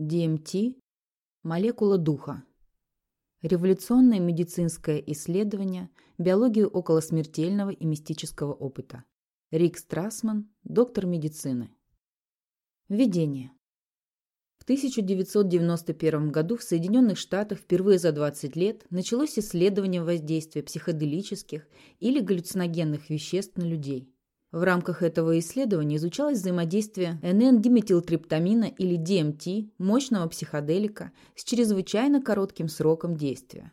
ДМТ – молекула духа. Революционное медицинское исследование биологии околосмертельного и мистического опыта. Рик Страсман, доктор медицины. Введение. В 1991 году в Соединенных Штатах впервые за 20 лет началось исследование воздействия психоделических или галлюциногенных веществ на людей – в рамках этого исследования изучалось взаимодействие НН-диметилтриптамина или ДМТ, мощного психоделика, с чрезвычайно коротким сроком действия.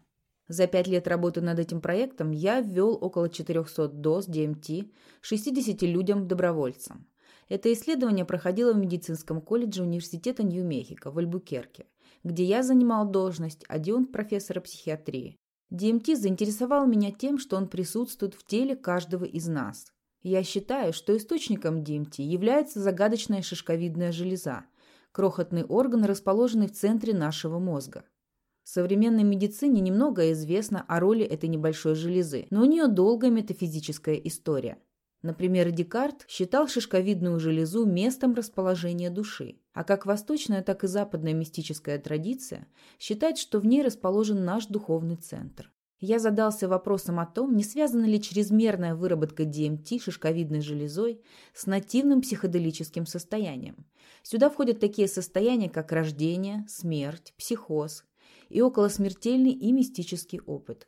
За пять лет работы над этим проектом я ввел около 400 доз ДМТ 60 людям-добровольцам. Это исследование проходило в медицинском колледже Университета Нью-Мехико в Альбукерке, где я занимал должность адъюнкт профессора психиатрии. ДМТ заинтересовал меня тем, что он присутствует в теле каждого из нас – я считаю, что источником ДМТ является загадочная шишковидная железа, крохотный орган, расположенный в центре нашего мозга. В современной медицине немного известно о роли этой небольшой железы, но у нее долгая метафизическая история. Например, Декарт считал шишковидную железу местом расположения души, а как восточная, так и западная мистическая традиция считает, что в ней расположен наш духовный центр. Я задался вопросом о том, не связана ли чрезмерная выработка ДМТ шишковидной железой с нативным психоделическим состоянием. Сюда входят такие состояния, как рождение, смерть, психоз и околосмертельный и мистический опыт.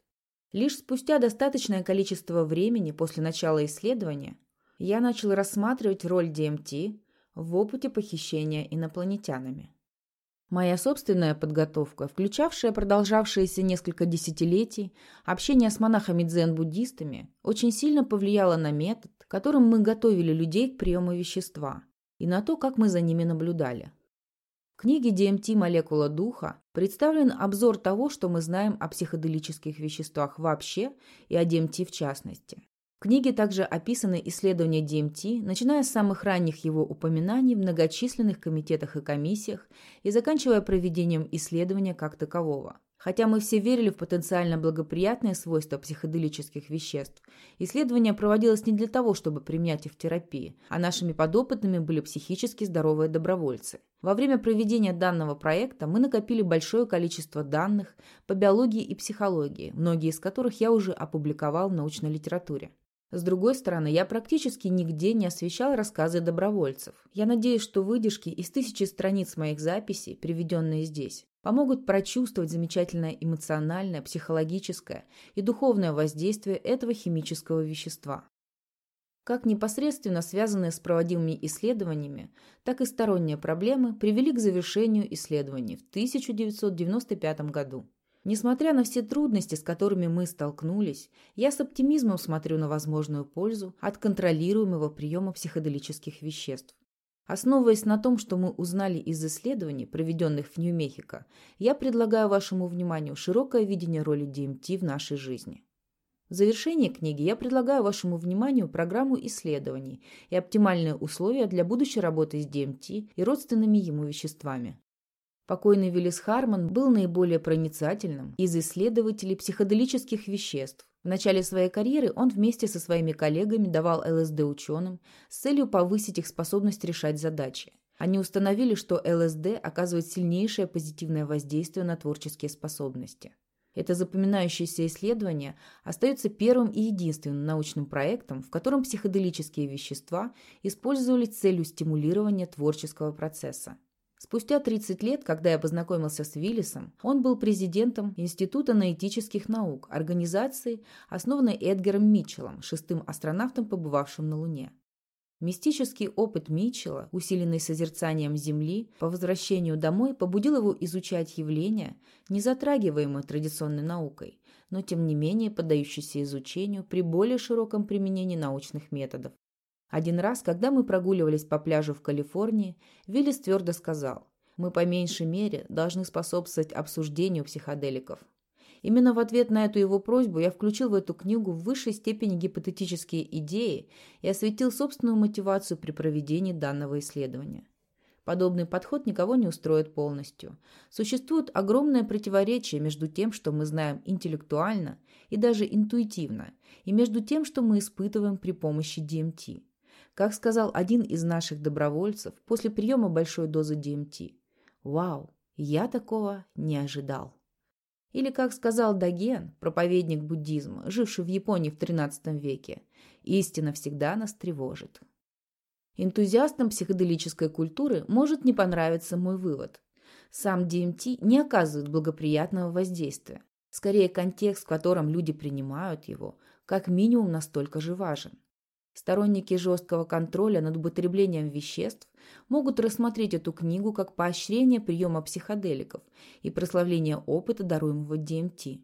Лишь спустя достаточное количество времени после начала исследования я начал рассматривать роль ДМТ в опыте похищения инопланетянами. Моя собственная подготовка, включавшая продолжавшиеся несколько десятилетий общение с монахами-дзен-буддистами, очень сильно повлияла на метод, которым мы готовили людей к приему вещества, и на то, как мы за ними наблюдали. В книге DMT «Молекула духа» представлен обзор того, что мы знаем о психоделических веществах вообще и о DMT в частности. В книге также описаны исследования ДМТ, начиная с самых ранних его упоминаний в многочисленных комитетах и комиссиях и заканчивая проведением исследования как такового. Хотя мы все верили в потенциально благоприятные свойства психоделических веществ, исследование проводилось не для того, чтобы применять их в терапии, а нашими подопытными были психически здоровые добровольцы. Во время проведения данного проекта мы накопили большое количество данных по биологии и психологии, многие из которых я уже опубликовал в научной литературе. С другой стороны, я практически нигде не освещал рассказы добровольцев. Я надеюсь, что выдержки из тысячи страниц моих записей, приведенные здесь, помогут прочувствовать замечательное эмоциональное, психологическое и духовное воздействие этого химического вещества. Как непосредственно связанные с проводимыми исследованиями, так и сторонние проблемы привели к завершению исследований в 1995 году. Несмотря на все трудности, с которыми мы столкнулись, я с оптимизмом смотрю на возможную пользу от контролируемого приема психоделических веществ. Основываясь на том, что мы узнали из исследований, проведенных в Нью-Мехико, я предлагаю вашему вниманию широкое видение роли DMT в нашей жизни. В завершении книги я предлагаю вашему вниманию программу исследований и оптимальные условия для будущей работы с DMT и родственными ему веществами. Покойный Виллис Харман был наиболее проницательным из исследователей психоделических веществ. В начале своей карьеры он вместе со своими коллегами давал ЛСД ученым с целью повысить их способность решать задачи. Они установили, что ЛСД оказывает сильнейшее позитивное воздействие на творческие способности. Это запоминающееся исследование остается первым и единственным научным проектом, в котором психоделические вещества использовались с целью стимулирования творческого процесса. Спустя 30 лет, когда я познакомился с Виллисом, он был президентом Института наэтических наук, организации, основанной Эдгаром Митчеллом, шестым астронавтом, побывавшим на Луне. Мистический опыт Митчелла, усиленный созерцанием Земли, по возвращению домой побудил его изучать явления, не затрагиваемые традиционной наукой, но тем не менее поддающиеся изучению при более широком применении научных методов. Один раз, когда мы прогуливались по пляжу в Калифорнии, Виллис твердо сказал, мы по меньшей мере должны способствовать обсуждению психоделиков. Именно в ответ на эту его просьбу я включил в эту книгу в высшей степени гипотетические идеи и осветил собственную мотивацию при проведении данного исследования. Подобный подход никого не устроит полностью. Существует огромное противоречие между тем, что мы знаем интеллектуально и даже интуитивно, и между тем, что мы испытываем при помощи DMT. Как сказал один из наших добровольцев после приема большой дозы ДМТ, Вау, я такого не ожидал. Или, как сказал Даген, проповедник буддизма, живший в Японии в XIII веке, истина всегда нас тревожит. Энтузиастам психоделической культуры может не понравиться мой вывод. Сам ДМТ не оказывает благоприятного воздействия. Скорее, контекст, в котором люди принимают его, как минимум настолько же важен. Сторонники жесткого контроля над употреблением веществ могут рассмотреть эту книгу как поощрение приема психоделиков и прославление опыта, даруемого ДМТ.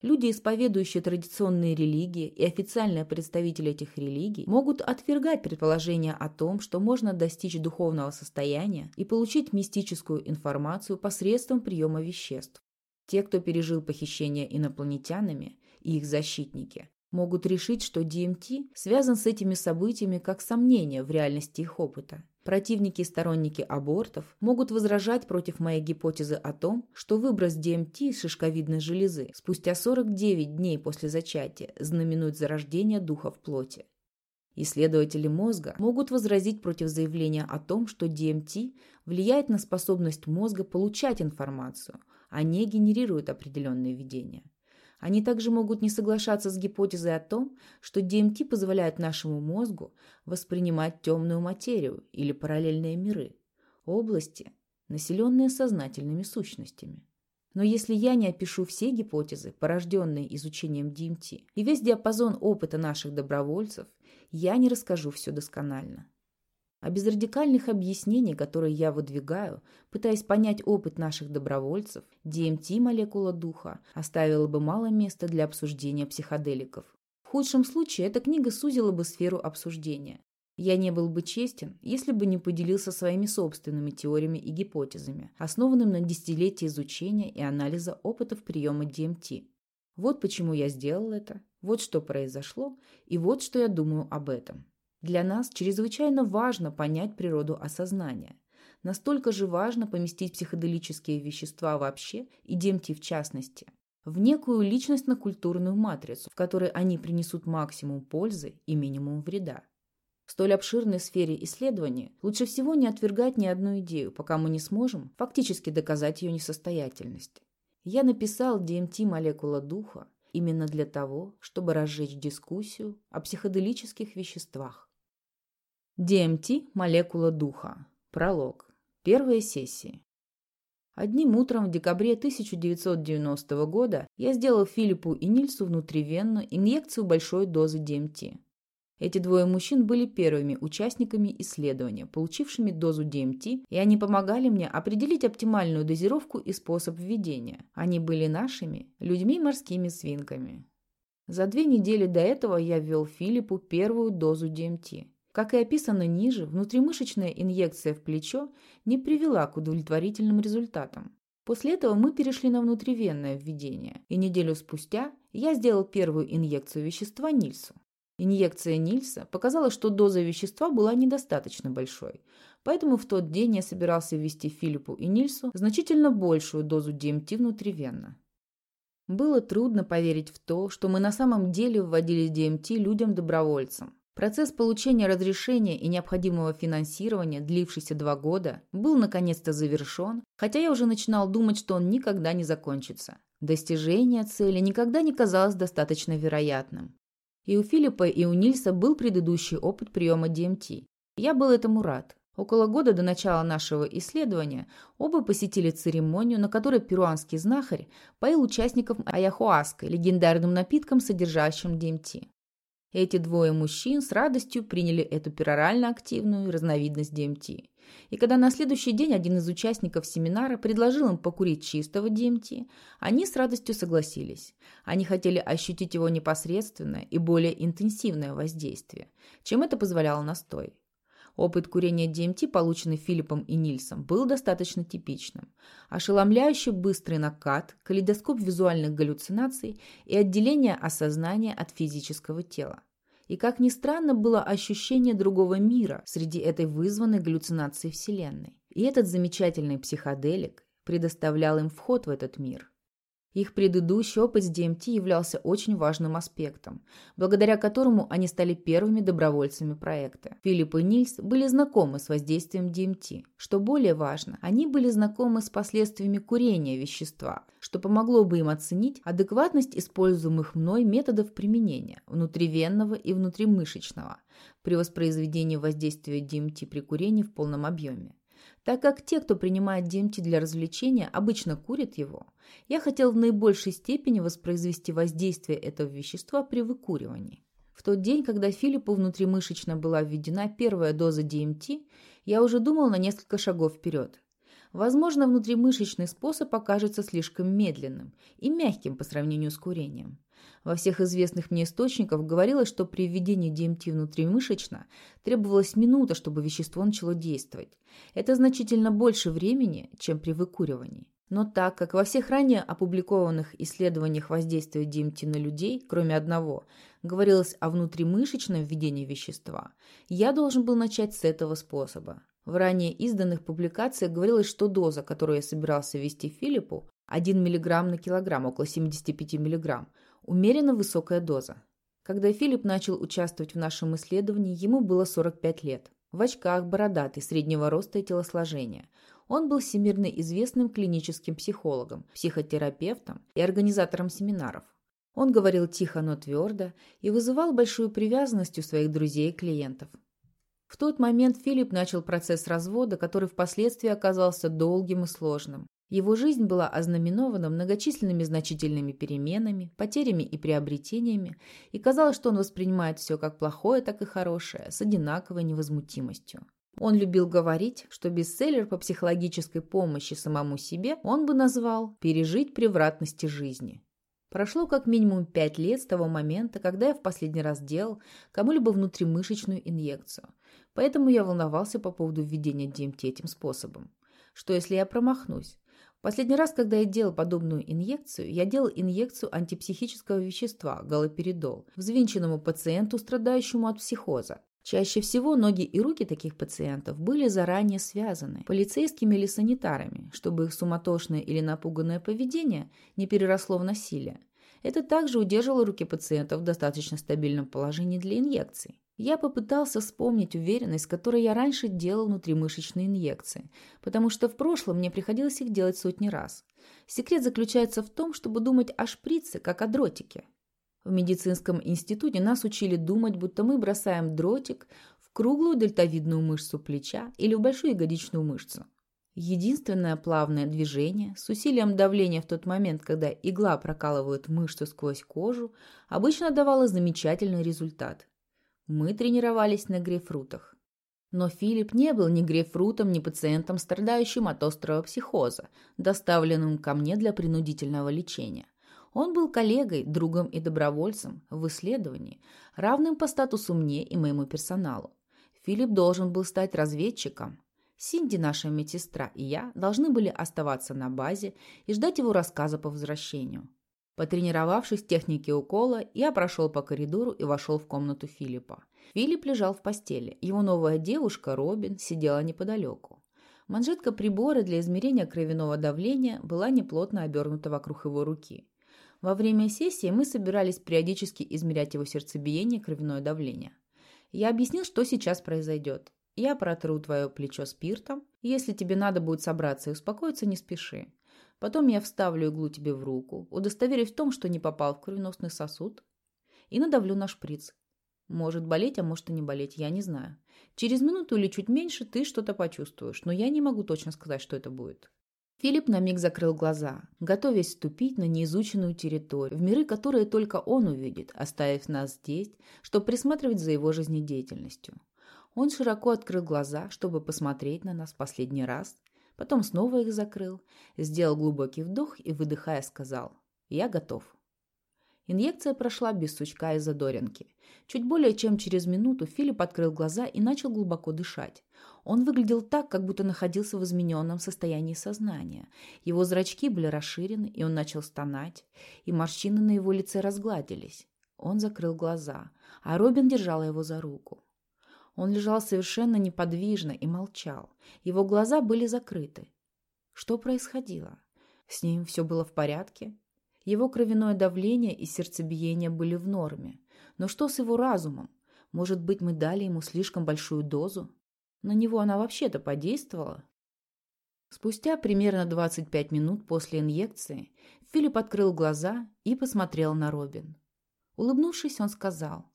Люди, исповедующие традиционные религии и официальные представители этих религий, могут отвергать предположение о том, что можно достичь духовного состояния и получить мистическую информацию посредством приема веществ. Те, кто пережил похищение инопланетянами и их защитники, могут решить, что ДМТ связан с этими событиями как сомнение в реальности их опыта. Противники и сторонники абортов могут возражать против моей гипотезы о том, что выброс ДМТ из шишковидной железы спустя 49 дней после зачатия знаменует зарождение духа в плоти. Исследователи мозга могут возразить против заявления о том, что ДМТ влияет на способность мозга получать информацию, а не генерирует определенные видения. Они также могут не соглашаться с гипотезой о том, что ДМТ позволяет нашему мозгу воспринимать темную материю или параллельные миры, области, населенные сознательными сущностями. Но если я не опишу все гипотезы, порожденные изучением ДМТ, и весь диапазон опыта наших добровольцев, я не расскажу все досконально. А без радикальных объяснений, которые я выдвигаю, пытаясь понять опыт наших добровольцев, ДМТ молекула духа оставила бы мало места для обсуждения психоделиков. В худшем случае эта книга сузила бы сферу обсуждения. Я не был бы честен, если бы не поделился своими собственными теориями и гипотезами, основанными на десятилетии изучения и анализа опытов приема ДМТ. Вот почему я сделал это, вот что произошло, и вот что я думаю об этом. Для нас чрезвычайно важно понять природу осознания. Настолько же важно поместить психоделические вещества вообще и ДМТ в частности в некую личностно-культурную матрицу, в которой они принесут максимум пользы и минимум вреда. В столь обширной сфере исследования лучше всего не отвергать ни одну идею, пока мы не сможем фактически доказать ее несостоятельность. Я написал ДМТ «Молекула духа» именно для того, чтобы разжечь дискуссию о психоделических веществах. ДМТ – молекула духа. Пролог. Первые сессии. Одним утром в декабре 1990 года я сделал Филиппу и Нильсу внутривенную инъекцию большой дозы ДМТ. Эти двое мужчин были первыми участниками исследования, получившими дозу ДМТ, и они помогали мне определить оптимальную дозировку и способ введения. Они были нашими, людьми-морскими свинками. За две недели до этого я ввел Филиппу первую дозу ДМТ. Как и описано ниже, внутримышечная инъекция в плечо не привела к удовлетворительным результатам. После этого мы перешли на внутривенное введение, и неделю спустя я сделал первую инъекцию вещества Нильсу. Инъекция Нильса показала, что доза вещества была недостаточно большой, поэтому в тот день я собирался ввести Филиппу и Нильсу значительно большую дозу ДМТ внутривенно. Было трудно поверить в то, что мы на самом деле вводили ДМТ людям-добровольцам. Процесс получения разрешения и необходимого финансирования, длившийся два года, был наконец-то завершен, хотя я уже начинал думать, что он никогда не закончится. Достижение цели никогда не казалось достаточно вероятным. И у Филиппа, и у Нильса был предыдущий опыт приема ДМТ. Я был этому рад. Около года до начала нашего исследования оба посетили церемонию, на которой перуанский знахарь поил участников аяхуаской, легендарным напитком, содержащим ДМТ. Эти двое мужчин с радостью приняли эту перорально активную разновидность ДМТ. И когда на следующий день один из участников семинара предложил им покурить чистого ДМТ, они с радостью согласились. Они хотели ощутить его непосредственное и более интенсивное воздействие, чем это позволял настой. Опыт курения ДМТ, полученный Филиппом и Нильсом, был достаточно типичным. Ошеломляющий быстрый накат, калейдоскоп визуальных галлюцинаций и отделение осознания от физического тела. И, как ни странно, было ощущение другого мира среди этой вызванной галлюцинации Вселенной. И этот замечательный психоделик предоставлял им вход в этот мир. Их предыдущий опыт с ДМТ являлся очень важным аспектом, благодаря которому они стали первыми добровольцами проекта. Филипп и Нильс были знакомы с воздействием ДМТ. Что более важно, они были знакомы с последствиями курения вещества, что помогло бы им оценить адекватность используемых мной методов применения внутривенного и внутримышечного при воспроизведении воздействия ДМТ при курении в полном объеме. Так как те, кто принимает DMT для развлечения, обычно курят его, я хотел в наибольшей степени воспроизвести воздействие этого вещества при выкуривании. В тот день, когда Филиппу внутримышечно была введена первая доза DMT, я уже думал на несколько шагов вперед. Возможно, внутримышечный способ окажется слишком медленным и мягким по сравнению с курением. Во всех известных мне источниках говорилось, что при введении DMT внутримышечно требовалась минута, чтобы вещество начало действовать. Это значительно больше времени, чем при выкуривании. Но так как во всех ранее опубликованных исследованиях воздействия DMT на людей, кроме одного, говорилось о внутримышечном введении вещества, я должен был начать с этого способа. В ранее изданных публикациях говорилось, что доза, которую я собирался ввести Филиппу, 1 мг на килограмм, около 75 мг, умеренно высокая доза. Когда Филипп начал участвовать в нашем исследовании, ему было 45 лет. В очках, бородатый, среднего роста и телосложения. Он был всемирно известным клиническим психологом, психотерапевтом и организатором семинаров. Он говорил тихо, но твердо и вызывал большую привязанность у своих друзей и клиентов. В тот момент Филипп начал процесс развода, который впоследствии оказался долгим и сложным. Его жизнь была ознаменована многочисленными значительными переменами, потерями и приобретениями, и казалось, что он воспринимает все как плохое, так и хорошее, с одинаковой невозмутимостью. Он любил говорить, что бестселлер по психологической помощи самому себе он бы назвал «пережить превратности жизни». Прошло как минимум пять лет с того момента, когда я в последний раз делал кому-либо внутримышечную инъекцию, поэтому я волновался по поводу введения ДМТ этим способом. Что если я промахнусь? Последний раз, когда я делал подобную инъекцию, я делал инъекцию антипсихического вещества, галоперидол, взвинченному пациенту, страдающему от психоза. Чаще всего ноги и руки таких пациентов были заранее связаны полицейскими или санитарами, чтобы их суматошное или напуганное поведение не переросло в насилие. Это также удерживало руки пациентов в достаточно стабильном положении для инъекций. Я попытался вспомнить уверенность, которой я раньше делал внутримышечные инъекции, потому что в прошлом мне приходилось их делать сотни раз. Секрет заключается в том, чтобы думать о шприце, как о дротике. В медицинском институте нас учили думать, будто мы бросаем дротик в круглую дельтовидную мышцу плеча или в большую ягодичную мышцу. Единственное плавное движение с усилием давления в тот момент, когда игла прокалывает мышцу сквозь кожу, обычно давало замечательный результат. Мы тренировались на грейпфрутах. Но Филипп не был ни грейпфрутом, ни пациентом, страдающим от острого психоза, доставленным ко мне для принудительного лечения. Он был коллегой, другом и добровольцем в исследовании, равным по статусу мне и моему персоналу. Филипп должен был стать разведчиком. Синди, наша медсестра, и я должны были оставаться на базе и ждать его рассказа по возвращению. Потренировавшись в технике укола, я прошел по коридору и вошел в комнату Филиппа. Филипп лежал в постели. Его новая девушка, Робин, сидела неподалеку. Манжетка прибора для измерения кровяного давления была неплотно обернута вокруг его руки. Во время сессии мы собирались периодически измерять его сердцебиение и кровяное давление. Я объяснил, что сейчас произойдет. Я протру твое плечо спиртом. Если тебе надо будет собраться и успокоиться, не спеши. Потом я вставлю иглу тебе в руку, удостоверюсь в том, что не попал в кровеносный сосуд, и надавлю на шприц. Может болеть, а может и не болеть, я не знаю. Через минуту или чуть меньше ты что-то почувствуешь, но я не могу точно сказать, что это будет. Филипп на миг закрыл глаза, готовясь вступить на неизученную территорию, в миры, которые только он увидит, оставив нас здесь, чтобы присматривать за его жизнедеятельностью. Он широко открыл глаза, чтобы посмотреть на нас последний раз, Потом снова их закрыл, сделал глубокий вдох и, выдыхая, сказал «Я готов». Инъекция прошла без сучка и задоринки. Чуть более чем через минуту Филипп открыл глаза и начал глубоко дышать. Он выглядел так, как будто находился в измененном состоянии сознания. Его зрачки были расширены, и он начал стонать, и морщины на его лице разгладились. Он закрыл глаза, а Робин держала его за руку. Он лежал совершенно неподвижно и молчал. Его глаза были закрыты. Что происходило? С ним все было в порядке? Его кровяное давление и сердцебиение были в норме. Но что с его разумом? Может быть, мы дали ему слишком большую дозу? На него она вообще-то подействовала? Спустя примерно 25 минут после инъекции Филипп открыл глаза и посмотрел на Робин. Улыбнувшись, он сказал,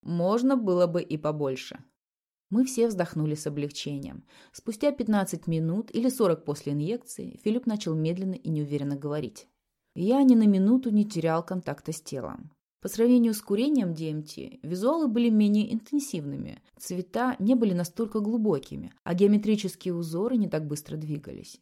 «Можно было бы и побольше». Мы все вздохнули с облегчением. Спустя 15 минут или 40 после инъекции Филипп начал медленно и неуверенно говорить. Я ни на минуту не терял контакта с телом. По сравнению с курением DMT, визуалы были менее интенсивными, цвета не были настолько глубокими, а геометрические узоры не так быстро двигались.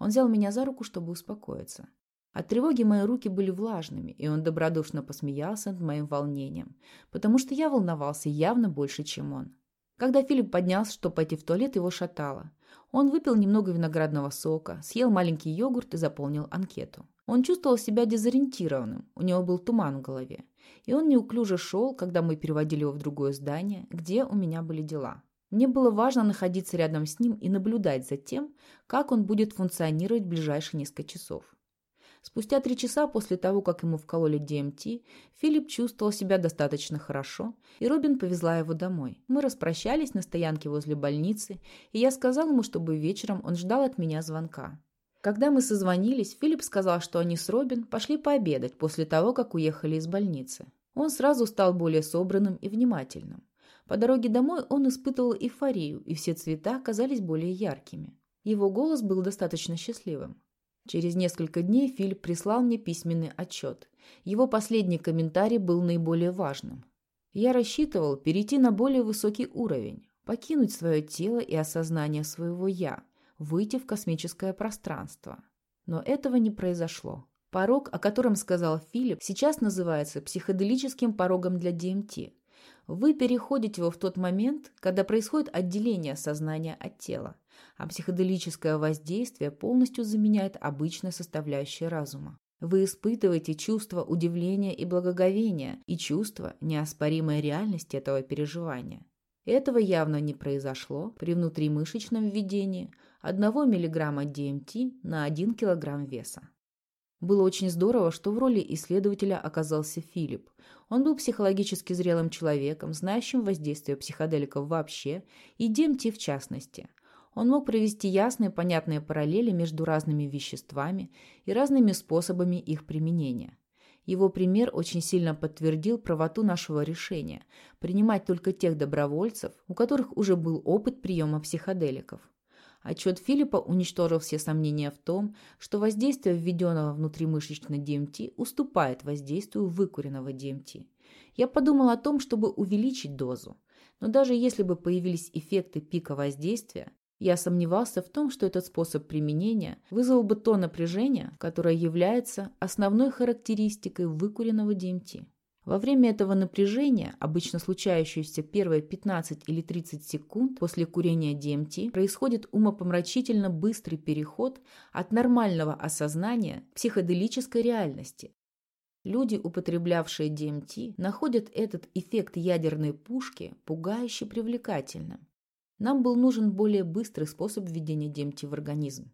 Он взял меня за руку, чтобы успокоиться. От тревоги мои руки были влажными, и он добродушно посмеялся над моим волнением, потому что я волновался явно больше, чем он. Когда Филипп поднялся, чтобы пойти в туалет, его шатало. Он выпил немного виноградного сока, съел маленький йогурт и заполнил анкету. Он чувствовал себя дезориентированным, у него был туман в голове. И он неуклюже шел, когда мы переводили его в другое здание, где у меня были дела. Мне было важно находиться рядом с ним и наблюдать за тем, как он будет функционировать в ближайшие несколько часов. Спустя три часа после того, как ему вкололи ДМТ, Филипп чувствовал себя достаточно хорошо, и Робин повезла его домой. Мы распрощались на стоянке возле больницы, и я сказал ему, чтобы вечером он ждал от меня звонка. Когда мы созвонились, Филипп сказал, что они с Робин пошли пообедать после того, как уехали из больницы. Он сразу стал более собранным и внимательным. По дороге домой он испытывал эйфорию, и все цвета казались более яркими. Его голос был достаточно счастливым. Через несколько дней Фильп прислал мне письменный отчет. Его последний комментарий был наиболее важным. Я рассчитывал перейти на более высокий уровень, покинуть свое тело и осознание своего «я», выйти в космическое пространство. Но этого не произошло. Порог, о котором сказал Филипп, сейчас называется психоделическим порогом для ДМТ. Вы переходите его в тот момент, когда происходит отделение сознания от тела а психоделическое воздействие полностью заменяет обычные составляющие разума. Вы испытываете чувство удивления и благоговения и чувство неоспоримой реальности этого переживания. Этого явно не произошло при внутримышечном введении 1 мг ДМТ на 1 кг веса. Было очень здорово, что в роли исследователя оказался Филипп. Он был психологически зрелым человеком, знающим воздействие психоделиков вообще и ДМТ в частности. Он мог провести ясные понятные параллели между разными веществами и разными способами их применения. Его пример очень сильно подтвердил правоту нашего решения принимать только тех добровольцев, у которых уже был опыт приема психоделиков. Отчет Филиппа уничтожил все сомнения в том, что воздействие введенного внутримышечно ДМТ уступает воздействию выкуренного ДМТ. Я подумал о том, чтобы увеличить дозу. Но даже если бы появились эффекты пика воздействия, я сомневался в том, что этот способ применения вызвал бы то напряжение, которое является основной характеристикой выкуренного ДМТ. Во время этого напряжения, обычно случающееся первые 15 или 30 секунд после курения ДМТ, происходит умопомрачительно быстрый переход от нормального осознания к психоделической реальности. Люди, употреблявшие ДМТ, находят этот эффект ядерной пушки пугающе привлекательным. Нам был нужен более быстрый способ введения ДМТ в организм.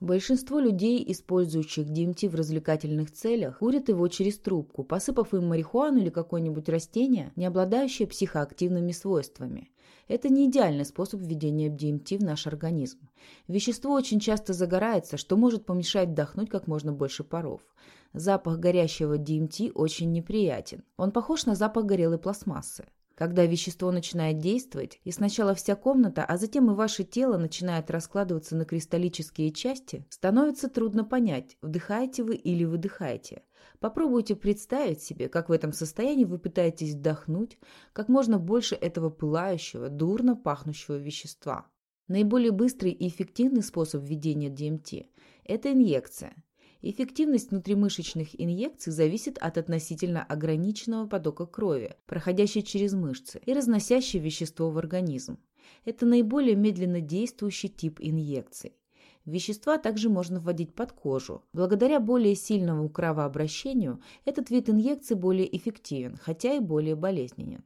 Большинство людей, использующих ДМТ в развлекательных целях, курят его через трубку, посыпав им марихуану или какое-нибудь растение, не обладающее психоактивными свойствами. Это не идеальный способ введения ДМТ в наш организм. Вещество очень часто загорается, что может помешать вдохнуть как можно больше паров. Запах горящего ДМТ очень неприятен. Он похож на запах горелой пластмассы. Когда вещество начинает действовать, и сначала вся комната, а затем и ваше тело начинает раскладываться на кристаллические части, становится трудно понять, вдыхаете вы или выдыхаете. Попробуйте представить себе, как в этом состоянии вы пытаетесь вдохнуть как можно больше этого пылающего, дурно пахнущего вещества. Наиболее быстрый и эффективный способ введения ДМТ – это инъекция. Эффективность внутримышечных инъекций зависит от относительно ограниченного потока крови, проходящей через мышцы и разносящей вещество в организм. Это наиболее медленно действующий тип инъекций. Вещества также можно вводить под кожу. Благодаря более сильному кровообращению этот вид инъекции более эффективен, хотя и более болезненен.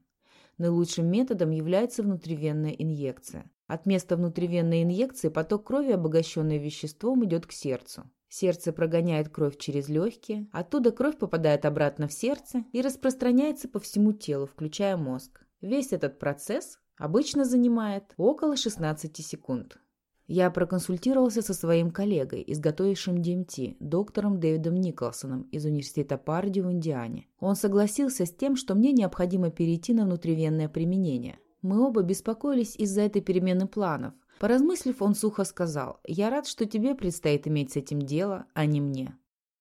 Наилучшим методом является внутривенная инъекция. От места внутривенной инъекции поток крови, обогащенный веществом, идет к сердцу. Сердце прогоняет кровь через легкие, оттуда кровь попадает обратно в сердце и распространяется по всему телу, включая мозг. Весь этот процесс обычно занимает около 16 секунд. Я проконсультировался со своим коллегой, изготовившим ДМТ, доктором Дэвидом Николсоном из университета Парди в Индиане. Он согласился с тем, что мне необходимо перейти на внутривенное применение. Мы оба беспокоились из-за этой перемены планов, Поразмыслив, он сухо сказал, «Я рад, что тебе предстоит иметь с этим дело, а не мне».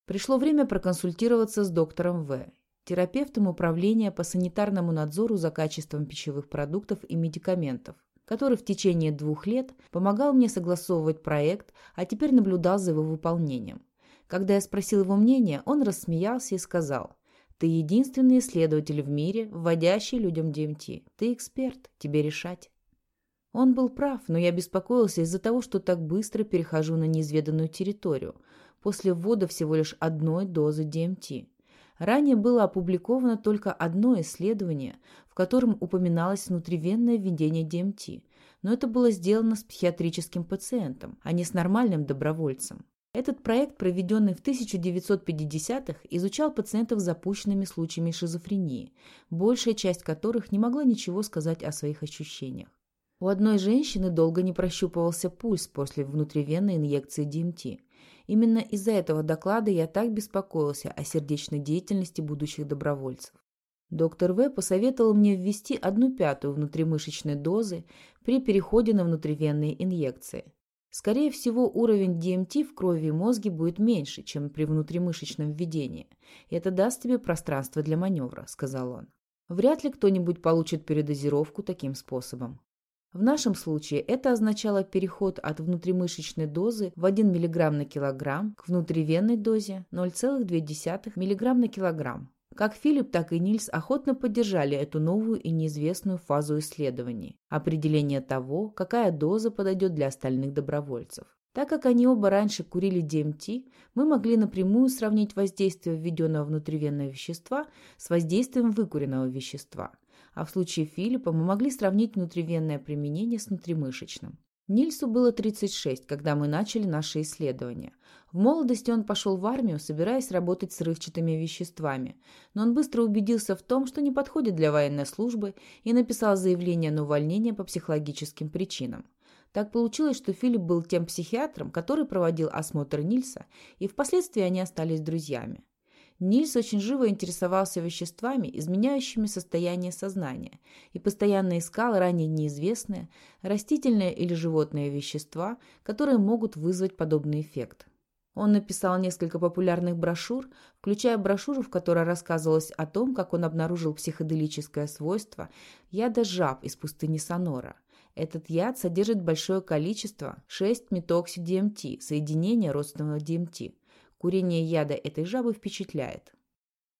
Пришло время проконсультироваться с доктором В., терапевтом управления по санитарному надзору за качеством пищевых продуктов и медикаментов, который в течение двух лет помогал мне согласовывать проект, а теперь наблюдал за его выполнением. Когда я спросил его мнение, он рассмеялся и сказал, «Ты единственный исследователь в мире, вводящий людям ДМТ. Ты эксперт, тебе решать». Он был прав, но я беспокоился из-за того, что так быстро перехожу на неизведанную территорию, после ввода всего лишь одной дозы ДМТ. Ранее было опубликовано только одно исследование, в котором упоминалось внутривенное введение ДМТ, но это было сделано с психиатрическим пациентом, а не с нормальным добровольцем. Этот проект, проведенный в 1950-х, изучал пациентов с запущенными случаями шизофрении, большая часть которых не могла ничего сказать о своих ощущениях. У одной женщины долго не прощупывался пульс после внутривенной инъекции ДМТ. Именно из-за этого доклада я так беспокоился о сердечной деятельности будущих добровольцев. Доктор В. посоветовал мне ввести одну пятую внутримышечной дозы при переходе на внутривенные инъекции. Скорее всего, уровень ДМТ в крови и мозге будет меньше, чем при внутримышечном введении. Это даст тебе пространство для маневра, сказал он. Вряд ли кто-нибудь получит передозировку таким способом. В нашем случае это означало переход от внутримышечной дозы в 1 мг на килограмм к внутривенной дозе 0,2 мг на килограмм. Как Филипп, так и Нильс охотно поддержали эту новую и неизвестную фазу исследований – определение того, какая доза подойдет для остальных добровольцев. Так как они оба раньше курили ДМТ, мы могли напрямую сравнить воздействие введенного внутривенного вещества с воздействием выкуренного вещества – а в случае Филиппа мы могли сравнить внутривенное применение с внутримышечным. Нильсу было 36, когда мы начали наше исследование. В молодости он пошел в армию, собираясь работать с рывчатыми веществами, но он быстро убедился в том, что не подходит для военной службы и написал заявление на увольнение по психологическим причинам. Так получилось, что Филипп был тем психиатром, который проводил осмотр Нильса, и впоследствии они остались друзьями. Нильс очень живо интересовался веществами, изменяющими состояние сознания, и постоянно искал ранее неизвестные, растительные или животные вещества, которые могут вызвать подобный эффект. Он написал несколько популярных брошюр, включая брошюру, в которой рассказывалось о том, как он обнаружил психоделическое свойство яда жаб из пустыни Сонора. Этот яд содержит большое количество 6-метокси-ДМТ, соединения родственного ДМТ. Курение яда этой жабы впечатляет.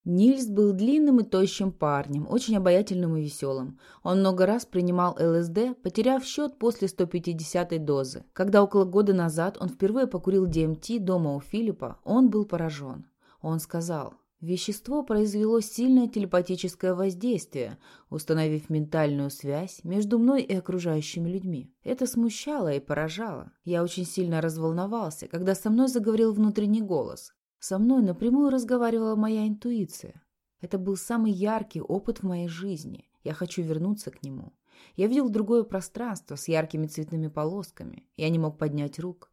Нильс был длинным и тощим парнем, очень обаятельным и веселым. Он много раз принимал ЛСД, потеряв счет после 150-й дозы. Когда около года назад он впервые покурил ДМТ дома у Филиппа, он был поражен. Он сказал, Вещество произвело сильное телепатическое воздействие, установив ментальную связь между мной и окружающими людьми. Это смущало и поражало. Я очень сильно разволновался, когда со мной заговорил внутренний голос. Со мной напрямую разговаривала моя интуиция. Это был самый яркий опыт в моей жизни. Я хочу вернуться к нему. Я видел другое пространство с яркими цветными полосками. Я не мог поднять рук.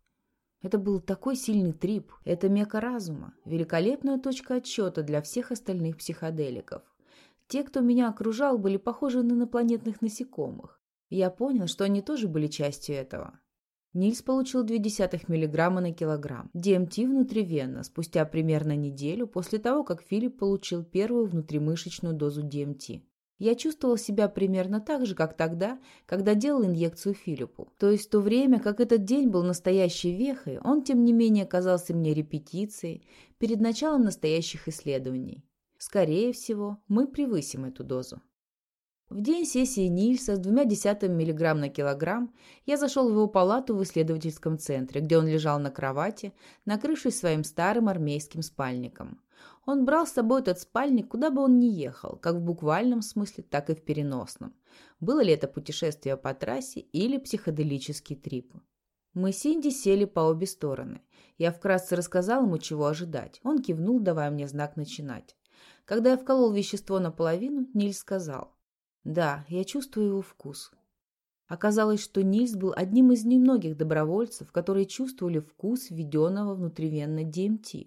Это был такой сильный трип, это мека разума, великолепная точка отсчета для всех остальных психоделиков. Те, кто меня окружал, были похожи на инопланетных насекомых. я понял, что они тоже были частью этого. Нильс получил 0,2 мг на килограмм. ДМТ внутривенно, спустя примерно неделю после того, как Филипп получил первую внутримышечную дозу ДМТ. Я чувствовал себя примерно так же, как тогда, когда делал инъекцию Филиппу. То есть в то время, как этот день был настоящей вехой, он, тем не менее, казался мне репетицией перед началом настоящих исследований. Скорее всего, мы превысим эту дозу. В день сессии Нильса с двумя десятыми миллиграмм на килограмм я зашел в его палату в исследовательском центре, где он лежал на кровати, накрывшись своим старым армейским спальником. Он брал с собой этот спальник, куда бы он ни ехал, как в буквальном смысле, так и в переносном. Было ли это путешествие по трассе или психоделический трип? Мы с Синди сели по обе стороны. Я вкратце рассказал ему, чего ожидать. Он кивнул, давая мне знак начинать. Когда я вколол вещество наполовину, Нильс сказал. «Да, я чувствую его вкус». Оказалось, что Нильс был одним из немногих добровольцев, которые чувствовали вкус введенного внутривенно ДМТ,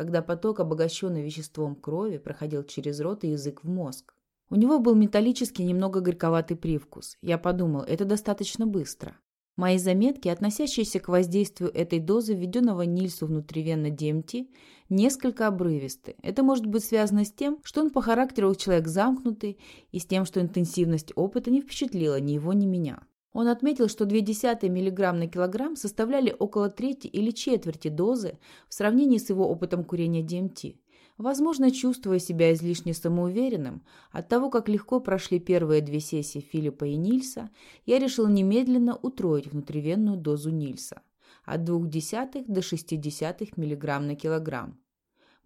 когда поток, обогащенный веществом крови, проходил через рот и язык в мозг. У него был металлический, немного горьковатый привкус. Я подумал, это достаточно быстро. Мои заметки, относящиеся к воздействию этой дозы, введенного Нильсу внутривенно ДМТ, несколько обрывисты. Это может быть связано с тем, что он по характеру человек замкнутый, и с тем, что интенсивность опыта не впечатлила ни его, ни меня. Он отметил, что 0,2 мг на килограмм составляли около трети или четверти дозы в сравнении с его опытом курения ДМТ. Возможно, чувствуя себя излишне самоуверенным, от того, как легко прошли первые две сессии Филиппа и Нильса, я решил немедленно утроить внутривенную дозу Нильса от 0,2 до 0,6 мг на килограмм.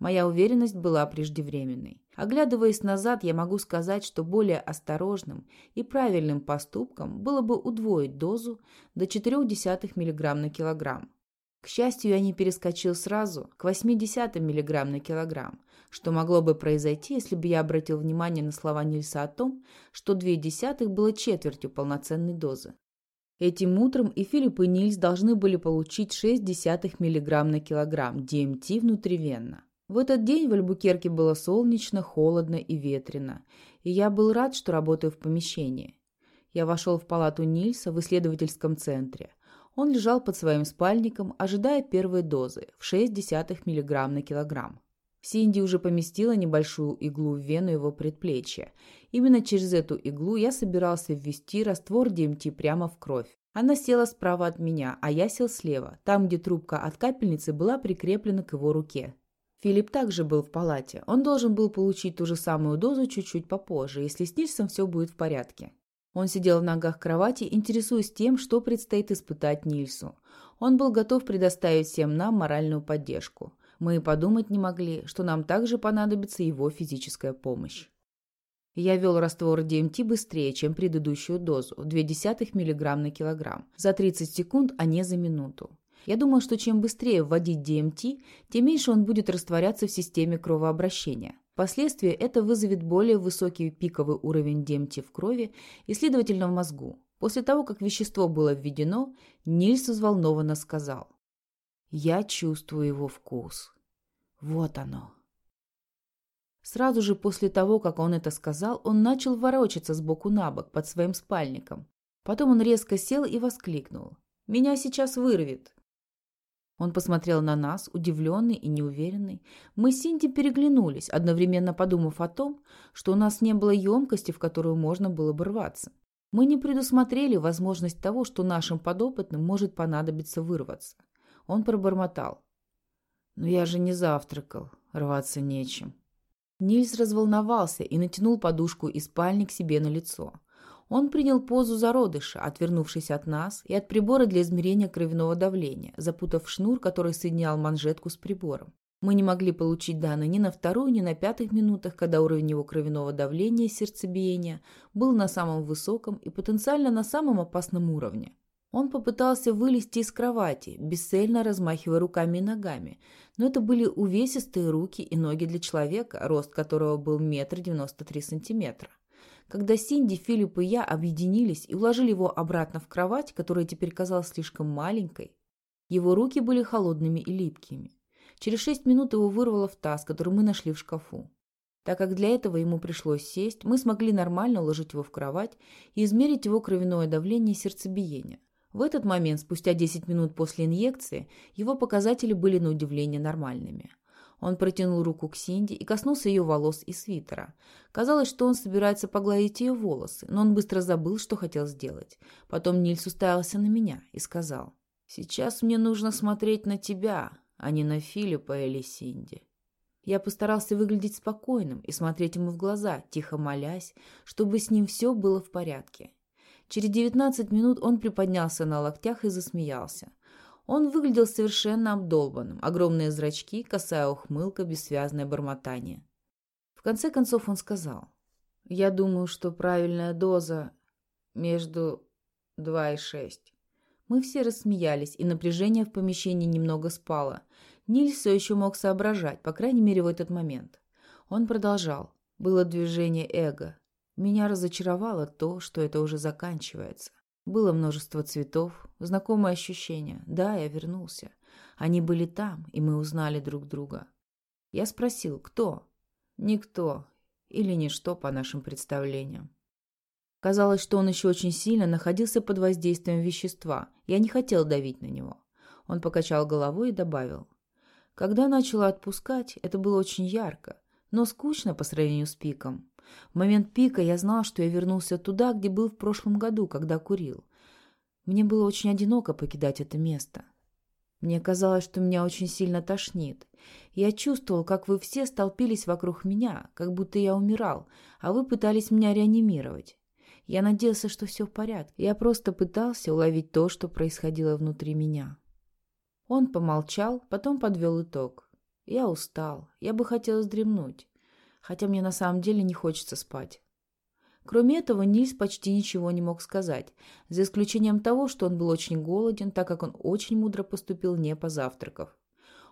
Моя уверенность была преждевременной. Оглядываясь назад, я могу сказать, что более осторожным и правильным поступком было бы удвоить дозу до 0,4 мг на килограмм. К счастью, я не перескочил сразу к 80 мг на килограмм, что могло бы произойти, если бы я обратил внимание на слова Нильса о том, что 0,2 было четвертью полноценной дозы. Этим утром и Филипп и Нильс должны были получить 0,6 мг на килограмм ДМТ внутривенно. В этот день в Альбукерке было солнечно, холодно и ветрено, и я был рад, что работаю в помещении. Я вошел в палату Нильса в исследовательском центре – он лежал под своим спальником, ожидая первой дозы в 0,6 мг на килограмм. Синди уже поместила небольшую иглу в вену его предплечья. Именно через эту иглу я собирался ввести раствор ДМТ прямо в кровь. Она села справа от меня, а я сел слева, там, где трубка от капельницы была прикреплена к его руке. Филипп также был в палате. Он должен был получить ту же самую дозу чуть-чуть попозже, если с Нильсом все будет в порядке. Он сидел в ногах кровати, интересуясь тем, что предстоит испытать Нильсу. Он был готов предоставить всем нам моральную поддержку. Мы и подумать не могли, что нам также понадобится его физическая помощь. Я вел раствор ДМТ быстрее, чем предыдущую дозу – 0,2 мг на килограмм, за 30 секунд, а не за минуту. Я думал, что чем быстрее вводить ДМТ, тем меньше он будет растворяться в системе кровообращения. Впоследствии это вызовет более высокий пиковый уровень демти в крови и, следовательно, в мозгу. После того, как вещество было введено, Нильс взволнованно сказал. «Я чувствую его вкус. Вот оно». Сразу же после того, как он это сказал, он начал ворочаться с боку на бок под своим спальником. Потом он резко сел и воскликнул. «Меня сейчас вырвет!» Он посмотрел на нас, удивленный и неуверенный. Мы с Синди переглянулись, одновременно подумав о том, что у нас не было емкости, в которую можно было бы рваться. Мы не предусмотрели возможность того, что нашим подопытным может понадобиться вырваться. Он пробормотал. «Но я же не завтракал, рваться нечем». Нильс разволновался и натянул подушку и спальник себе на лицо. Он принял позу зародыша, отвернувшись от нас и от прибора для измерения кровяного давления, запутав шнур, который соединял манжетку с прибором. Мы не могли получить данные ни на вторую, ни на пятых минутах, когда уровень его кровяного давления и сердцебиения был на самом высоком и потенциально на самом опасном уровне. Он попытался вылезти из кровати, бесцельно размахивая руками и ногами, но это были увесистые руки и ноги для человека, рост которого был метр девяносто три сантиметра. Когда Синди, Филипп и я объединились и уложили его обратно в кровать, которая теперь казалась слишком маленькой, его руки были холодными и липкими. Через шесть минут его вырвало в таз, который мы нашли в шкафу. Так как для этого ему пришлось сесть, мы смогли нормально уложить его в кровать и измерить его кровяное давление и сердцебиение. В этот момент, спустя 10 минут после инъекции, его показатели были на удивление нормальными. Он протянул руку к Синди и коснулся ее волос и свитера. Казалось, что он собирается погладить ее волосы, но он быстро забыл, что хотел сделать. Потом Нильс уставился на меня и сказал, «Сейчас мне нужно смотреть на тебя, а не на Филиппа или Синди». Я постарался выглядеть спокойным и смотреть ему в глаза, тихо молясь, чтобы с ним все было в порядке. Через девятнадцать минут он приподнялся на локтях и засмеялся. Он выглядел совершенно обдолбанным, огромные зрачки, косая ухмылка, бессвязное бормотание. В конце концов он сказал, «Я думаю, что правильная доза между 2 и 6. Мы все рассмеялись, и напряжение в помещении немного спало. Нильс все еще мог соображать, по крайней мере, в этот момент. Он продолжал. Было движение эго. Меня разочаровало то, что это уже заканчивается. Было множество цветов, знакомые ощущения. Да, я вернулся. Они были там, и мы узнали друг друга. Я спросил, кто? Никто. Или ничто по нашим представлениям. Казалось, что он еще очень сильно находился под воздействием вещества. Я не хотел давить на него. Он покачал головой и добавил. Когда начала отпускать, это было очень ярко, но скучно по сравнению с пиком. В момент пика я знал, что я вернулся туда, где был в прошлом году, когда курил. Мне было очень одиноко покидать это место. Мне казалось, что меня очень сильно тошнит. Я чувствовал, как вы все столпились вокруг меня, как будто я умирал, а вы пытались меня реанимировать. Я надеялся, что все в порядке. Я просто пытался уловить то, что происходило внутри меня. Он помолчал, потом подвел итог. Я устал. Я бы хотел вздремнуть. Хотя мне на самом деле не хочется спать. Кроме этого, Нильс почти ничего не мог сказать, за исключением того, что он был очень голоден, так как он очень мудро поступил, не позавтракав.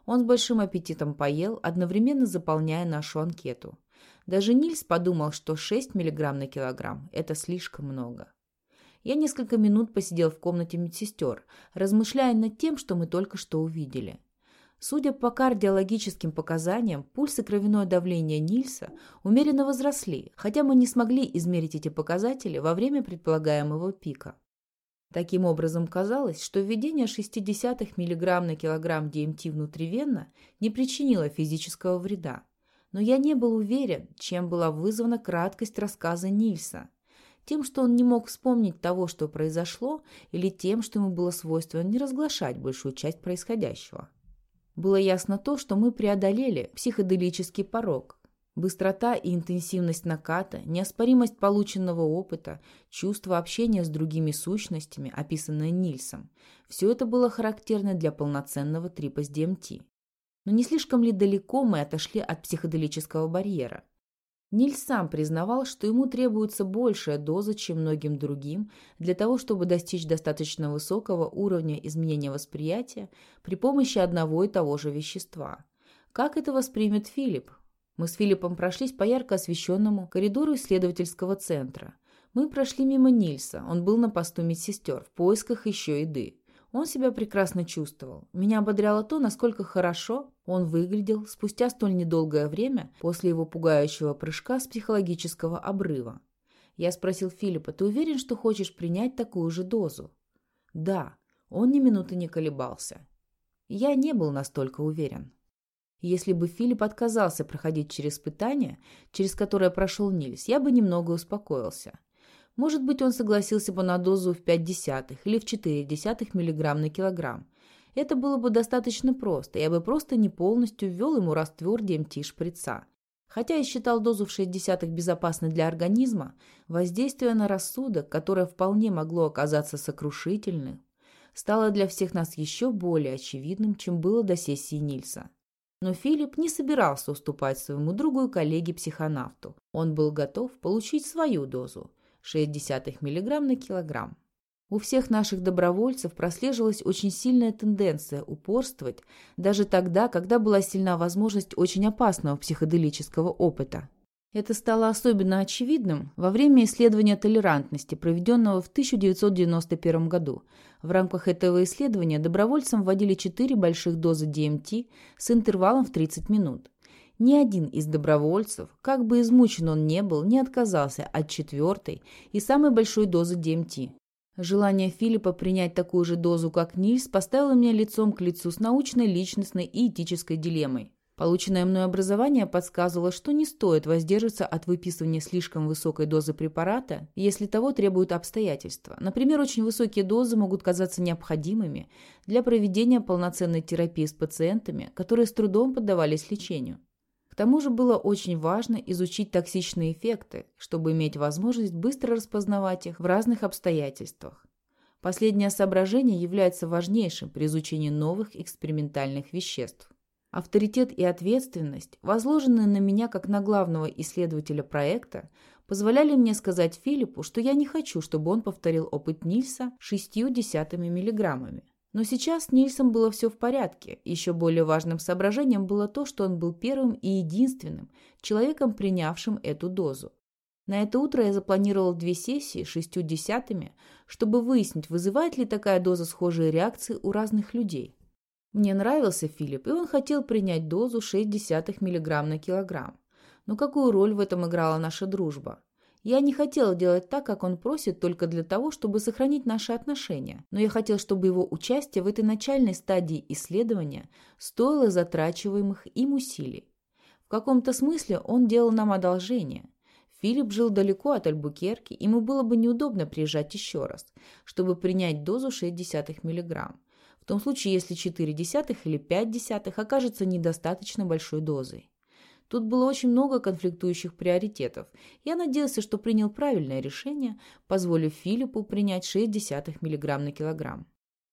Он с большим аппетитом поел, одновременно заполняя нашу анкету. Даже Нильс подумал, что 6 мг на килограмм – это слишком много. Я несколько минут посидел в комнате медсестер, размышляя над тем, что мы только что увидели. Судя по кардиологическим показаниям, пульс и кровяное давление Нильса умеренно возросли, хотя мы не смогли измерить эти показатели во время предполагаемого пика. Таким образом, казалось, что введение 0,6 мг на килограмм ДМТ внутривенно не причинило физического вреда но я не был уверен, чем была вызвана краткость рассказа Нильса. Тем, что он не мог вспомнить того, что произошло, или тем, что ему было свойственно не разглашать большую часть происходящего. Было ясно то, что мы преодолели психоделический порог. Быстрота и интенсивность наката, неоспоримость полученного опыта, чувство общения с другими сущностями, описанное Нильсом – все это было характерно для полноценного трипа с ДМТ. Но не слишком ли далеко мы отошли от психоделического барьера? Ниль сам признавал, что ему требуется большая доза, чем многим другим, для того, чтобы достичь достаточно высокого уровня изменения восприятия при помощи одного и того же вещества. Как это воспримет Филипп? Мы с Филиппом прошлись по ярко освещенному коридору исследовательского центра. Мы прошли мимо Нильса, он был на посту медсестер, в поисках еще еды. Он себя прекрасно чувствовал. Меня ободряло то, насколько хорошо он выглядел спустя столь недолгое время после его пугающего прыжка с психологического обрыва. Я спросил Филиппа, ты уверен, что хочешь принять такую же дозу? Да, он ни минуты не колебался. Я не был настолько уверен. Если бы Филипп отказался проходить через испытание, через которое прошел Нильс, я бы немного успокоился. Может быть, он согласился бы на дозу в 5 десятых или в 4 десятых миллиграмм на килограмм. Это было бы достаточно просто, я бы просто не полностью ввел ему раствор ДМТ шприца. Хотя я считал дозу в 6 десятых безопасной для организма, воздействие на рассудок, которое вполне могло оказаться сокрушительным, стало для всех нас еще более очевидным, чем было до сессии Нильса. Но Филипп не собирался уступать своему другу и коллеге-психонавту. Он был готов получить свою дозу – 0,6 мг на килограмм. У всех наших добровольцев прослеживалась очень сильная тенденция упорствовать даже тогда, когда была сильна возможность очень опасного психоделического опыта. Это стало особенно очевидным во время исследования толерантности, проведенного в 1991 году. В рамках этого исследования добровольцам вводили 4 больших дозы ДМТ с интервалом в 30 минут. Ни один из добровольцев, как бы измучен он не был, не отказался от четвертой и самой большой дозы ДМТ. Желание Филиппа принять такую же дозу, как Нильс, поставило меня лицом к лицу с научной, личностной и этической дилеммой. Полученное мной образование подсказывало, что не стоит воздерживаться от выписывания слишком высокой дозы препарата, если того требуют обстоятельства. Например, очень высокие дозы могут казаться необходимыми для проведения полноценной терапии с пациентами, которые с трудом поддавались лечению. К тому же было очень важно изучить токсичные эффекты, чтобы иметь возможность быстро распознавать их в разных обстоятельствах. Последнее соображение является важнейшим при изучении новых экспериментальных веществ. Авторитет и ответственность, возложенные на меня как на главного исследователя проекта, позволяли мне сказать Филиппу, что я не хочу, чтобы он повторил опыт Нильса шестью десятыми миллиграммами. Но сейчас Нильсом было все в порядке. Еще более важным соображением было то, что он был первым и единственным человеком, принявшим эту дозу. На это утро я запланировал две сессии шестью десятыми, чтобы выяснить, вызывает ли такая доза схожие реакции у разных людей. Мне нравился Филипп, и он хотел принять дозу 0,6 мг на килограмм. Но какую роль в этом играла наша дружба? Я не хотела делать так, как он просит, только для того, чтобы сохранить наши отношения. Но я хотел, чтобы его участие в этой начальной стадии исследования стоило затрачиваемых им усилий. В каком-то смысле он делал нам одолжение. Филипп жил далеко от Альбукерки, ему было бы неудобно приезжать еще раз, чтобы принять дозу 0,6 мг в том случае, если 4 десятых или 5 десятых окажется недостаточно большой дозой. Тут было очень много конфликтующих приоритетов. Я надеялся, что принял правильное решение, позволив Филиппу принять 6 десятых мг на килограмм.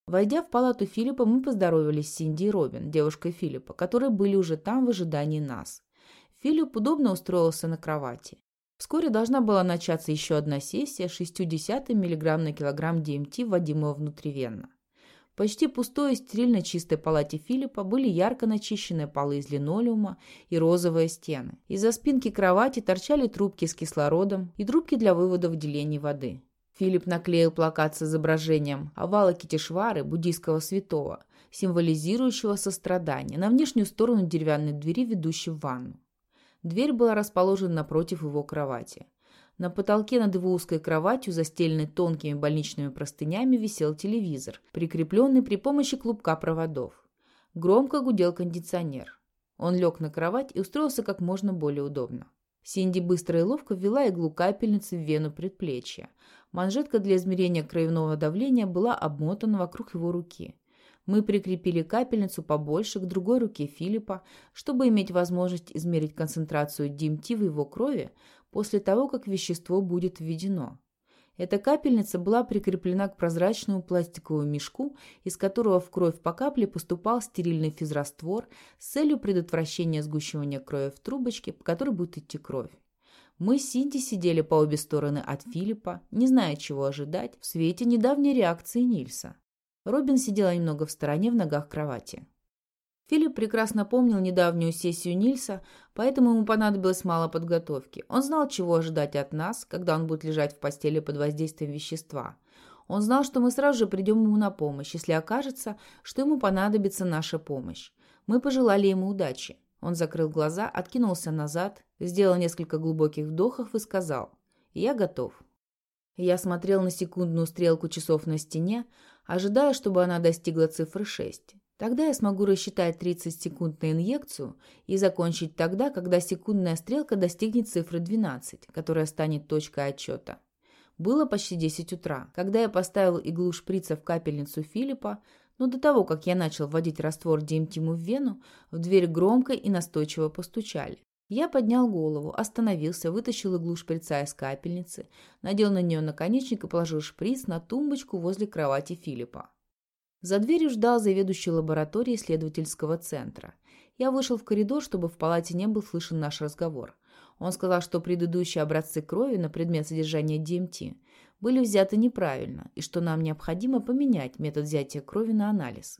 Войдя в палату Филиппа, мы поздоровались с Синди и Робин, девушкой Филиппа, которые были уже там в ожидании нас. Филипп удобно устроился на кровати. Вскоре должна была начаться еще одна сессия 0,6 мг на килограмм ДМТ, вводимого внутривенно почти пустой и стерильно чистой палате Филиппа были ярко начищенные полы из линолеума и розовые стены. Из-за спинки кровати торчали трубки с кислородом и трубки для вывода выделений воды. Филипп наклеил плакат с изображением овала Китишвары, буддийского святого, символизирующего сострадание, на внешнюю сторону деревянной двери, ведущей в ванну. Дверь была расположена напротив его кровати. На потолке над его узкой кроватью, застеленной тонкими больничными простынями, висел телевизор, прикрепленный при помощи клубка проводов. Громко гудел кондиционер. Он лег на кровать и устроился как можно более удобно. Синди быстро и ловко ввела иглу капельницы в вену предплечья. Манжетка для измерения кровяного давления была обмотана вокруг его руки. Мы прикрепили капельницу побольше к другой руке Филиппа, чтобы иметь возможность измерить концентрацию DMT в его крови после того, как вещество будет введено. Эта капельница была прикреплена к прозрачному пластиковому мешку, из которого в кровь по капле поступал стерильный физраствор с целью предотвращения сгущивания крови в трубочке, по которой будет идти кровь. Мы с Синди сидели по обе стороны от Филиппа, не зная, чего ожидать, в свете недавней реакции Нильса. Робин сидела немного в стороне в ногах кровати. Филипп прекрасно помнил недавнюю сессию Нильса, поэтому ему понадобилось мало подготовки. Он знал, чего ожидать от нас, когда он будет лежать в постели под воздействием вещества. Он знал, что мы сразу же придем ему на помощь, если окажется, что ему понадобится наша помощь. Мы пожелали ему удачи. Он закрыл глаза, откинулся назад, сделал несколько глубоких вдохов и сказал «Я готов». Я смотрел на секундную стрелку часов на стене, ожидая, чтобы она достигла цифры 6. Тогда я смогу рассчитать 30 секунд на инъекцию и закончить тогда, когда секундная стрелка достигнет цифры 12, которая станет точкой отчета. Было почти 10 утра, когда я поставил иглу шприца в капельницу Филиппа, но до того, как я начал вводить раствор Димтиму в вену, в дверь громко и настойчиво постучали. Я поднял голову, остановился, вытащил иглу шприца из капельницы, надел на нее наконечник и положил шприц на тумбочку возле кровати Филиппа. За дверью ждал заведующий лабораторией исследовательского центра. Я вышел в коридор, чтобы в палате не был слышен наш разговор. Он сказал, что предыдущие образцы крови на предмет содержания ДМТ были взяты неправильно и что нам необходимо поменять метод взятия крови на анализ.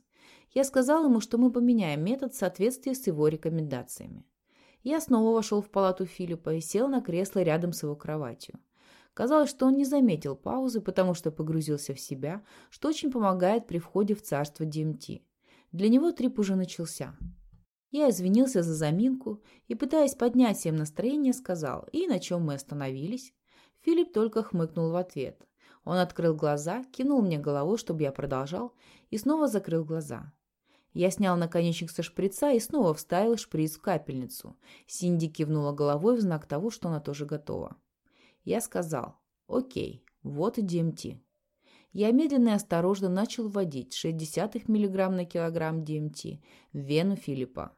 Я сказал ему, что мы поменяем метод в соответствии с его рекомендациями. Я снова вошел в палату Филиппа и сел на кресло рядом с его кроватью. Казалось, что он не заметил паузы, потому что погрузился в себя, что очень помогает при входе в царство ДМТ. Для него трип уже начался. Я извинился за заминку и, пытаясь поднять всем настроение, сказал, и на чем мы остановились. Филипп только хмыкнул в ответ. Он открыл глаза, кинул мне головой, чтобы я продолжал, и снова закрыл глаза. Я снял наконечник со шприца и снова вставил шприц в капельницу. Синди кивнула головой в знак того, что она тоже готова. Я сказал, окей, вот и DMT. Я медленно и осторожно начал вводить 0,6 мг на килограмм DMT в вену Филиппа.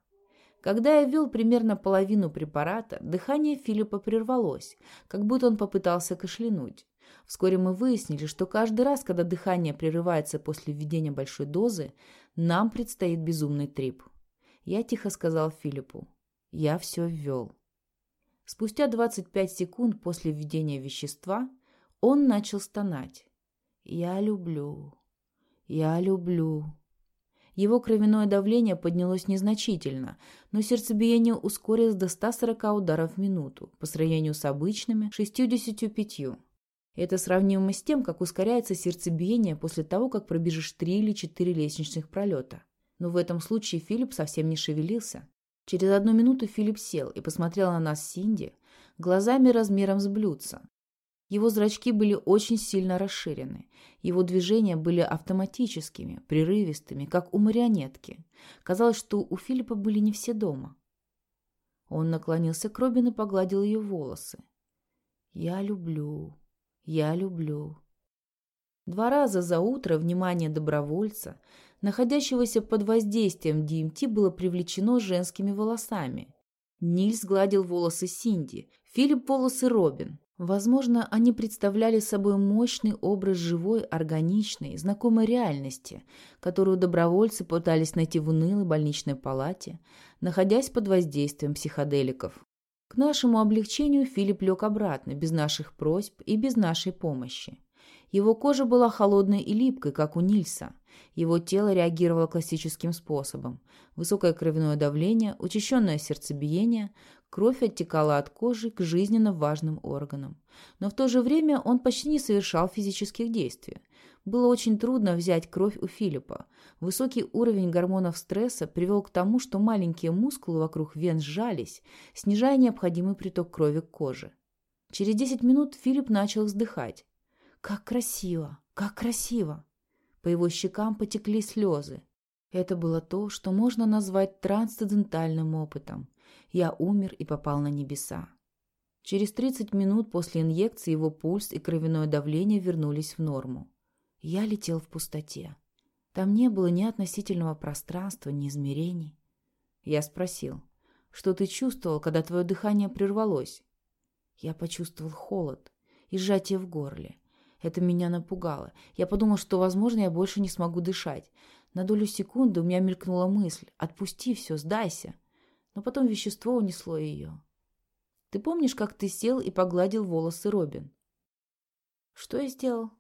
Когда я ввел примерно половину препарата, дыхание Филиппа прервалось, как будто он попытался кашлянуть. Вскоре мы выяснили, что каждый раз, когда дыхание прерывается после введения большой дозы, нам предстоит безумный трип. Я тихо сказал Филиппу. Я все ввел. Спустя 25 секунд после введения вещества он начал стонать. «Я люблю, я люблю». Его кровяное давление поднялось незначительно, но сердцебиение ускорилось до 140 ударов в минуту по сравнению с обычными 65. Это сравнимо с тем, как ускоряется сердцебиение после того, как пробежишь три или четыре лестничных пролета. Но в этом случае Филипп совсем не шевелился. Через одну минуту Филипп сел и посмотрел на нас Синди глазами размером с блюдца. Его зрачки были очень сильно расширены. Его движения были автоматическими, прерывистыми, как у марионетки. Казалось, что у Филиппа были не все дома. Он наклонился к Робин и погладил ее волосы. «Я люблю, я люблю». Два раза за утро внимание добровольца, находящегося под воздействием ДМТ, было привлечено женскими волосами. Нильс гладил волосы Синди, Филипп волосы Робин. Возможно, они представляли собой мощный образ живой, органичной, знакомой реальности, которую добровольцы пытались найти в унылой больничной палате, находясь под воздействием психоделиков. К нашему облегчению Филипп лег обратно, без наших просьб и без нашей помощи. Его кожа была холодной и липкой, как у Нильса. Его тело реагировало классическим способом. Высокое кровяное давление, учащенное сердцебиение, кровь оттекала от кожи к жизненно важным органам. Но в то же время он почти не совершал физических действий. Было очень трудно взять кровь у Филиппа. Высокий уровень гормонов стресса привел к тому, что маленькие мускулы вокруг вен сжались, снижая необходимый приток крови к коже. Через 10 минут Филипп начал вздыхать. «Как красиво! Как красиво!» По его щекам потекли слезы. Это было то, что можно назвать трансцендентальным опытом. Я умер и попал на небеса. Через 30 минут после инъекции его пульс и кровяное давление вернулись в норму. Я летел в пустоте. Там не было ни относительного пространства, ни измерений. Я спросил, что ты чувствовал, когда твое дыхание прервалось? Я почувствовал холод и сжатие в горле. Это меня напугало. Я подумал, что, возможно, я больше не смогу дышать. На долю секунды у меня мелькнула мысль «Отпусти все, сдайся». Но потом вещество унесло ее. Ты помнишь, как ты сел и погладил волосы Робин? Что я сделал?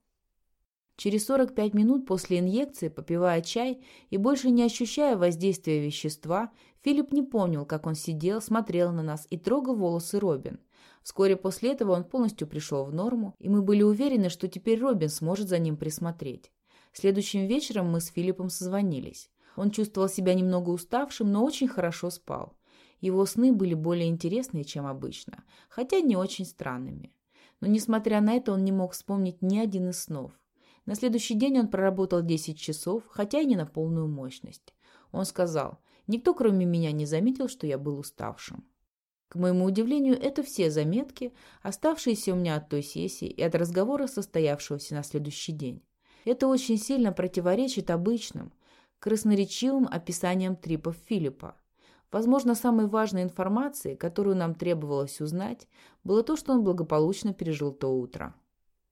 Через 45 минут после инъекции, попивая чай и больше не ощущая воздействия вещества, Филипп не помнил, как он сидел, смотрел на нас и трогал волосы Робин – Вскоре после этого он полностью пришел в норму, и мы были уверены, что теперь Робин сможет за ним присмотреть. Следующим вечером мы с Филиппом созвонились. Он чувствовал себя немного уставшим, но очень хорошо спал. Его сны были более интересные, чем обычно, хотя не очень странными. Но, несмотря на это, он не мог вспомнить ни один из снов. На следующий день он проработал 10 часов, хотя и не на полную мощность. Он сказал, никто кроме меня не заметил, что я был уставшим. К моему удивлению, это все заметки, оставшиеся у меня от той сессии и от разговора, состоявшегося на следующий день. Это очень сильно противоречит обычным, красноречивым описаниям трипов Филиппа. Возможно, самой важной информацией, которую нам требовалось узнать, было то, что он благополучно пережил то утро.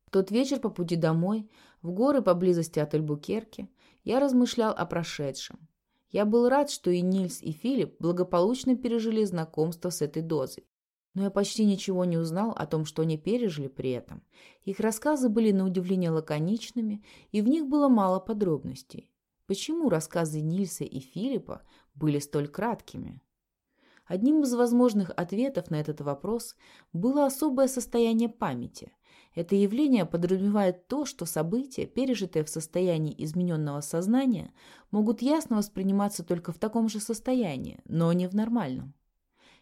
В тот вечер по пути домой, в горы поблизости от Альбукерки, я размышлял о прошедшем. Я был рад, что и Нильс, и Филипп благополучно пережили знакомство с этой дозой. Но я почти ничего не узнал о том, что они пережили при этом. Их рассказы были на удивление лаконичными, и в них было мало подробностей. Почему рассказы Нильса и Филиппа были столь краткими? Одним из возможных ответов на этот вопрос было особое состояние памяти, это явление подразумевает то, что события, пережитые в состоянии измененного сознания, могут ясно восприниматься только в таком же состоянии, но не в нормальном.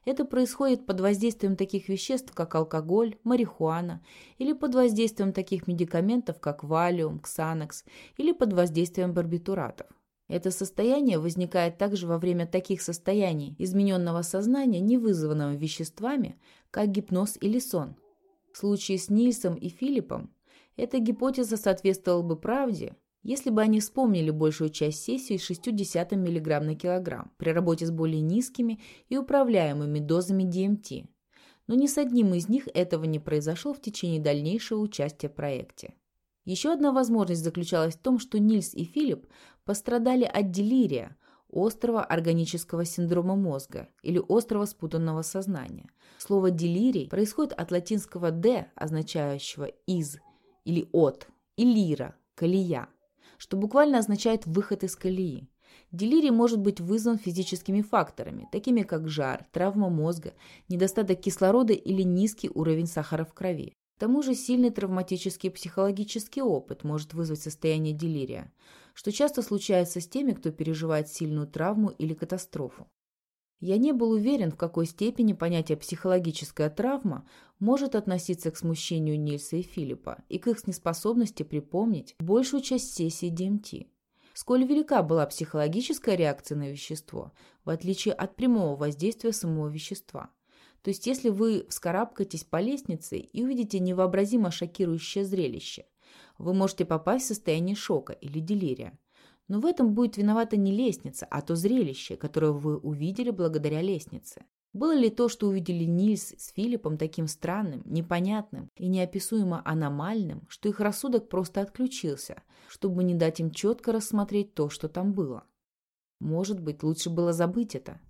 Это происходит под воздействием таких веществ, как алкоголь, марихуана, или под воздействием таких медикаментов, как валиум, ксанакс, или под воздействием барбитуратов. Это состояние возникает также во время таких состояний измененного сознания, не вызванного веществами, как гипноз или сон – в случае с Нильсом и Филиппом эта гипотеза соответствовала бы правде, если бы они вспомнили большую часть сессии с 60 мг на килограмм при работе с более низкими и управляемыми дозами DMT. Но ни с одним из них этого не произошло в течение дальнейшего участия в проекте. Еще одна возможность заключалась в том, что Нильс и Филипп пострадали от делирия, острого органического синдрома мозга или острого спутанного сознания. Слово «делирий» происходит от латинского «de», означающего «из» или «от», и «лира» – «колея», что буквально означает «выход из колеи». Делирий может быть вызван физическими факторами, такими как жар, травма мозга, недостаток кислорода или низкий уровень сахара в крови. К тому же сильный травматический психологический опыт может вызвать состояние делирия, что часто случается с теми, кто переживает сильную травму или катастрофу. Я не был уверен, в какой степени понятие «психологическая травма» может относиться к смущению Нильса и Филиппа и к их неспособности припомнить большую часть сессии ДМТ. Сколь велика была психологическая реакция на вещество, в отличие от прямого воздействия самого вещества. То есть, если вы вскарабкаетесь по лестнице и увидите невообразимо шокирующее зрелище, вы можете попасть в состояние шока или делирия. Но в этом будет виновата не лестница, а то зрелище, которое вы увидели благодаря лестнице. Было ли то, что увидели Нильс с Филиппом, таким странным, непонятным и неописуемо аномальным, что их рассудок просто отключился, чтобы не дать им четко рассмотреть то, что там было? Может быть, лучше было забыть это?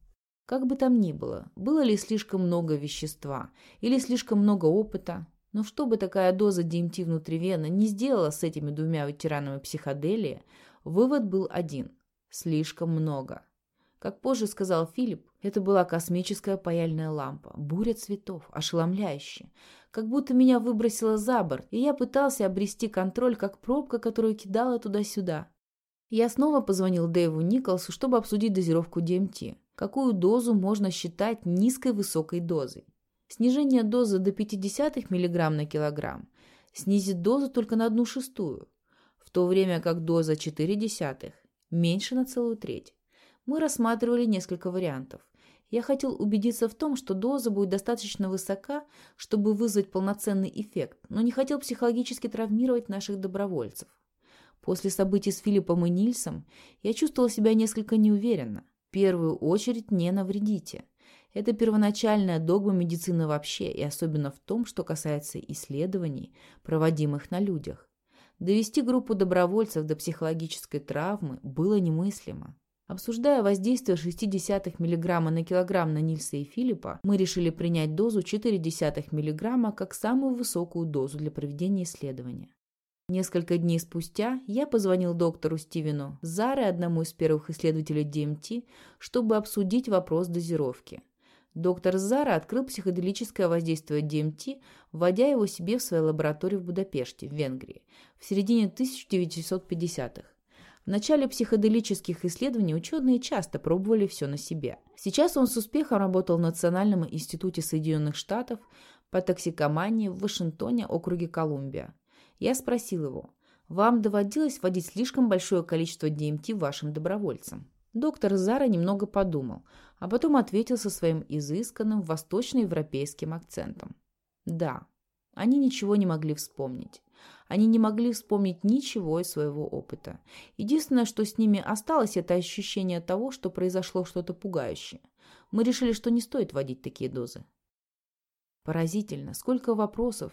Как бы там ни было, было ли слишком много вещества или слишком много опыта, но что бы такая доза DMT внутривенно не сделала с этими двумя ветеранами психоделии, вывод был один – слишком много. Как позже сказал Филипп, это была космическая паяльная лампа, буря цветов, ошеломляющая. Как будто меня выбросило за борт, и я пытался обрести контроль, как пробка, которую кидала туда-сюда. Я снова позвонил Дэйву Николсу, чтобы обсудить дозировку DMT какую дозу можно считать низкой-высокой дозой. Снижение дозы до 0,5 мг на килограмм снизит дозу только на одну шестую, в то время как доза 0,4 меньше на целую треть. Мы рассматривали несколько вариантов. Я хотел убедиться в том, что доза будет достаточно высока, чтобы вызвать полноценный эффект, но не хотел психологически травмировать наших добровольцев. После событий с Филиппом и Нильсом я чувствовал себя несколько неуверенно первую очередь не навредите. Это первоначальная догма медицины вообще, и особенно в том, что касается исследований, проводимых на людях. Довести группу добровольцев до психологической травмы было немыслимо. Обсуждая воздействие 0,6 мг на килограмм на Нильса и Филиппа, мы решили принять дозу 0,4 мг как самую высокую дозу для проведения исследования. Несколько дней спустя я позвонил доктору Стивену Заре, одному из первых исследователей ДМТ, чтобы обсудить вопрос дозировки. Доктор Зара открыл психоделическое воздействие ДМТ, вводя его себе в свою лабораторию в Будапеште, в Венгрии, в середине 1950-х. В начале психоделических исследований ученые часто пробовали все на себе. Сейчас он с успехом работал в Национальном институте Соединенных Штатов по токсикомании в Вашингтоне, округе Колумбия. Я спросил его, «Вам доводилось вводить слишком большое количество ДМТ вашим добровольцам?» Доктор Зара немного подумал, а потом ответил со своим изысканным восточноевропейским акцентом. «Да, они ничего не могли вспомнить. Они не могли вспомнить ничего из своего опыта. Единственное, что с ними осталось, это ощущение того, что произошло что-то пугающее. Мы решили, что не стоит вводить такие дозы. Поразительно, сколько вопросов,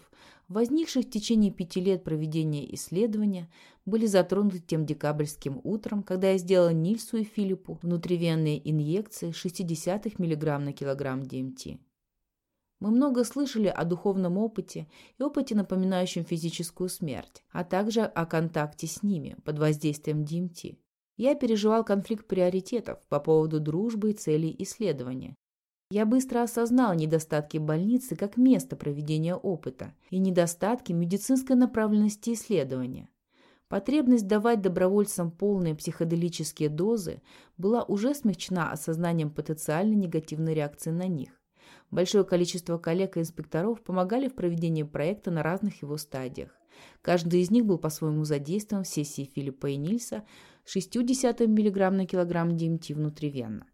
возникших в течение пяти лет проведения исследования, были затронуты тем декабрьским утром, когда я сделала Нильсу и Филиппу внутривенные инъекции 60 мг на килограмм ДМТ. Мы много слышали о духовном опыте и опыте, напоминающем физическую смерть, а также о контакте с ними под воздействием ДМТ. Я переживал конфликт приоритетов по поводу дружбы и целей исследования, я быстро осознал недостатки больницы как место проведения опыта и недостатки медицинской направленности исследования. Потребность давать добровольцам полные психоделические дозы была уже смягчена осознанием потенциальной негативной реакции на них. Большое количество коллег и инспекторов помогали в проведении проекта на разных его стадиях. Каждый из них был по-своему задействован в сессии Филиппа и Нильса 60 мг на килограмм ДМТ внутривенно.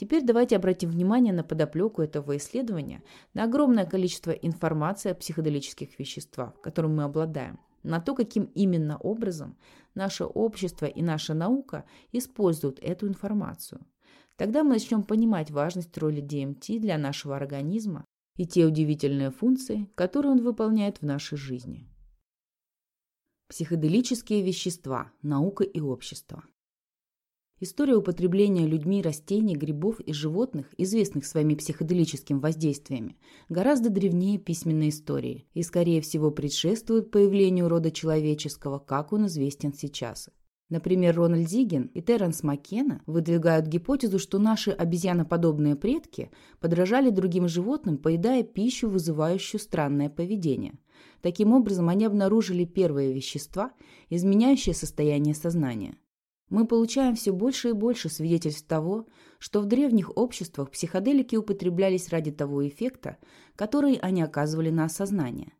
Теперь давайте обратим внимание на подоплеку этого исследования, на огромное количество информации о психоделических веществах, которым мы обладаем, на то, каким именно образом наше общество и наша наука используют эту информацию. Тогда мы начнем понимать важность роли ДМТ для нашего организма и те удивительные функции, которые он выполняет в нашей жизни. Психоделические вещества. Наука и общество. История употребления людьми растений, грибов и животных, известных своими психоделическими воздействиями, гораздо древнее письменной истории и, скорее всего, предшествует появлению рода человеческого, как он известен сейчас. Например, Рональд Зиген и Терренс Маккена выдвигают гипотезу, что наши обезьяноподобные предки подражали другим животным, поедая пищу, вызывающую странное поведение. Таким образом, они обнаружили первые вещества, изменяющие состояние сознания. Мы получаем все больше и больше свидетельств того, что в древних обществах психоделики употреблялись ради того эффекта, который они оказывали на осознание.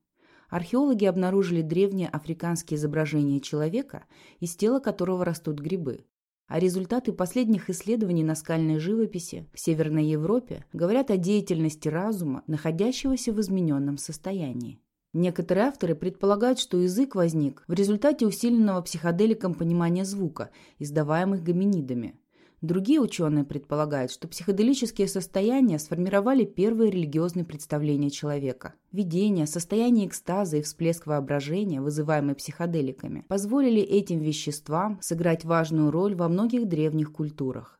Археологи обнаружили древние африканские изображения человека, из тела которого растут грибы. А результаты последних исследований на скальной живописи в Северной Европе говорят о деятельности разума, находящегося в измененном состоянии. Некоторые авторы предполагают, что язык возник в результате усиленного психоделиком понимания звука, издаваемых гоминидами. Другие ученые предполагают, что психоделические состояния сформировали первые религиозные представления человека. Видение, состояние экстаза и всплеск воображения, вызываемые психоделиками, позволили этим веществам сыграть важную роль во многих древних культурах.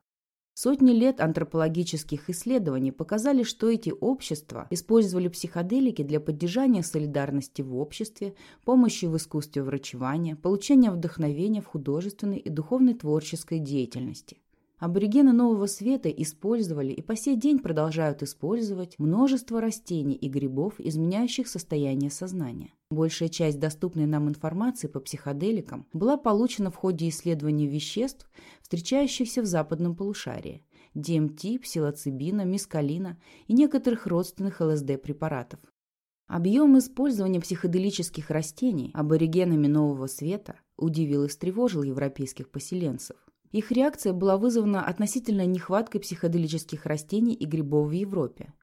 Сотни лет антропологических исследований показали, что эти общества использовали психоделики для поддержания солидарности в обществе, помощи в искусстве врачевания, получения вдохновения в художественной и духовной творческой деятельности. Аборигены Нового Света использовали и по сей день продолжают использовать множество растений и грибов, изменяющих состояние сознания. Большая часть доступной нам информации по психоделикам была получена в ходе исследований веществ, встречающихся в западном полушарии – DMT, псилоцибина, мискалина и некоторых родственных ЛСД-препаратов. Объем использования психоделических растений аборигенами Нового Света удивил и встревожил европейских поселенцев. Их реакция была вызвана относительной нехваткой психоделических растений и грибов в Европе.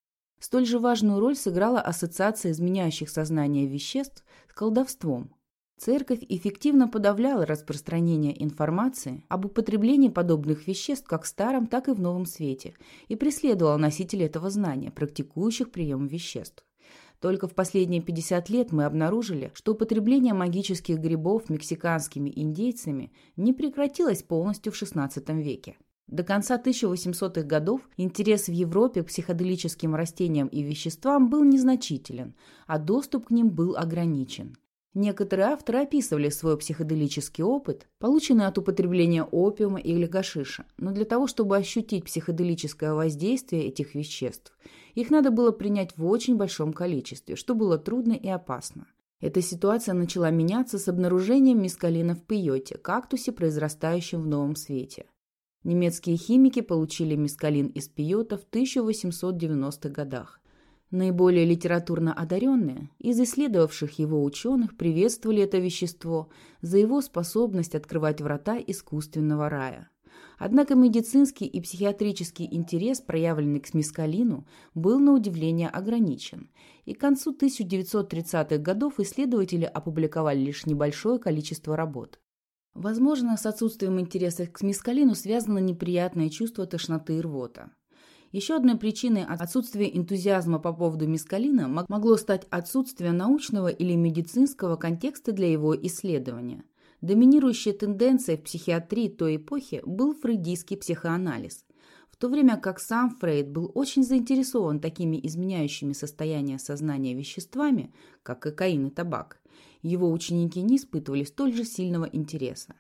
Столь же важную роль сыграла ассоциация изменяющих сознание веществ с колдовством. Церковь эффективно подавляла распространение информации об употреблении подобных веществ как в Старом, так и в Новом Свете и преследовала носителей этого знания, практикующих прием веществ. Только в последние 50 лет мы обнаружили, что употребление магических грибов мексиканскими индейцами не прекратилось полностью в XVI веке. До конца 1800-х годов интерес в Европе к психоделическим растениям и веществам был незначителен, а доступ к ним был ограничен. Некоторые авторы описывали свой психоделический опыт, полученный от употребления опиума или гашиша, но для того, чтобы ощутить психоделическое воздействие этих веществ, их надо было принять в очень большом количестве, что было трудно и опасно. Эта ситуация начала меняться с обнаружением мискалина в пейоте, кактусе, произрастающем в Новом Свете. Немецкие химики получили мискалин из пейота в 1890-х годах. Наиболее литературно одаренные из исследовавших его ученых приветствовали это вещество за его способность открывать врата искусственного рая. Однако медицинский и психиатрический интерес, проявленный к смескалину, был на удивление ограничен, и к концу 1930-х годов исследователи опубликовали лишь небольшое количество работ. Возможно, с отсутствием интереса к смескалину связано неприятное чувство тошноты и рвота. Еще одной причиной отсутствия энтузиазма по поводу мискалина могло стать отсутствие научного или медицинского контекста для его исследования. Доминирующая тенденция в психиатрии той эпохи был фрейдистский психоанализ, в то время как сам Фрейд был очень заинтересован такими изменяющими состояние сознания веществами, как кокаин и табак, его ученики не испытывали столь же сильного интереса.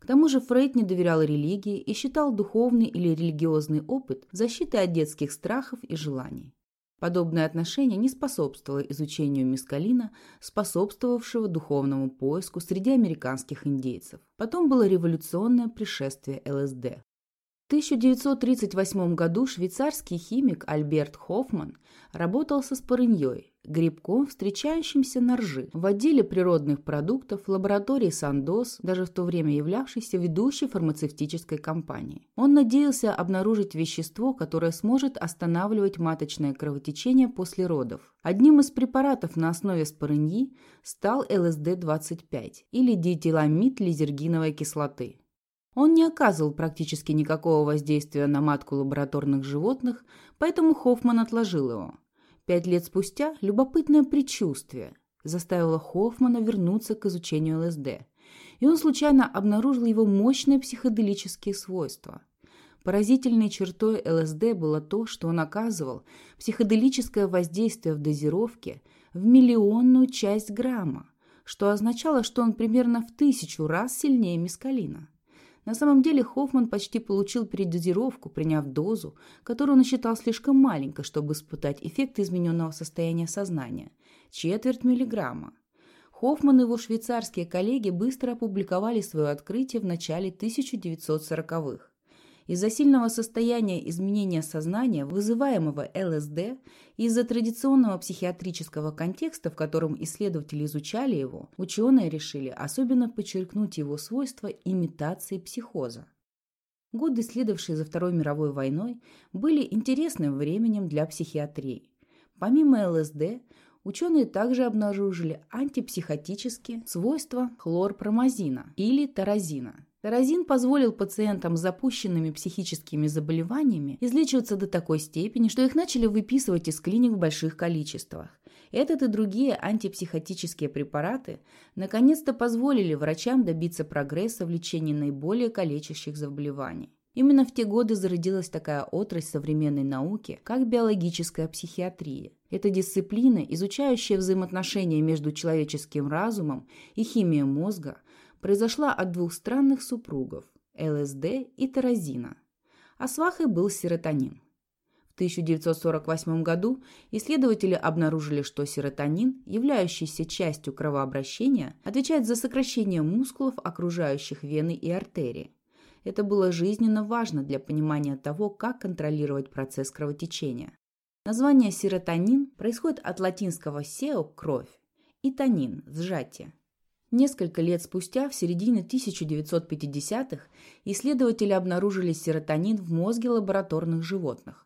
К тому же Фрейд не доверял религии и считал духовный или религиозный опыт защитой от детских страхов и желаний. Подобное отношение не способствовало изучению мискалина, способствовавшего духовному поиску среди американских индейцев. Потом было революционное пришествие ЛСД. В 1938 году швейцарский химик Альберт Хоффман работал со спорыньей, грибком, встречающимся на ржи, в отделе природных продуктов лаборатории Сандос, даже в то время являвшейся ведущей фармацевтической компанией. Он надеялся обнаружить вещество, которое сможет останавливать маточное кровотечение после родов. Одним из препаратов на основе спорыньи стал ЛСД-25 или диэтиламид лизергиновой кислоты. Он не оказывал практически никакого воздействия на матку лабораторных животных, поэтому Хоффман отложил его. Пять лет спустя любопытное предчувствие заставило Хоффмана вернуться к изучению ЛСД, и он случайно обнаружил его мощные психоделические свойства. Поразительной чертой ЛСД было то, что он оказывал психоделическое воздействие в дозировке в миллионную часть грамма, что означало, что он примерно в тысячу раз сильнее мискалина. На самом деле Хоффман почти получил передозировку, приняв дозу, которую он считал слишком маленькой, чтобы испытать эффект измененного состояния сознания – четверть миллиграмма. Хоффман и его швейцарские коллеги быстро опубликовали свое открытие в начале 1940-х. Из-за сильного состояния изменения сознания, вызываемого ЛСД, и из-за традиционного психиатрического контекста, в котором исследователи изучали его, ученые решили особенно подчеркнуть его свойства имитации психоза. Годы, следовавшие за Второй мировой войной, были интересным временем для психиатрии. Помимо ЛСД, ученые также обнаружили антипсихотические свойства хлорпромазина или таразина – Таразин позволил пациентам с запущенными психическими заболеваниями излечиваться до такой степени, что их начали выписывать из клиник в больших количествах. Этот и другие антипсихотические препараты наконец-то позволили врачам добиться прогресса в лечении наиболее калечащих заболеваний. Именно в те годы зародилась такая отрасль современной науки, как биологическая психиатрия. Это дисциплина, изучающая взаимоотношения между человеческим разумом и химией мозга, произошла от двух странных супругов – ЛСД и таразина. А свахой был серотонин. В 1948 году исследователи обнаружили, что серотонин, являющийся частью кровообращения, отвечает за сокращение мускулов, окружающих вены и артерии. Это было жизненно важно для понимания того, как контролировать процесс кровотечения. Название серотонин происходит от латинского «сео» – кровь и «тонин» – сжатие. Несколько лет спустя, в середине 1950-х, исследователи обнаружили серотонин в мозге лабораторных животных.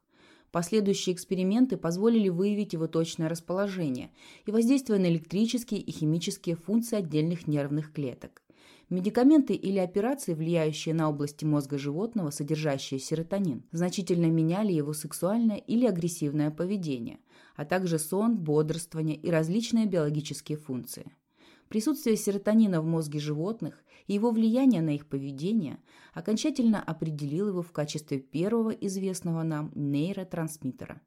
Последующие эксперименты позволили выявить его точное расположение и воздействие на электрические и химические функции отдельных нервных клеток. Медикаменты или операции, влияющие на области мозга животного, содержащие серотонин, значительно меняли его сексуальное или агрессивное поведение, а также сон, бодрствование и различные биологические функции. Присутствие серотонина в мозге животных и его влияние на их поведение окончательно определил его в качестве первого известного нам нейротрансмиттера.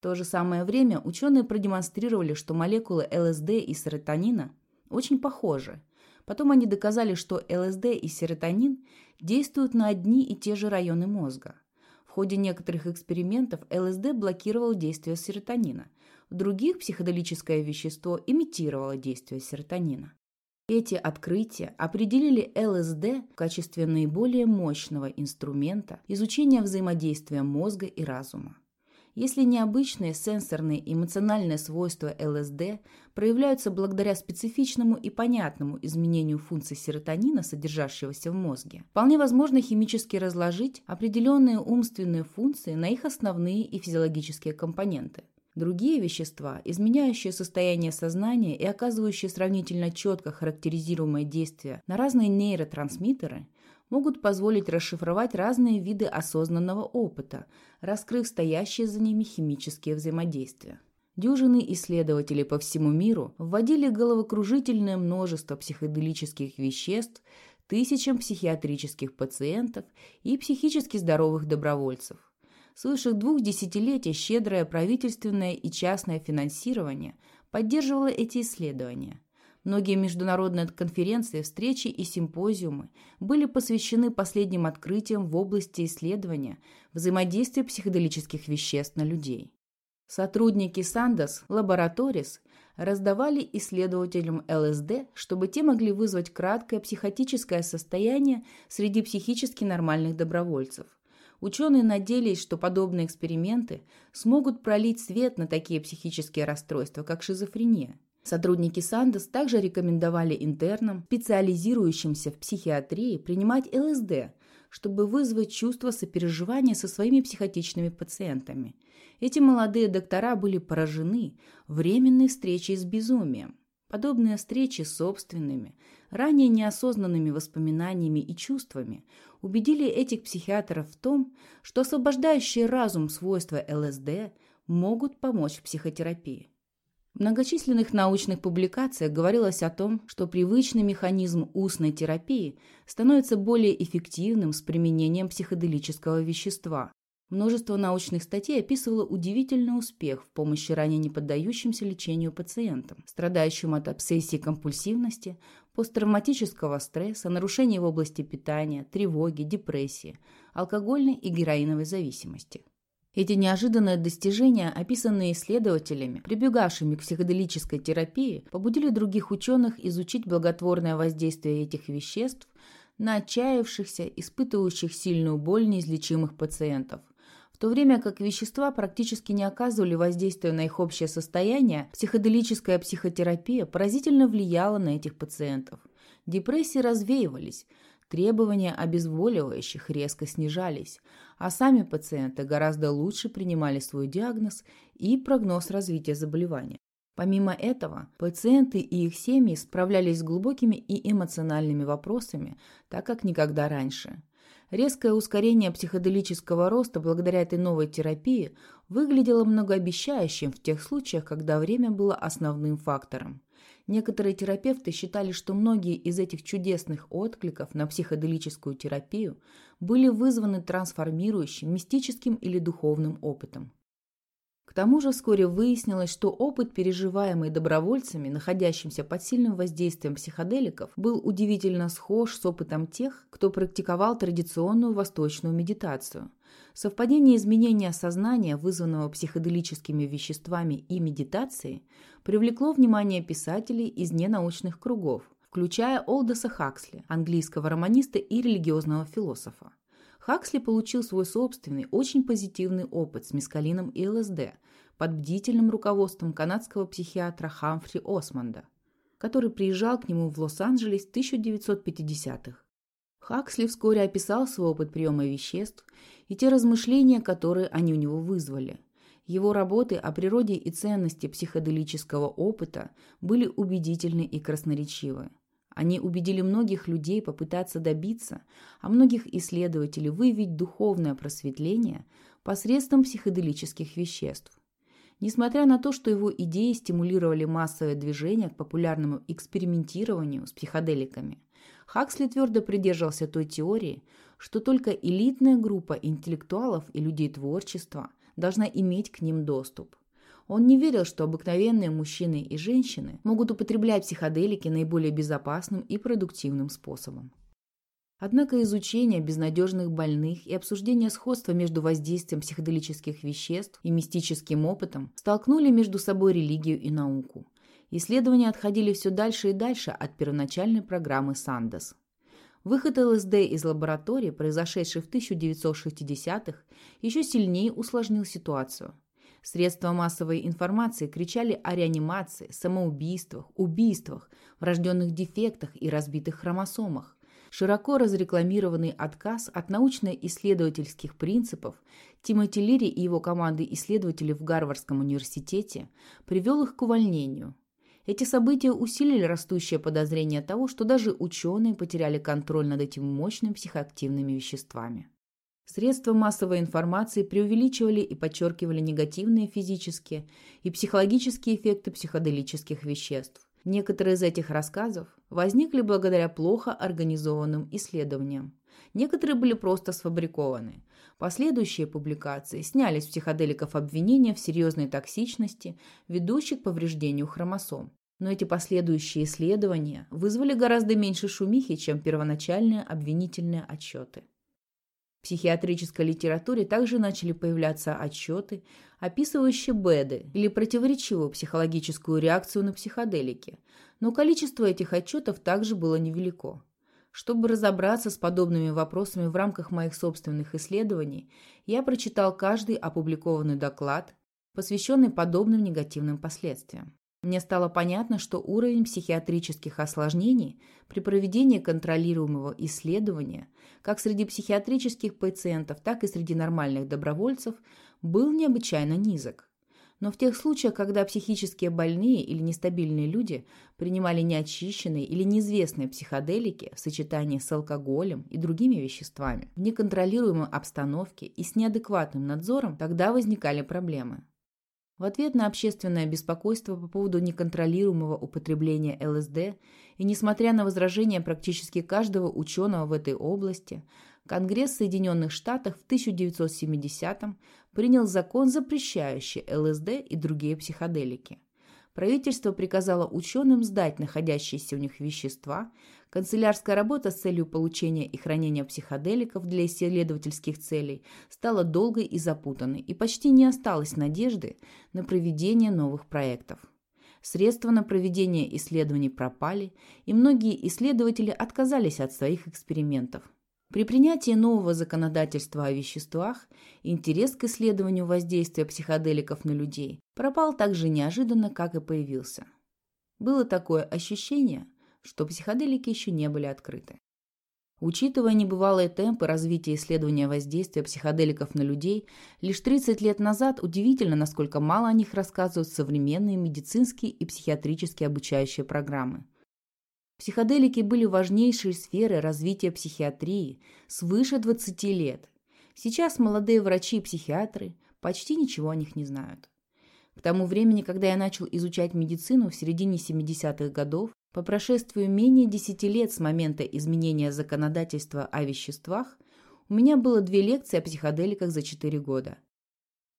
В то же самое время ученые продемонстрировали, что молекулы ЛСД и серотонина очень похожи. Потом они доказали, что ЛСД и серотонин действуют на одни и те же районы мозга. В ходе некоторых экспериментов ЛСД блокировал действие серотонина – в других психоделическое вещество имитировало действие серотонина. Эти открытия определили ЛСД в качестве наиболее мощного инструмента изучения взаимодействия мозга и разума. Если необычные сенсорные и эмоциональные свойства ЛСД проявляются благодаря специфичному и понятному изменению функций серотонина, содержащегося в мозге, вполне возможно химически разложить определенные умственные функции на их основные и физиологические компоненты. Другие вещества, изменяющие состояние сознания и оказывающие сравнительно четко характеризуемое действие на разные нейротрансмиттеры, могут позволить расшифровать разные виды осознанного опыта, раскрыв стоящие за ними химические взаимодействия. Дюжины исследователей по всему миру вводили головокружительное множество психоделических веществ тысячам психиатрических пациентов и психически здоровых добровольцев – свыше двух десятилетий щедрое правительственное и частное финансирование поддерживало эти исследования. Многие международные конференции, встречи и симпозиумы были посвящены последним открытиям в области исследования взаимодействия психоделических веществ на людей. Сотрудники Сандос Лабораторис раздавали исследователям ЛСД, чтобы те могли вызвать краткое психотическое состояние среди психически нормальных добровольцев – Ученые надеялись, что подобные эксперименты смогут пролить свет на такие психические расстройства, как шизофрения. Сотрудники Сандос также рекомендовали интернам, специализирующимся в психиатрии, принимать ЛСД, чтобы вызвать чувство сопереживания со своими психотичными пациентами. Эти молодые доктора были поражены временной встречей с безумием. Подобные встречи с собственными, ранее неосознанными воспоминаниями и чувствами убедили этих психиатров в том, что освобождающие разум свойства ЛСД могут помочь в психотерапии. В многочисленных научных публикациях говорилось о том, что привычный механизм устной терапии становится более эффективным с применением психоделического вещества. Множество научных статей описывало удивительный успех в помощи ранее не поддающимся лечению пациентам, страдающим от обсессии компульсивности, посттравматического стресса, нарушений в области питания, тревоги, депрессии, алкогольной и героиновой зависимости. Эти неожиданные достижения, описанные исследователями, прибегавшими к психоделической терапии, побудили других ученых изучить благотворное воздействие этих веществ на отчаявшихся, испытывающих сильную боль неизлечимых пациентов. То время как вещества практически не оказывали воздействия на их общее состояние, психоделическая психотерапия поразительно влияла на этих пациентов. Депрессии развеивались, Требования обезболивающих резко снижались, а сами пациенты гораздо лучше принимали свой диагноз и прогноз развития заболевания. Помимо этого, пациенты и их семьи справлялись с глубокими и эмоциональными вопросами, так как никогда раньше. Резкое ускорение психоделического роста благодаря этой новой терапии выглядело многообещающим в тех случаях, когда время было основным фактором. Некоторые терапевты считали, что многие из этих чудесных откликов на психоделическую терапию были вызваны трансформирующим, мистическим или духовным опытом. К тому же вскоре выяснилось, что опыт, переживаемый добровольцами, находящимся под сильным воздействием психоделиков, был удивительно схож с опытом тех, кто практиковал традиционную восточную медитацию – Совпадение изменения сознания, вызванного психоделическими веществами и медитацией, привлекло внимание писателей из ненаучных кругов, включая Олдоса Хаксли, английского романиста и религиозного философа. Хаксли получил свой собственный, очень позитивный опыт с мискалином и ЛСД под бдительным руководством канадского психиатра Хамфри Осмонда, который приезжал к нему в Лос-Анджелес в 1950-х. Хаксли вскоре описал свой опыт приема веществ и те размышления, которые они у него вызвали. Его работы о природе и ценности психоделического опыта были убедительны и красноречивы. Они убедили многих людей попытаться добиться, а многих исследователей выявить духовное просветление посредством психоделических веществ. Несмотря на то, что его идеи стимулировали массовое движение к популярному экспериментированию с психоделиками, Хаксли твердо придерживался той теории, что только элитная группа интеллектуалов и людей творчества должна иметь к ним доступ. Он не верил, что обыкновенные мужчины и женщины могут употреблять психоделики наиболее безопасным и продуктивным способом. Однако изучение безнадежных больных и обсуждение сходства между воздействием психоделических веществ и мистическим опытом столкнули между собой религию и науку. Исследования отходили все дальше и дальше от первоначальной программы Сандос. Выход ЛСД из лаборатории, произошедший в 1960-х, еще сильнее усложнил ситуацию. Средства массовой информации кричали о реанимации, самоубийствах, убийствах, врожденных дефектах и разбитых хромосомах. Широко разрекламированный отказ от научно-исследовательских принципов Тимоти Лири и его команды исследователей в Гарвардском университете привел их к увольнению – эти события усилили растущее подозрение того, что даже ученые потеряли контроль над этими мощными психоактивными веществами. Средства массовой информации преувеличивали и подчеркивали негативные физические и психологические эффекты психоделических веществ. Некоторые из этих рассказов возникли благодаря плохо организованным исследованиям. Некоторые были просто сфабрикованы. Последующие публикации сняли с психоделиков обвинения в серьезной токсичности, ведущей к повреждению хромосом. Но эти последующие исследования вызвали гораздо меньше шумихи, чем первоначальные обвинительные отчеты. В психиатрической литературе также начали появляться отчеты, описывающие беды или противоречивую психологическую реакцию на психоделики, но количество этих отчетов также было невелико. Чтобы разобраться с подобными вопросами в рамках моих собственных исследований, я прочитал каждый опубликованный доклад, посвященный подобным негативным последствиям. Мне стало понятно, что уровень психиатрических осложнений при проведении контролируемого исследования как среди психиатрических пациентов, так и среди нормальных добровольцев был необычайно низок. Но в тех случаях, когда психически больные или нестабильные люди принимали неочищенные или неизвестные психоделики в сочетании с алкоголем и другими веществами, в неконтролируемой обстановке и с неадекватным надзором, тогда возникали проблемы. В ответ на общественное беспокойство по поводу неконтролируемого употребления ЛСД и несмотря на возражения практически каждого ученого в этой области, Конгресс Соединенных Штатов в 1970-м принял закон, запрещающий ЛСД и другие психоделики. Правительство приказало ученым сдать находящиеся у них вещества, канцелярская работа с целью получения и хранения психоделиков для исследовательских целей стала долгой и запутанной, и почти не осталось надежды на проведение новых проектов. Средства на проведение исследований пропали, и многие исследователи отказались от своих экспериментов. При принятии нового законодательства о веществах интерес к исследованию воздействия психоделиков на людей пропал так же неожиданно, как и появился. Было такое ощущение, что психоделики еще не были открыты. Учитывая небывалые темпы развития исследования воздействия психоделиков на людей, лишь 30 лет назад удивительно, насколько мало о них рассказывают современные медицинские и психиатрические обучающие программы. Психоделики были важнейшей сферой развития психиатрии свыше 20 лет. Сейчас молодые врачи и психиатры почти ничего о них не знают. К тому времени, когда я начал изучать медицину в середине 70-х годов, по прошествию менее 10 лет с момента изменения законодательства о веществах, у меня было две лекции о психоделиках за 4 года.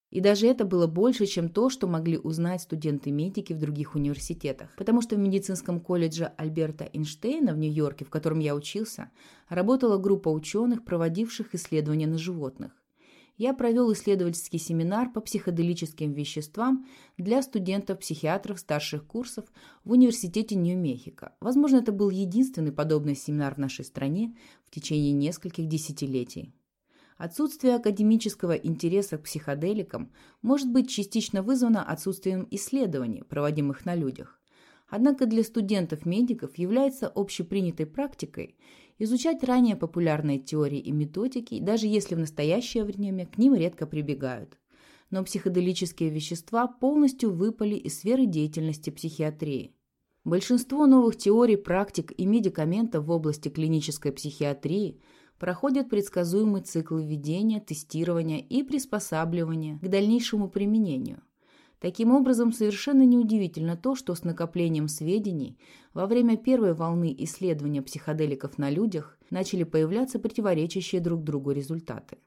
И даже это было больше, чем то, что могли узнать студенты-медики в других университетах. Потому что в медицинском колледже Альберта Эйнштейна в Нью-Йорке, в котором я учился, работала группа ученых, проводивших исследования на животных. Я провел исследовательский семинар по психоделическим веществам для студентов-психиатров старших курсов в Университете Нью-Мехико. Возможно, это был единственный подобный семинар в нашей стране в течение нескольких десятилетий. Отсутствие академического интереса к психоделикам может быть частично вызвано отсутствием исследований, проводимых на людях. Однако для студентов-медиков является общепринятой практикой изучать ранее популярные теории и методики, даже если в настоящее время к ним редко прибегают. Но психоделические вещества полностью выпали из сферы деятельности психиатрии. Большинство новых теорий, практик и медикаментов в области клинической психиатрии – проходят предсказуемый цикл введения, тестирования и приспосабливания к дальнейшему применению. Таким образом, совершенно неудивительно то, что с накоплением сведений во время первой волны исследования психоделиков на людях начали появляться противоречащие друг другу результаты.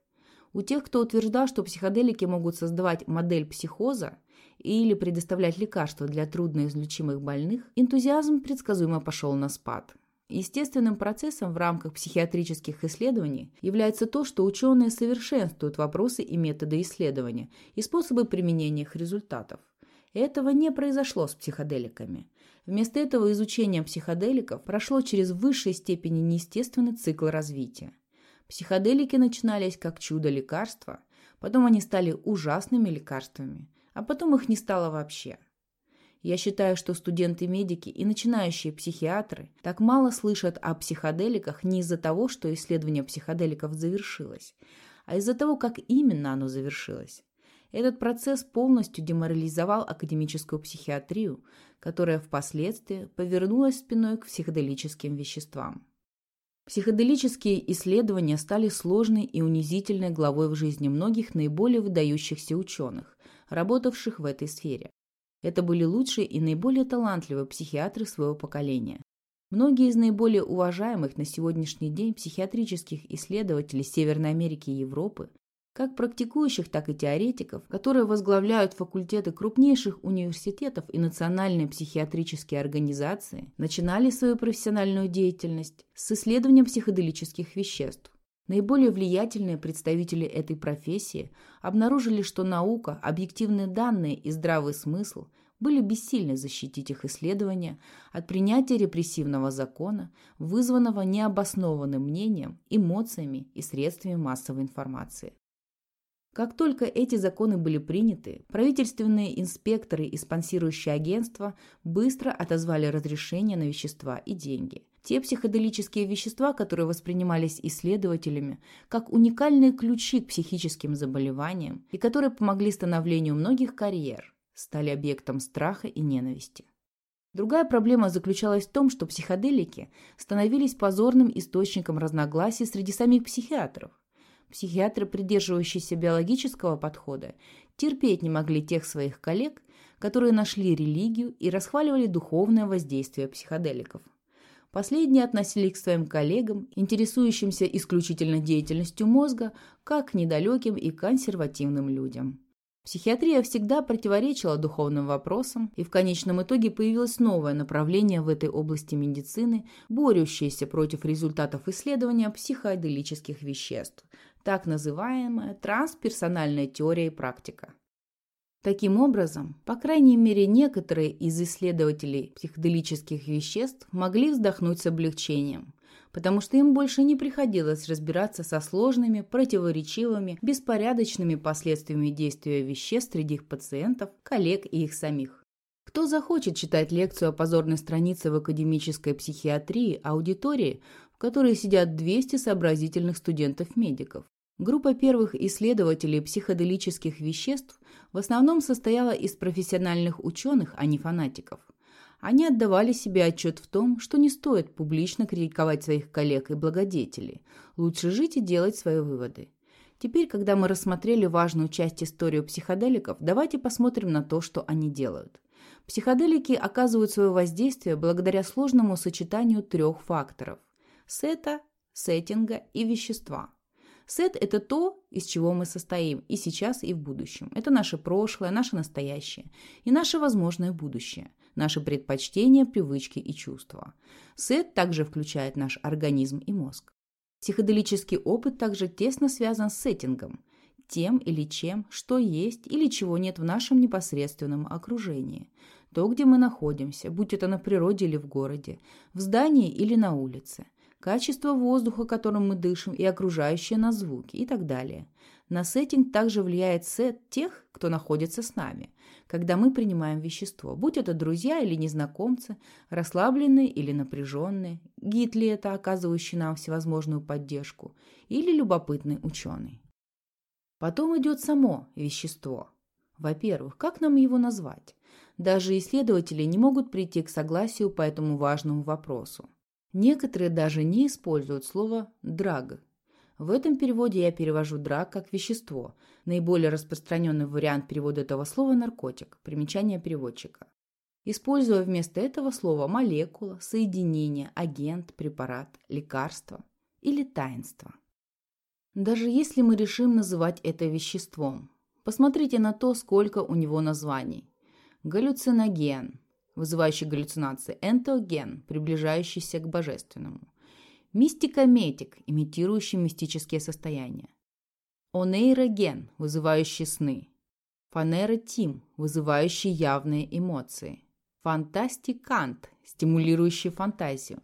У тех, кто утверждал, что психоделики могут создавать модель психоза или предоставлять лекарства для трудноизлечимых больных, энтузиазм предсказуемо пошел на спад – Естественным процессом в рамках психиатрических исследований является то, что ученые совершенствуют вопросы и методы исследования и способы применения их результатов. Этого не произошло с психоделиками. Вместо этого изучение психоделиков прошло через высшей степени неестественный цикл развития. Психоделики начинались как чудо-лекарства, потом они стали ужасными лекарствами, а потом их не стало вообще. Я считаю, что студенты-медики и начинающие психиатры так мало слышат о психоделиках не из-за того, что исследование психоделиков завершилось, а из-за того, как именно оно завершилось. Этот процесс полностью деморализовал академическую психиатрию, которая впоследствии повернулась спиной к психоделическим веществам. Психоделические исследования стали сложной и унизительной главой в жизни многих наиболее выдающихся ученых, работавших в этой сфере. Это были лучшие и наиболее талантливые психиатры своего поколения. Многие из наиболее уважаемых на сегодняшний день психиатрических исследователей Северной Америки и Европы, как практикующих, так и теоретиков, которые возглавляют факультеты крупнейших университетов и национальные психиатрические организации, начинали свою профессиональную деятельность с исследования психоделических веществ. Наиболее влиятельные представители этой профессии обнаружили, что наука, объективные данные и здравый смысл были бессильны защитить их исследования от принятия репрессивного закона, вызванного необоснованным мнением, эмоциями и средствами массовой информации. Как только эти законы были приняты, правительственные инспекторы и спонсирующие агентства быстро отозвали разрешение на вещества и деньги. Те психоделические вещества, которые воспринимались исследователями как уникальные ключи к психическим заболеваниям и которые помогли становлению многих карьер, стали объектом страха и ненависти. Другая проблема заключалась в том, что психоделики становились позорным источником разногласий среди самих психиатров. Психиатры, придерживающиеся биологического подхода, терпеть не могли тех своих коллег, которые нашли религию и расхваливали духовное воздействие психоделиков. Последние относились к своим коллегам, интересующимся исключительно деятельностью мозга, как к недалеким и консервативным людям. Психиатрия всегда противоречила духовным вопросам, и в конечном итоге появилось новое направление в этой области медицины, борющееся против результатов исследования психоделических веществ, так называемая трансперсональная теория и практика. Таким образом, по крайней мере, некоторые из исследователей психоделических веществ могли вздохнуть с облегчением потому что им больше не приходилось разбираться со сложными, противоречивыми, беспорядочными последствиями действия веществ среди их пациентов, коллег и их самих. Кто захочет читать лекцию о позорной странице в академической психиатрии аудитории, в которой сидят 200 сообразительных студентов-медиков? Группа первых исследователей психоделических веществ в основном состояла из профессиональных ученых, а не фанатиков – они отдавали себе отчет в том, что не стоит публично критиковать своих коллег и благодетелей. Лучше жить и делать свои выводы. Теперь, когда мы рассмотрели важную часть истории психоделиков, давайте посмотрим на то, что они делают. Психоделики оказывают свое воздействие благодаря сложному сочетанию трех факторов – сета, сеттинга и вещества. Сет – это то, из чего мы состоим и сейчас, и в будущем. Это наше прошлое, наше настоящее и наше возможное будущее – наши предпочтения, привычки и чувства. Сет также включает наш организм и мозг. Психоделический опыт также тесно связан с сеттингом, тем или чем, что есть или чего нет в нашем непосредственном окружении. То, где мы находимся, будь это на природе или в городе, в здании или на улице, качество воздуха, которым мы дышим, и окружающие нас звуки и так далее. На сеттинг также влияет сет тех, кто находится с нами, когда мы принимаем вещество, будь это друзья или незнакомцы, расслабленные или напряженные, гид ли это, оказывающий нам всевозможную поддержку, или любопытный ученый. Потом идет само вещество. Во-первых, как нам его назвать? Даже исследователи не могут прийти к согласию по этому важному вопросу. Некоторые даже не используют слово «драг», в этом переводе я перевожу драг как вещество. Наиболее распространенный вариант перевода этого слова – наркотик, примечание переводчика. Используя вместо этого слова молекула, соединение, агент, препарат, лекарство или таинство. Даже если мы решим называть это веществом, посмотрите на то, сколько у него названий. Галлюциноген, вызывающий галлюцинации, энтоген, приближающийся к божественному, Мистикометик, имитирующий мистические состояния. Онейроген, вызывающий сны. Фанеротим, вызывающий явные эмоции. Фантастикант, стимулирующий фантазию.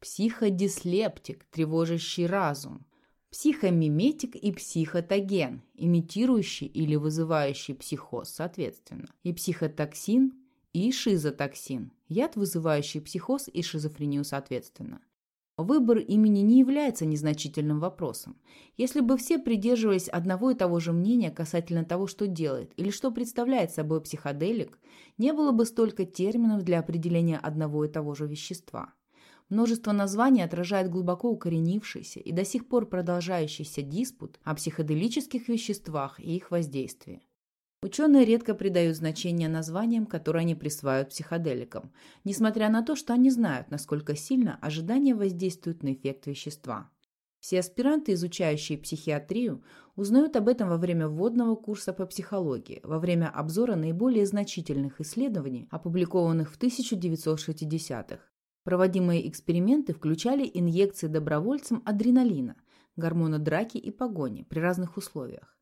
Психодислептик, тревожащий разум. Психомиметик и психотоген, имитирующий или вызывающий психоз, соответственно. И психотоксин и шизотоксин, яд, вызывающий психоз и шизофрению, соответственно. Выбор имени не является незначительным вопросом. Если бы все придерживались одного и того же мнения касательно того, что делает или что представляет собой психоделик, не было бы столько терминов для определения одного и того же вещества. Множество названий отражает глубоко укоренившийся и до сих пор продолжающийся диспут о психоделических веществах и их воздействии. Ученые редко придают значение названиям, которые они присваивают психоделикам, несмотря на то, что они знают, насколько сильно ожидания воздействуют на эффект вещества. Все аспиранты, изучающие психиатрию, узнают об этом во время вводного курса по психологии, во время обзора наиболее значительных исследований, опубликованных в 1960-х. Проводимые эксперименты включали инъекции добровольцам адреналина, гормона драки и погони при разных условиях.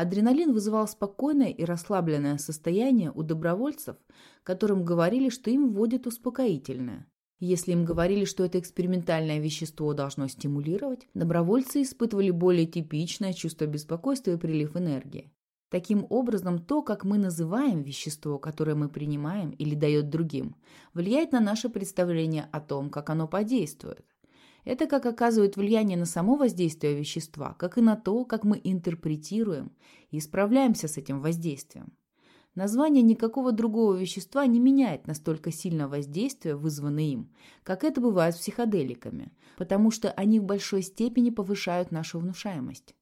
Адреналин вызывал спокойное и расслабленное состояние у добровольцев, которым говорили, что им вводят успокоительное. Если им говорили, что это экспериментальное вещество должно стимулировать, добровольцы испытывали более типичное чувство беспокойства и прилив энергии. Таким образом, то, как мы называем вещество, которое мы принимаем или дает другим, влияет на наше представление о том, как оно подействует. Это как оказывает влияние на само воздействие вещества, как и на то, как мы интерпретируем и справляемся с этим воздействием. Название никакого другого вещества не меняет настолько сильно воздействие, вызванное им, как это бывает с психоделиками, потому что они в большой степени повышают нашу внушаемость.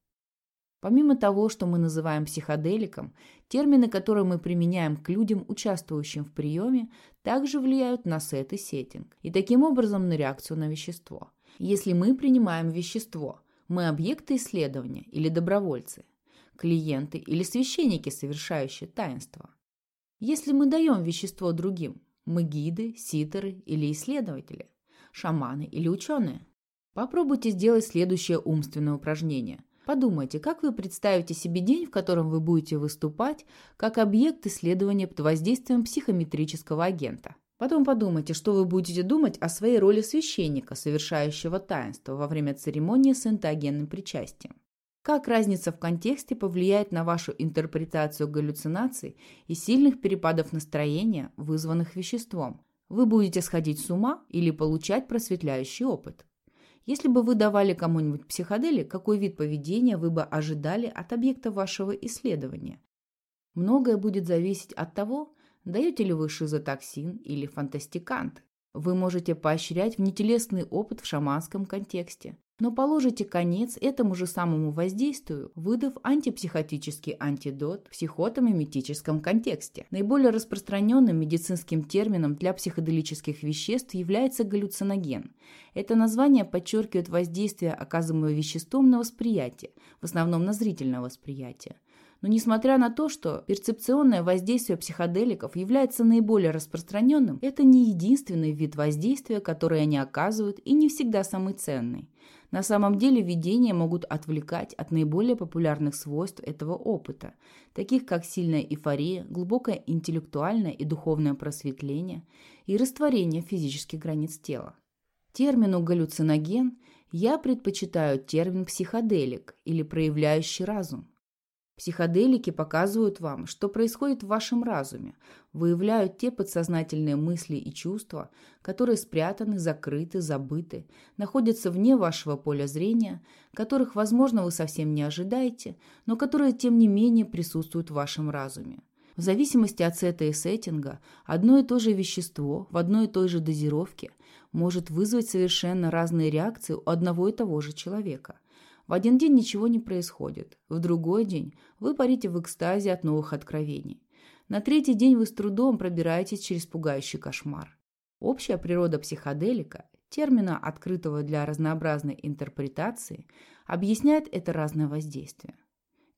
Помимо того, что мы называем психоделиком, термины, которые мы применяем к людям, участвующим в приеме, также влияют на сет и сеттинг, и таким образом на реакцию на вещество. Если мы принимаем вещество, мы объекты исследования или добровольцы, клиенты или священники, совершающие таинство. Если мы даем вещество другим, мы гиды, ситеры или исследователи, шаманы или ученые. Попробуйте сделать следующее умственное упражнение – Подумайте, как вы представите себе день, в котором вы будете выступать как объект исследования под воздействием психометрического агента. Потом подумайте, что вы будете думать о своей роли священника, совершающего таинство во время церемонии с энтогенным причастием. Как разница в контексте повлияет на вашу интерпретацию галлюцинаций и сильных перепадов настроения, вызванных веществом? Вы будете сходить с ума или получать просветляющий опыт? Если бы вы давали кому-нибудь психодели, какой вид поведения вы бы ожидали от объекта вашего исследования? Многое будет зависеть от того, даете ли вы шизотоксин или фантастикант. Вы можете поощрять внетелесный опыт в шаманском контексте, но положите конец этому же самому воздействию, выдав антипсихотический антидот в психотомиметическом контексте. Наиболее распространенным медицинским термином для психоделических веществ является галлюциноген. Это название подчеркивает воздействие, оказываемое веществом на восприятие, в основном на зрительное восприятие. Но несмотря на то, что перцепционное воздействие психоделиков является наиболее распространенным, это не единственный вид воздействия, который они оказывают, и не всегда самый ценный. На самом деле видения могут отвлекать от наиболее популярных свойств этого опыта, таких как сильная эйфория, глубокое интеллектуальное и духовное просветление и растворение физических границ тела. Термину галлюциноген я предпочитаю термин психоделик или проявляющий разум. Психоделики показывают вам, что происходит в вашем разуме, выявляют те подсознательные мысли и чувства, которые спрятаны, закрыты, забыты, находятся вне вашего поля зрения, которых, возможно, вы совсем не ожидаете, но которые, тем не менее, присутствуют в вашем разуме. В зависимости от сета и сеттинга, одно и то же вещество в одной и той же дозировке может вызвать совершенно разные реакции у одного и того же человека – в один день ничего не происходит, в другой день вы парите в экстазе от новых откровений. На третий день вы с трудом пробираетесь через пугающий кошмар. Общая природа психоделика, термина, открытого для разнообразной интерпретации, объясняет это разное воздействие.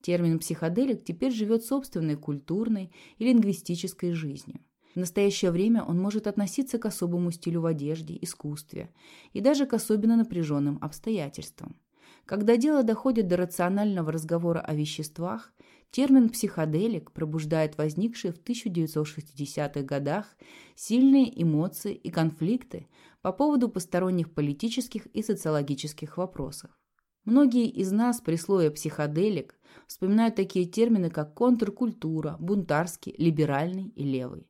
Термин «психоделик» теперь живет собственной культурной и лингвистической жизнью. В настоящее время он может относиться к особому стилю в одежде, искусстве и даже к особенно напряженным обстоятельствам. Когда дело доходит до рационального разговора о веществах, термин «психоделик» пробуждает возникшие в 1960-х годах сильные эмоции и конфликты по поводу посторонних политических и социологических вопросов. Многие из нас при слове «психоделик» вспоминают такие термины, как контркультура, бунтарский, либеральный и левый.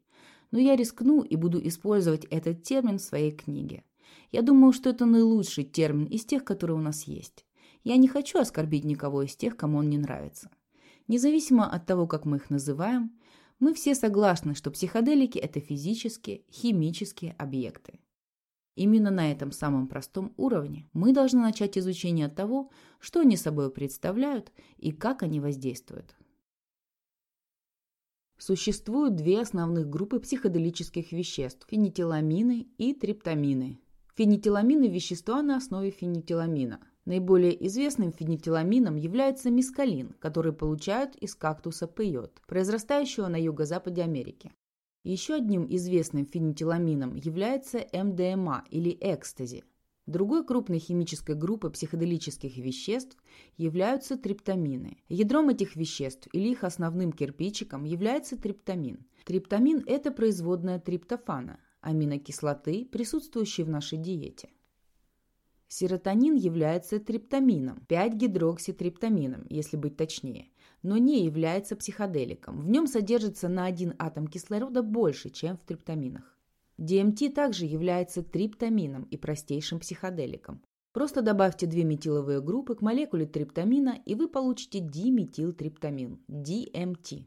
Но я рискну и буду использовать этот термин в своей книге. Я думаю, что это наилучший термин из тех, которые у нас есть. Я не хочу оскорбить никого из тех, кому он не нравится. Независимо от того, как мы их называем, мы все согласны, что психоделики – это физические, химические объекты. Именно на этом самом простом уровне мы должны начать изучение того, что они собой представляют и как они воздействуют. Существуют две основных группы психоделических веществ – фенитиламины и триптамины. Фенитиламины – вещества на основе фенитиламина. Наиболее известным фенитиламином является мискалин, который получают из кактуса пейот, произрастающего на юго-западе Америки. Еще одним известным фенитиламином является МДМА или экстази. Другой крупной химической группой психоделических веществ являются триптамины. Ядром этих веществ или их основным кирпичиком является триптамин. Триптамин – это производная триптофана, аминокислоты, присутствующей в нашей диете. Серотонин является триптамином, 5-гидрокситриптамином, если быть точнее, но не является психоделиком. В нем содержится на один атом кислорода больше, чем в триптаминах. DMT также является триптамином и простейшим психоделиком. Просто добавьте две метиловые группы к молекуле триптамина, и вы получите диметилтриптамин – DMT.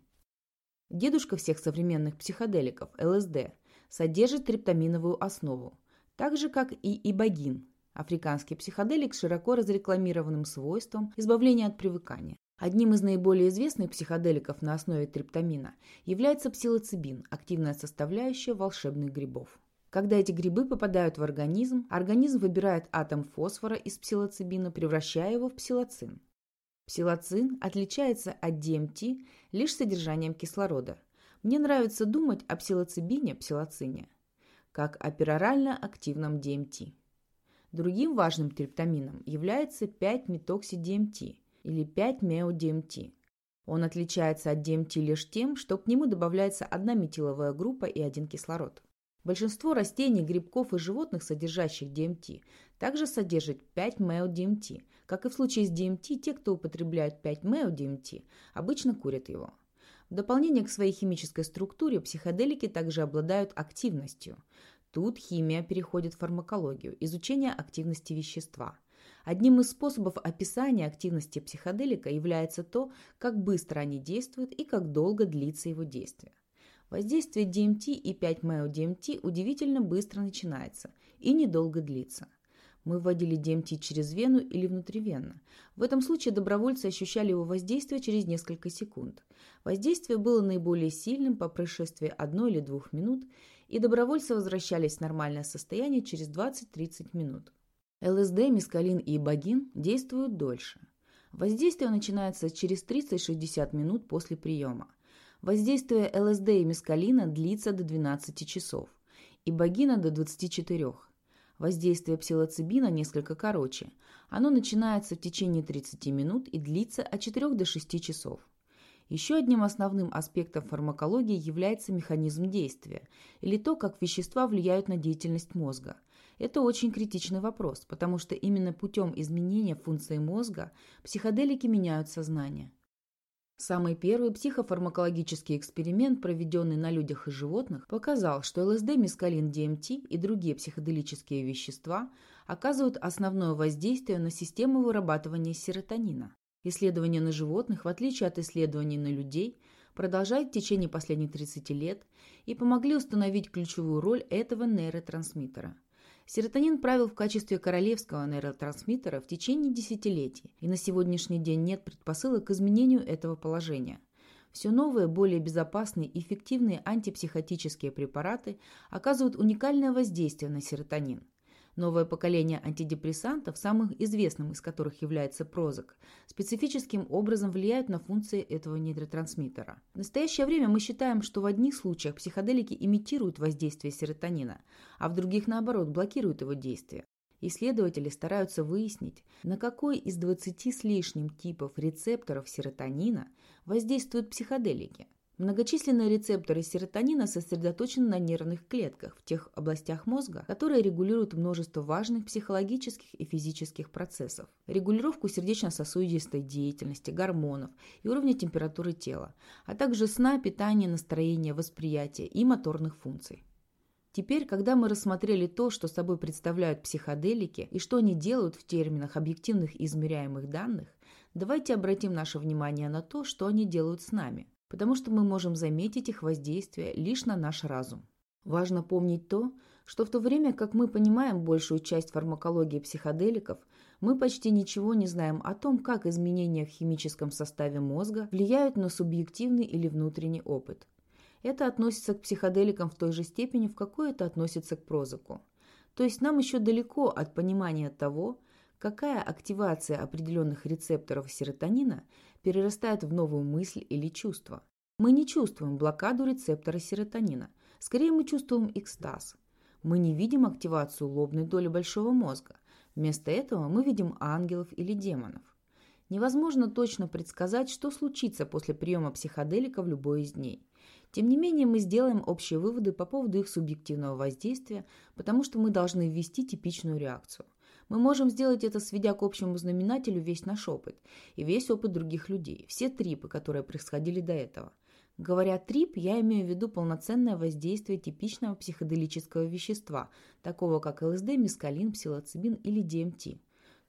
Дедушка всех современных психоделиков, ЛСД, содержит триптаминовую основу, так же как и ибогин, Африканский психоделик с широко разрекламированным свойством избавления от привыкания. Одним из наиболее известных психоделиков на основе триптамина является псилоцибин, активная составляющая волшебных грибов. Когда эти грибы попадают в организм, организм выбирает атом фосфора из псилоцибина, превращая его в псилоцин. Псилоцин отличается от ДМТ лишь содержанием кислорода. Мне нравится думать о псилоцибине, псилоцине, как о перорально активном ДМТ. Другим важным триптамином является 5-метокси-ДМТ или 5-мео-ДМТ. Он отличается от ДМТ лишь тем, что к нему добавляется одна метиловая группа и один кислород. Большинство растений, грибков и животных, содержащих ДМТ, также содержат 5-мео-ДМТ. Как и в случае с ДМТ, те, кто употребляют 5-мео-ДМТ, обычно курят его. В дополнение к своей химической структуре психоделики также обладают активностью. Тут химия переходит в фармакологию, изучение активности вещества. Одним из способов описания активности психоделика является то, как быстро они действуют и как долго длится его действие. Воздействие DMT и 5-MeO-DMT удивительно быстро начинается и недолго длится. Мы вводили DMT через вену или внутривенно. В этом случае добровольцы ощущали его воздействие через несколько секунд. Воздействие было наиболее сильным по прошествии одной или двух минут, и добровольцы возвращались в нормальное состояние через 20-30 минут. ЛСД, мискалин и ибагин действуют дольше. Воздействие начинается через 30-60 минут после приема. Воздействие ЛСД и мескалина длится до 12 часов, и богина до 24. Воздействие псилоцибина несколько короче. Оно начинается в течение 30 минут и длится от 4 до 6 часов. Еще одним основным аспектом фармакологии является механизм действия, или то, как вещества влияют на деятельность мозга. Это очень критичный вопрос, потому что именно путем изменения функции мозга психоделики меняют сознание. Самый первый психофармакологический эксперимент, проведенный на людях и животных, показал, что ЛСД, мискалин, ДМТ и другие психоделические вещества оказывают основное воздействие на систему вырабатывания серотонина. Исследования на животных, в отличие от исследований на людей, продолжают в течение последних 30 лет и помогли установить ключевую роль этого нейротрансмиттера – Серотонин правил в качестве королевского нейротрансмиттера в течение десятилетий, и на сегодняшний день нет предпосылок к изменению этого положения. Все новые, более безопасные и эффективные антипсихотические препараты оказывают уникальное воздействие на серотонин. Новое поколение антидепрессантов, самых известным из которых является Прозак, специфическим образом влияют на функции этого нейротрансмиттера. В настоящее время мы считаем, что в одних случаях психоделики имитируют воздействие серотонина, а в других, наоборот, блокируют его действие. Исследователи стараются выяснить, на какой из 20 с лишним типов рецепторов серотонина воздействуют психоделики – Многочисленные рецепторы серотонина сосредоточены на нервных клетках в тех областях мозга, которые регулируют множество важных психологических и физических процессов. Регулировку сердечно-сосудистой деятельности, гормонов и уровня температуры тела, а также сна, питания, настроения, восприятия и моторных функций. Теперь, когда мы рассмотрели то, что собой представляют психоделики и что они делают в терминах объективных измеряемых данных, давайте обратим наше внимание на то, что они делают с нами потому что мы можем заметить их воздействие лишь на наш разум. Важно помнить то, что в то время как мы понимаем большую часть фармакологии психоделиков, мы почти ничего не знаем о том, как изменения в химическом составе мозга влияют на субъективный или внутренний опыт. Это относится к психоделикам в той же степени, в какой это относится к прозаку. То есть нам еще далеко от понимания того, какая активация определенных рецепторов серотонина перерастает в новую мысль или чувство. Мы не чувствуем блокаду рецептора серотонина, скорее мы чувствуем экстаз. Мы не видим активацию лобной доли большого мозга, вместо этого мы видим ангелов или демонов. Невозможно точно предсказать, что случится после приема психоделика в любой из дней. Тем не менее, мы сделаем общие выводы по поводу их субъективного воздействия, потому что мы должны ввести типичную реакцию – мы можем сделать это, сведя к общему знаменателю весь наш опыт и весь опыт других людей, все трипы, которые происходили до этого. Говоря трип, я имею в виду полноценное воздействие типичного психоделического вещества, такого как ЛСД, мискалин, псилоцибин или ДМТ.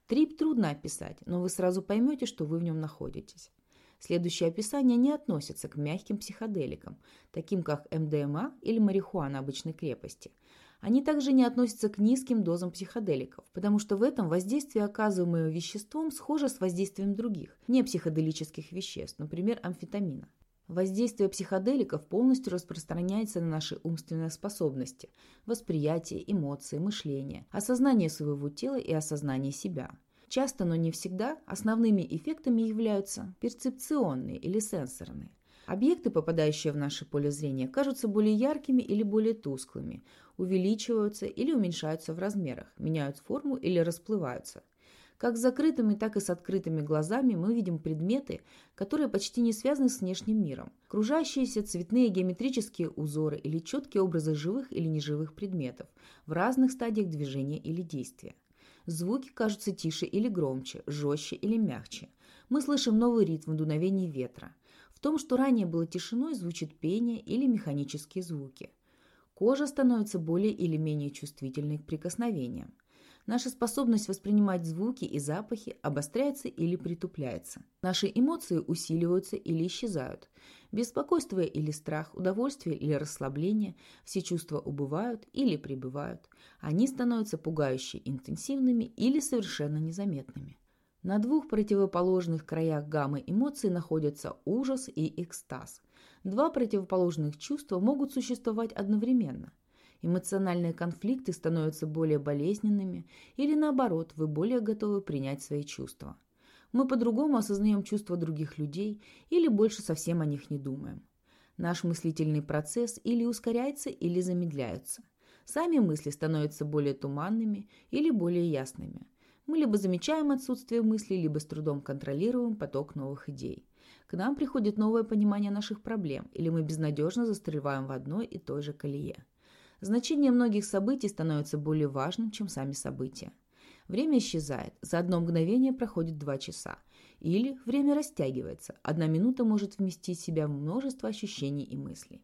Трип трудно описать, но вы сразу поймете, что вы в нем находитесь. Следующее описание не относится к мягким психоделикам, таким как МДМА или марихуана обычной крепости. Они также не относятся к низким дозам психоделиков, потому что в этом воздействие, оказываемое веществом, схоже с воздействием других, не психоделических веществ, например, амфетамина. Воздействие психоделиков полностью распространяется на наши умственные способности, восприятие, эмоции, мышление, осознание своего тела и осознание себя. Часто, но не всегда, основными эффектами являются перцепционные или сенсорные. Объекты, попадающие в наше поле зрения, кажутся более яркими или более тусклыми, увеличиваются или уменьшаются в размерах, меняют форму или расплываются. Как с закрытыми, так и с открытыми глазами мы видим предметы, которые почти не связаны с внешним миром. Кружащиеся цветные геометрические узоры или четкие образы живых или неживых предметов в разных стадиях движения или действия. Звуки кажутся тише или громче, жестче или мягче. Мы слышим новый ритм дуновений ветра. Том, что ранее было тишиной, звучит пение или механические звуки. Кожа становится более или менее чувствительной к прикосновениям. Наша способность воспринимать звуки и запахи обостряется или притупляется. Наши эмоции усиливаются или исчезают. Беспокойство или страх, удовольствие или расслабление – все чувства убывают или прибывают. Они становятся пугающе интенсивными или совершенно незаметными. На двух противоположных краях гаммы эмоций находятся ужас и экстаз. Два противоположных чувства могут существовать одновременно – эмоциональные конфликты становятся более болезненными или наоборот, вы более готовы принять свои чувства. Мы по-другому осознаем чувства других людей или больше совсем о них не думаем. Наш мыслительный процесс или ускоряется, или замедляется. Сами мысли становятся более туманными или более ясными. Мы либо замечаем отсутствие мыслей, либо с трудом контролируем поток новых идей. К нам приходит новое понимание наших проблем, или мы безнадежно застреваем в одной и той же колее. Значение многих событий становится более важным, чем сами события. Время исчезает, за одно мгновение проходит два часа. Или время растягивается, одна минута может вместить в себя множество ощущений и мыслей.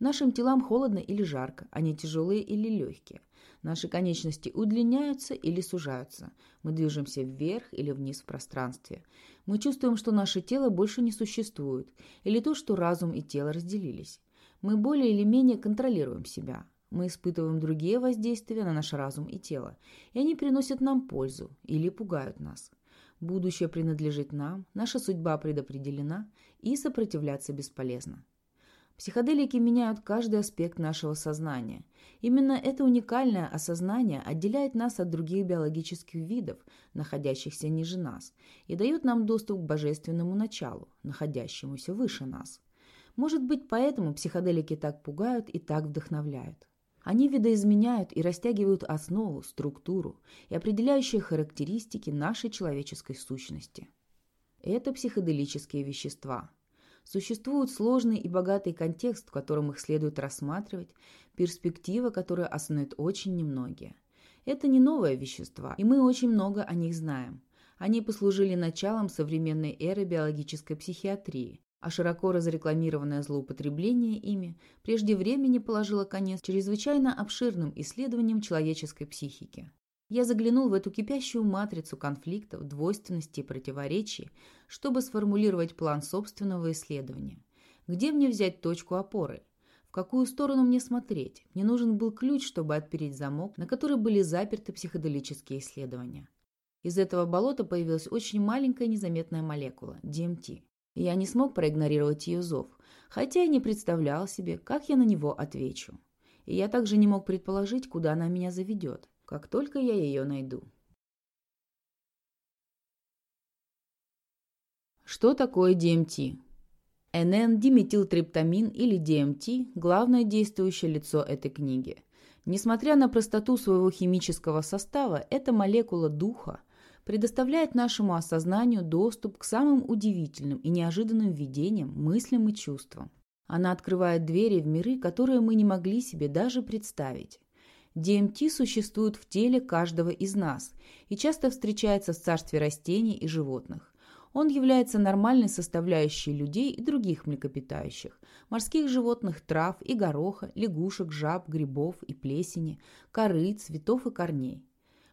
Нашим телам холодно или жарко, они тяжелые или легкие. Наши конечности удлиняются или сужаются. Мы движемся вверх или вниз в пространстве. Мы чувствуем, что наше тело больше не существует, или то, что разум и тело разделились. Мы более или менее контролируем себя. Мы испытываем другие воздействия на наш разум и тело, и они приносят нам пользу или пугают нас. Будущее принадлежит нам, наша судьба предопределена, и сопротивляться бесполезно. Психоделики меняют каждый аспект нашего сознания. Именно это уникальное осознание отделяет нас от других биологических видов, находящихся ниже нас, и дает нам доступ к божественному началу, находящемуся выше нас. Может быть, поэтому психоделики так пугают и так вдохновляют. Они видоизменяют и растягивают основу, структуру и определяющие характеристики нашей человеческой сущности. Это психоделические вещества. Существует сложный и богатый контекст, в котором их следует рассматривать, перспектива, которую оценят очень немногие. Это не новые вещества, и мы очень много о них знаем. Они послужили началом современной эры биологической психиатрии, а широко разрекламированное злоупотребление ими прежде времени положило конец чрезвычайно обширным исследованиям человеческой психики. Я заглянул в эту кипящую матрицу конфликтов, двойственности и противоречий, чтобы сформулировать план собственного исследования. Где мне взять точку опоры? В какую сторону мне смотреть? Мне нужен был ключ, чтобы отпереть замок, на который были заперты психоделические исследования. Из этого болота появилась очень маленькая незаметная молекула – DMT. Я не смог проигнорировать ее зов, хотя и не представлял себе, как я на него отвечу. И я также не мог предположить, куда она меня заведет, как только я ее найду. Что такое DMT? НН-диметилтриптамин или DMT – главное действующее лицо этой книги. Несмотря на простоту своего химического состава, эта молекула духа – предоставляет нашему осознанию доступ к самым удивительным и неожиданным видениям, мыслям и чувствам. Она открывает двери в миры, которые мы не могли себе даже представить. ДМТ существует в теле каждого из нас и часто встречается в царстве растений и животных. Он является нормальной составляющей людей и других млекопитающих, морских животных, трав и гороха, лягушек, жаб, грибов и плесени, коры, цветов и корней.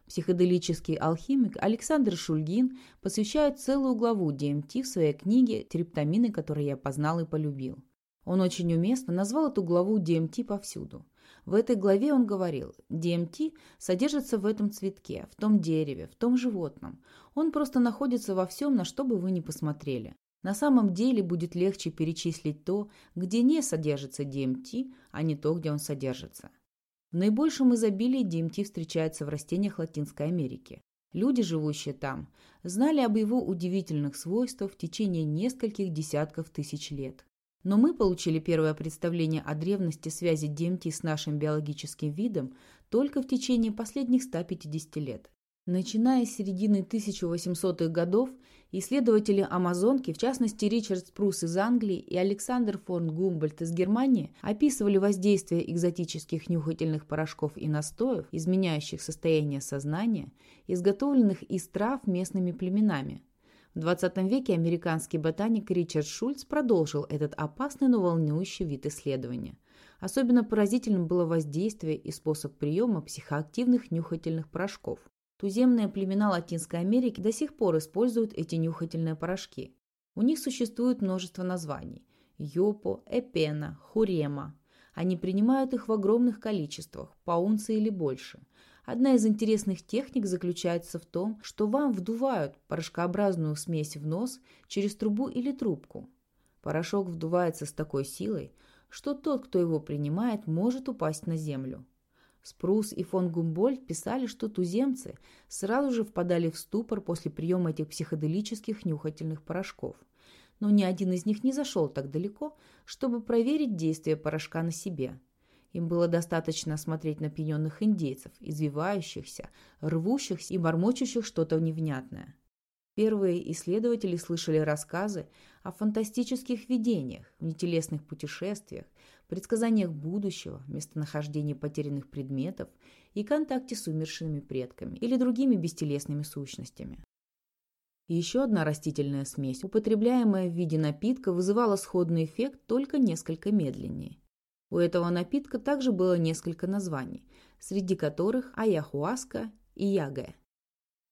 Психоделический алхимик Александр Шульгин посвящает целую главу ДМТ в своей книге «Триптамины, которые я познал и полюбил». Он очень уместно назвал эту главу ДМТ повсюду. В этой главе он говорил, DMT содержится в этом цветке, в том дереве, в том животном. Он просто находится во всем, на что бы вы ни посмотрели. На самом деле будет легче перечислить то, где не содержится DMT, а не то, где он содержится. В наибольшем изобилии DMT встречается в растениях Латинской Америки. Люди, живущие там, знали об его удивительных свойствах в течение нескольких десятков тысяч лет. Но мы получили первое представление о древности связи DMT с нашим биологическим видом только в течение последних 150 лет. Начиная с середины 1800-х годов, исследователи Амазонки, в частности Ричард Спрус из Англии и Александр фон Гумбольд из Германии, описывали воздействие экзотических нюхательных порошков и настоев, изменяющих состояние сознания, изготовленных из трав местными племенами. В 20 веке американский ботаник Ричард Шульц продолжил этот опасный, но волнующий вид исследования. Особенно поразительным было воздействие и способ приема психоактивных нюхательных порошков. Туземные племена Латинской Америки до сих пор используют эти нюхательные порошки. У них существует множество названий – йопо, эпена, хурема. Они принимают их в огромных количествах, по унции или больше – Одна из интересных техник заключается в том, что вам вдувают порошкообразную смесь в нос через трубу или трубку. Порошок вдувается с такой силой, что тот, кто его принимает, может упасть на землю. Спрус и фон Гумбольд писали, что туземцы сразу же впадали в ступор после приема этих психоделических нюхательных порошков. Но ни один из них не зашел так далеко, чтобы проверить действие порошка на себе – им было достаточно смотреть на пьяненных индейцев, извивающихся, рвущихся и бормочущих что-то невнятное. Первые исследователи слышали рассказы о фантастических видениях, внетелесных путешествиях, предсказаниях будущего, местонахождении потерянных предметов и контакте с умершими предками или другими бестелесными сущностями. Еще одна растительная смесь, употребляемая в виде напитка, вызывала сходный эффект, только несколько медленнее. У этого напитка также было несколько названий, среди которых аяхуаска и ягая.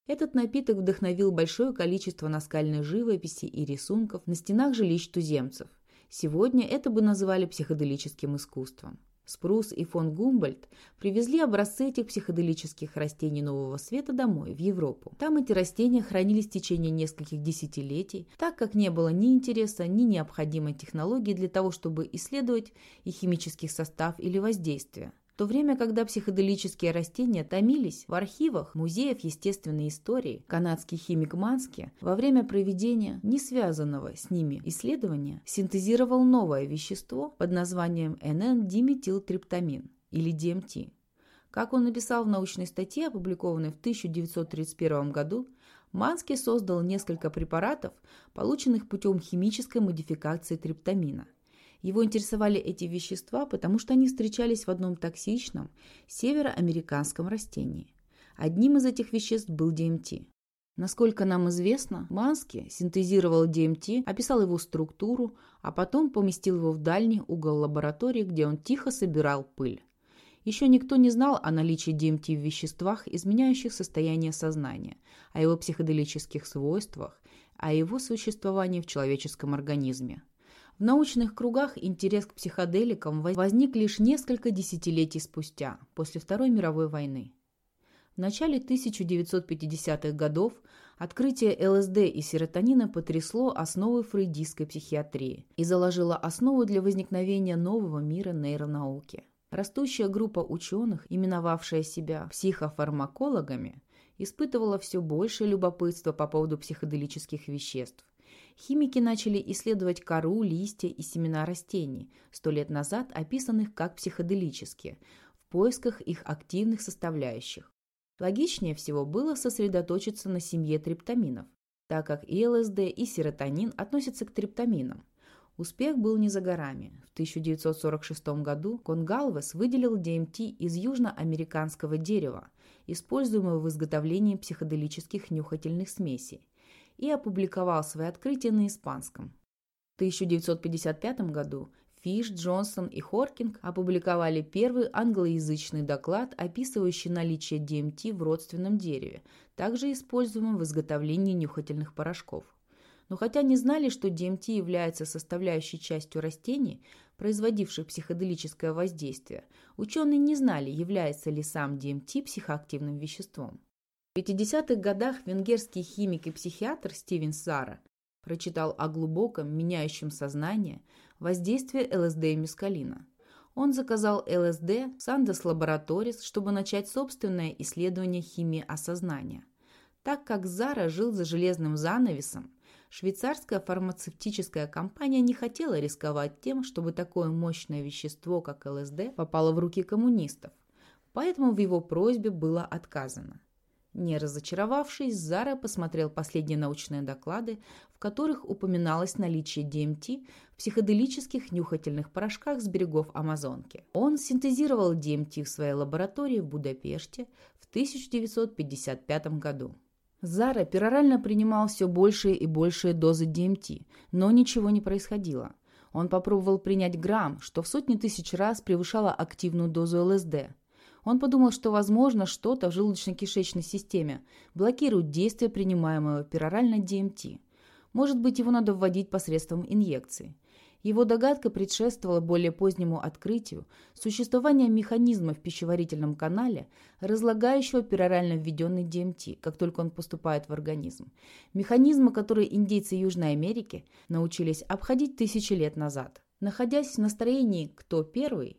Этот напиток вдохновил большое количество наскальной живописи и рисунков на стенах жилищ туземцев. Сегодня это бы называли психоделическим искусством. Спрус и фон Гумбольд привезли образцы этих психоделических растений нового света домой, в Европу. Там эти растения хранились в течение нескольких десятилетий, так как не было ни интереса, ни необходимой технологии для того, чтобы исследовать их химический состав или воздействие то время, когда психоделические растения томились в архивах музеев естественной истории, канадский химик Мански во время проведения не связанного с ними исследования синтезировал новое вещество под названием NN-диметилтриптамин или DMT. Как он написал в научной статье, опубликованной в 1931 году, Мански создал несколько препаратов, полученных путем химической модификации триптамина – его интересовали эти вещества, потому что они встречались в одном токсичном североамериканском растении. Одним из этих веществ был DMT. Насколько нам известно, Мански синтезировал DMT, описал его структуру, а потом поместил его в дальний угол лаборатории, где он тихо собирал пыль. Еще никто не знал о наличии DMT в веществах, изменяющих состояние сознания, о его психоделических свойствах, о его существовании в человеческом организме. В научных кругах интерес к психоделикам возник лишь несколько десятилетий спустя, после Второй мировой войны. В начале 1950-х годов открытие ЛСД и серотонина потрясло основы фрейдистской психиатрии и заложило основу для возникновения нового мира нейронауки. Растущая группа ученых, именовавшая себя психофармакологами, испытывала все большее любопытство по поводу психоделических веществ химики начали исследовать кору, листья и семена растений, сто лет назад описанных как психоделические, в поисках их активных составляющих. Логичнее всего было сосредоточиться на семье триптаминов, так как и ЛСД, и серотонин относятся к триптаминам. Успех был не за горами. В 1946 году Конгалвес выделил ДМТ из южноамериканского дерева, используемого в изготовлении психоделических нюхательных смесей и опубликовал свои открытия на испанском. В 1955 году Фиш, Джонсон и Хоркинг опубликовали первый англоязычный доклад, описывающий наличие DMT в родственном дереве, также используемом в изготовлении нюхательных порошков. Но хотя не знали, что DMT является составляющей частью растений, производивших психоделическое воздействие, ученые не знали, является ли сам ДМТ психоактивным веществом. В 50-х годах венгерский химик и психиатр Стивен Сара прочитал о глубоком, меняющем сознание воздействии ЛСД и мескалина. Он заказал ЛСД Сандес Лабораторис, чтобы начать собственное исследование химии осознания. Так как Зара жил за железным занавесом, швейцарская фармацевтическая компания не хотела рисковать тем, чтобы такое мощное вещество, как ЛСД, попало в руки коммунистов, поэтому в его просьбе было отказано. Не разочаровавшись, Зара посмотрел последние научные доклады, в которых упоминалось наличие ДМТ в психоделических нюхательных порошках с берегов Амазонки. Он синтезировал ДМТ в своей лаборатории в Будапеште в 1955 году. Зара перорально принимал все большие и большие дозы ДМТ, но ничего не происходило. Он попробовал принять грамм, что в сотни тысяч раз превышало активную дозу ЛСД – он подумал, что, возможно, что-то в желудочно-кишечной системе блокирует действие принимаемого перорально ДМТ. Может быть, его надо вводить посредством инъекции. Его догадка предшествовала более позднему открытию существования механизма в пищеварительном канале, разлагающего перорально введенный ДМТ, как только он поступает в организм. Механизма, который индейцы Южной Америки научились обходить тысячи лет назад. Находясь в настроении «кто первый»,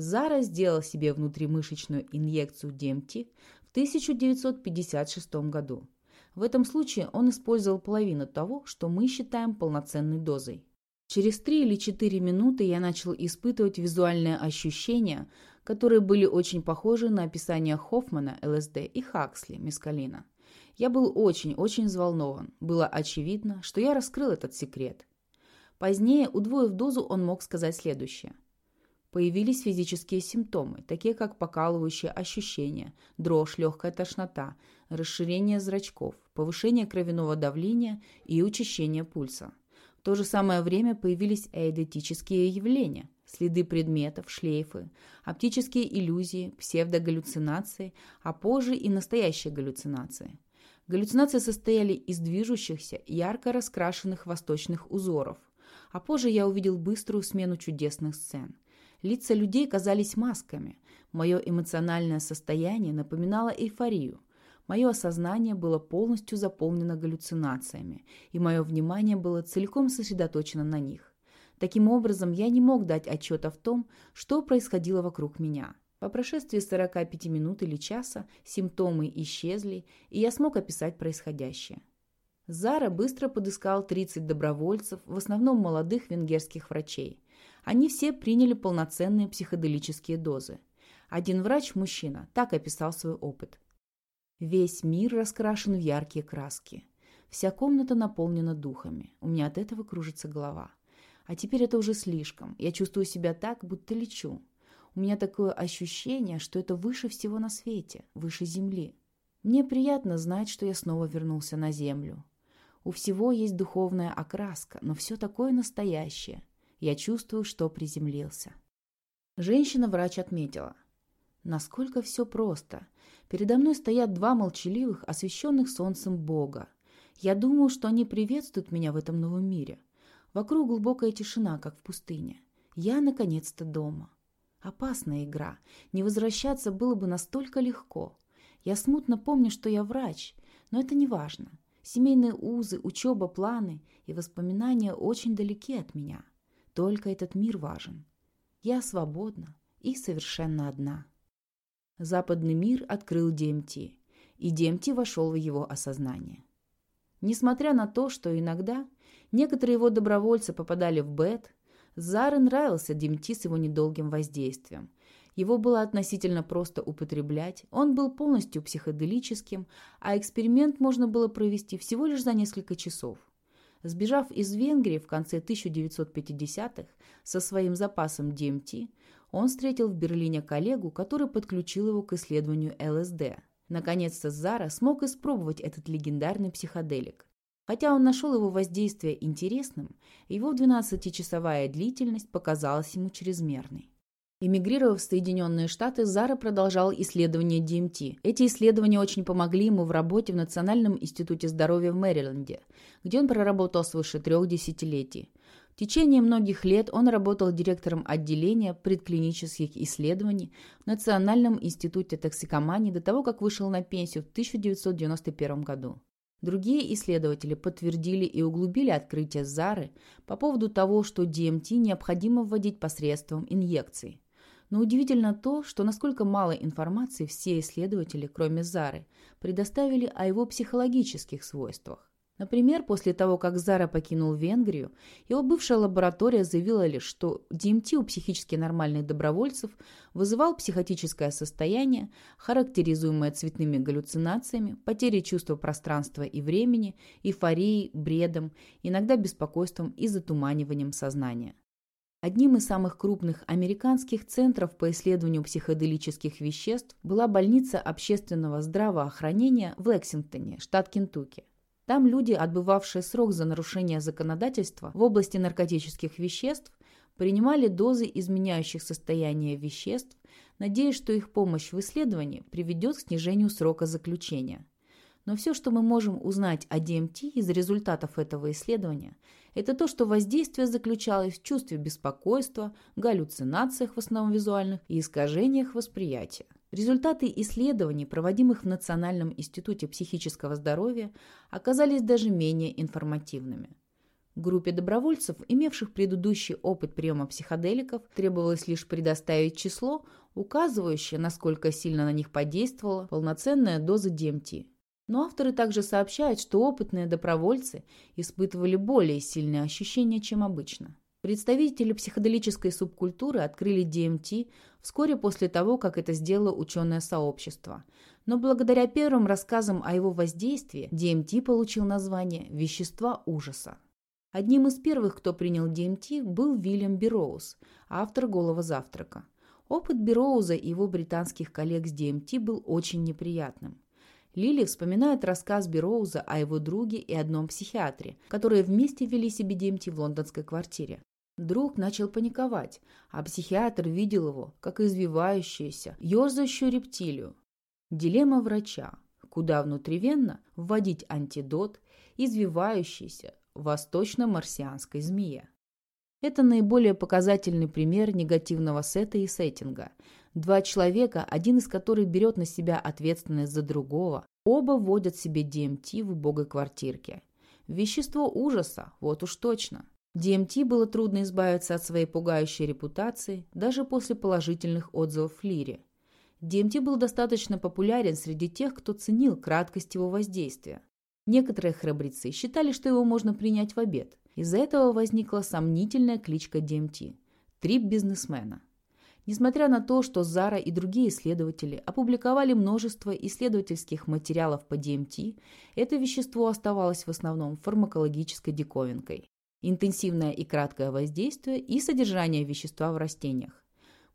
Зара сделал себе внутримышечную инъекцию ДМТ в 1956 году. В этом случае он использовал половину того, что мы считаем полноценной дозой. Через 3 или 4 минуты я начал испытывать визуальные ощущения, которые были очень похожи на описание Хоффмана, ЛСД и Хаксли, мескалина. Я был очень-очень взволнован. Было очевидно, что я раскрыл этот секрет. Позднее, удвоив дозу, он мог сказать следующее – Появились физические симптомы, такие как покалывающие ощущения, дрожь, легкая тошнота, расширение зрачков, повышение кровяного давления и учащение пульса. В то же самое время появились эйдетические явления – следы предметов, шлейфы, оптические иллюзии, псевдогаллюцинации, а позже и настоящие галлюцинации. Галлюцинации состояли из движущихся, ярко раскрашенных восточных узоров, а позже я увидел быструю смену чудесных сцен – Лица людей казались масками. Мое эмоциональное состояние напоминало эйфорию. Мое осознание было полностью заполнено галлюцинациями, и мое внимание было целиком сосредоточено на них. Таким образом, я не мог дать отчета в том, что происходило вокруг меня. По прошествии 45 минут или часа симптомы исчезли, и я смог описать происходящее. Зара быстро подыскал 30 добровольцев, в основном молодых венгерских врачей. Они все приняли полноценные психоделические дозы. Один врач-мужчина так описал свой опыт. Весь мир раскрашен в яркие краски. Вся комната наполнена духами. У меня от этого кружится голова. А теперь это уже слишком. Я чувствую себя так, будто лечу. У меня такое ощущение, что это выше всего на свете, выше земли. Мне приятно знать, что я снова вернулся на землю. У всего есть духовная окраска, но все такое настоящее. Я чувствую, что приземлился. Женщина-врач отметила. Насколько все просто. Передо мной стоят два молчаливых, освещенных солнцем Бога. Я думаю, что они приветствуют меня в этом новом мире. Вокруг глубокая тишина, как в пустыне. Я, наконец-то, дома. Опасная игра. Не возвращаться было бы настолько легко. Я смутно помню, что я врач, но это не важно. Семейные узы, учеба, планы и воспоминания очень далеки от меня. Только этот мир важен. Я свободна и совершенно одна. Западный мир открыл ДМТ, и ДМТ вошел в его осознание. Несмотря на то, что иногда некоторые его добровольцы попадали в БЭТ, Заре нравился ДМТ с его недолгим воздействием. Его было относительно просто употреблять, он был полностью психоделическим, а эксперимент можно было провести всего лишь за несколько часов. Сбежав из Венгрии в конце 1950-х со своим запасом ДМТ, он встретил в Берлине коллегу, который подключил его к исследованию ЛСД. Наконец-то Зара смог испробовать этот легендарный психоделик. Хотя он нашел его воздействие интересным, его 12-часовая длительность показалась ему чрезмерной. Эмигрировав в Соединенные Штаты, Зара продолжал исследования ДМТ. Эти исследования очень помогли ему в работе в Национальном институте здоровья в Мэриленде, где он проработал свыше трех десятилетий. В течение многих лет он работал директором отделения предклинических исследований в Национальном институте токсикомании до того, как вышел на пенсию в 1991 году. Другие исследователи подтвердили и углубили открытие Зары по поводу того, что DMT необходимо вводить посредством инъекций. Но удивительно то, что насколько мало информации все исследователи, кроме Зары, предоставили о его психологических свойствах. Например, после того, как Зара покинул Венгрию, его бывшая лаборатория заявила лишь, что ДМТ у психически нормальных добровольцев вызывал психотическое состояние, характеризуемое цветными галлюцинациями, потерей чувства пространства и времени, эйфорией, бредом, иногда беспокойством и затуманиванием сознания. Одним из самых крупных американских центров по исследованию психоделических веществ была больница общественного здравоохранения в Лексингтоне, штат Кентукки. Там люди, отбывавшие срок за нарушение законодательства в области наркотических веществ, принимали дозы изменяющих состояние веществ, надеясь, что их помощь в исследовании приведет к снижению срока заключения. Но все, что мы можем узнать о ДМТ из результатов этого исследования, это то, что воздействие заключалось в чувстве беспокойства, галлюцинациях, в основном визуальных, и искажениях восприятия. Результаты исследований, проводимых в Национальном институте психического здоровья, оказались даже менее информативными. Группе добровольцев, имевших предыдущий опыт приема психоделиков, требовалось лишь предоставить число, указывающее, насколько сильно на них подействовала полноценная доза ДМТ. Но авторы также сообщают, что опытные добровольцы испытывали более сильные ощущения, чем обычно. Представители психоделической субкультуры открыли ДМТ вскоре после того, как это сделало ученое сообщество. Но благодаря первым рассказам о его воздействии ДМТ получил название «вещества ужаса». Одним из первых, кто принял ДМТ, был Вильям Бироуз, автор «Голого завтрака». Опыт Бироуза и его британских коллег с ДМТ был очень неприятным. Лили вспоминает рассказ Бироуза о его друге и одном психиатре, которые вместе вели себе ДМТ в лондонской квартире. Друг начал паниковать, а психиатр видел его, как извивающуюся, ерзающую рептилию. Дилемма врача. Куда внутривенно вводить антидот, извивающийся восточно-марсианской змее. Это наиболее показательный пример негативного сета и сеттинга. Два человека, один из которых берет на себя ответственность за другого, оба вводят себе ДМТ в убогой квартирке. Вещество ужаса, вот уж точно. DMT было трудно избавиться от своей пугающей репутации даже после положительных отзывов в Лире. DMT был достаточно популярен среди тех, кто ценил краткость его воздействия. Некоторые храбрецы считали, что его можно принять в обед. Из-за этого возникла сомнительная кличка DMT – трип бизнесмена. Несмотря на то, что Зара и другие исследователи опубликовали множество исследовательских материалов по DMT, это вещество оставалось в основном фармакологической диковинкой интенсивное и краткое воздействие и содержание вещества в растениях.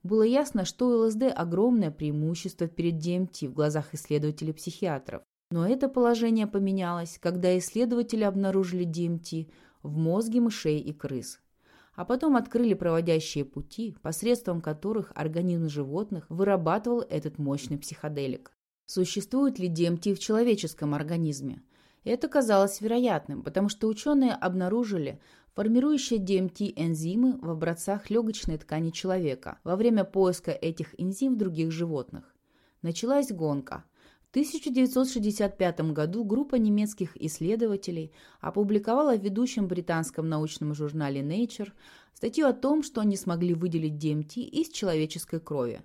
Было ясно, что у ЛСД огромное преимущество перед ДМТ в глазах исследователей-психиатров. Но это положение поменялось, когда исследователи обнаружили ДМТ в мозге мышей и крыс. А потом открыли проводящие пути, посредством которых организм животных вырабатывал этот мощный психоделик. Существует ли ДМТ в человеческом организме? Это казалось вероятным, потому что ученые обнаружили формирующие DMT-энзимы в образцах легочной ткани человека во время поиска этих энзим в других животных. Началась гонка. В 1965 году группа немецких исследователей опубликовала в ведущем британском научном журнале Nature статью о том, что они смогли выделить DMT из человеческой крови.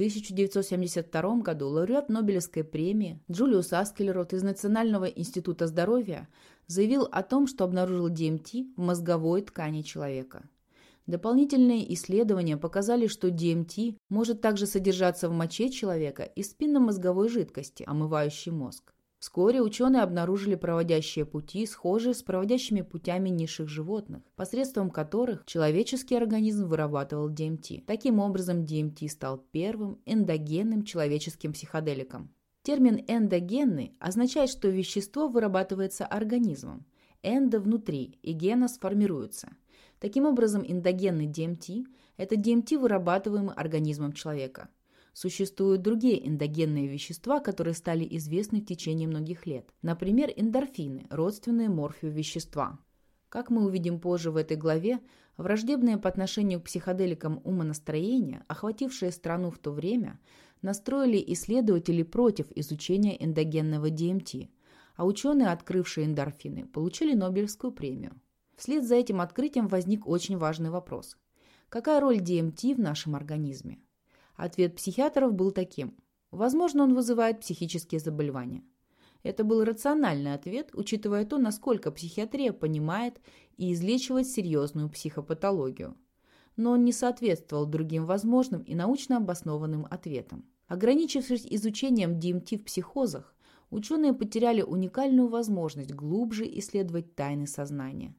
1972 году лауреат Нобелевской премии Джулиус Аскелерот из Национального института здоровья заявил о том, что обнаружил ДМТ в мозговой ткани человека. Дополнительные исследования показали, что ДМТ может также содержаться в моче человека и спинномозговой жидкости, омывающей мозг. Вскоре ученые обнаружили проводящие пути, схожие с проводящими путями низших животных, посредством которых человеческий организм вырабатывал ДМТ. Таким образом, ДМТ стал первым эндогенным человеческим психоделиком. Термин «эндогенный» означает, что вещество вырабатывается организмом. Эндо – внутри, и генос формируется. Таким образом, эндогенный ДМТ – это ДМТ, вырабатываемый организмом человека – Существуют другие эндогенные вещества, которые стали известны в течение многих лет. Например, эндорфины – родственные морфию вещества. Как мы увидим позже в этой главе, враждебное по отношению к психоделикам умонастроение, охватившее страну в то время, настроили исследователи против изучения эндогенного ДМТ, а ученые, открывшие эндорфины, получили Нобелевскую премию. Вслед за этим открытием возник очень важный вопрос. Какая роль ДМТ в нашем организме? Ответ психиатров был таким. Возможно, он вызывает психические заболевания. Это был рациональный ответ, учитывая то, насколько психиатрия понимает и излечивает серьезную психопатологию. Но он не соответствовал другим возможным и научно обоснованным ответам. Ограничившись изучением ДМТ в психозах, ученые потеряли уникальную возможность глубже исследовать тайны сознания.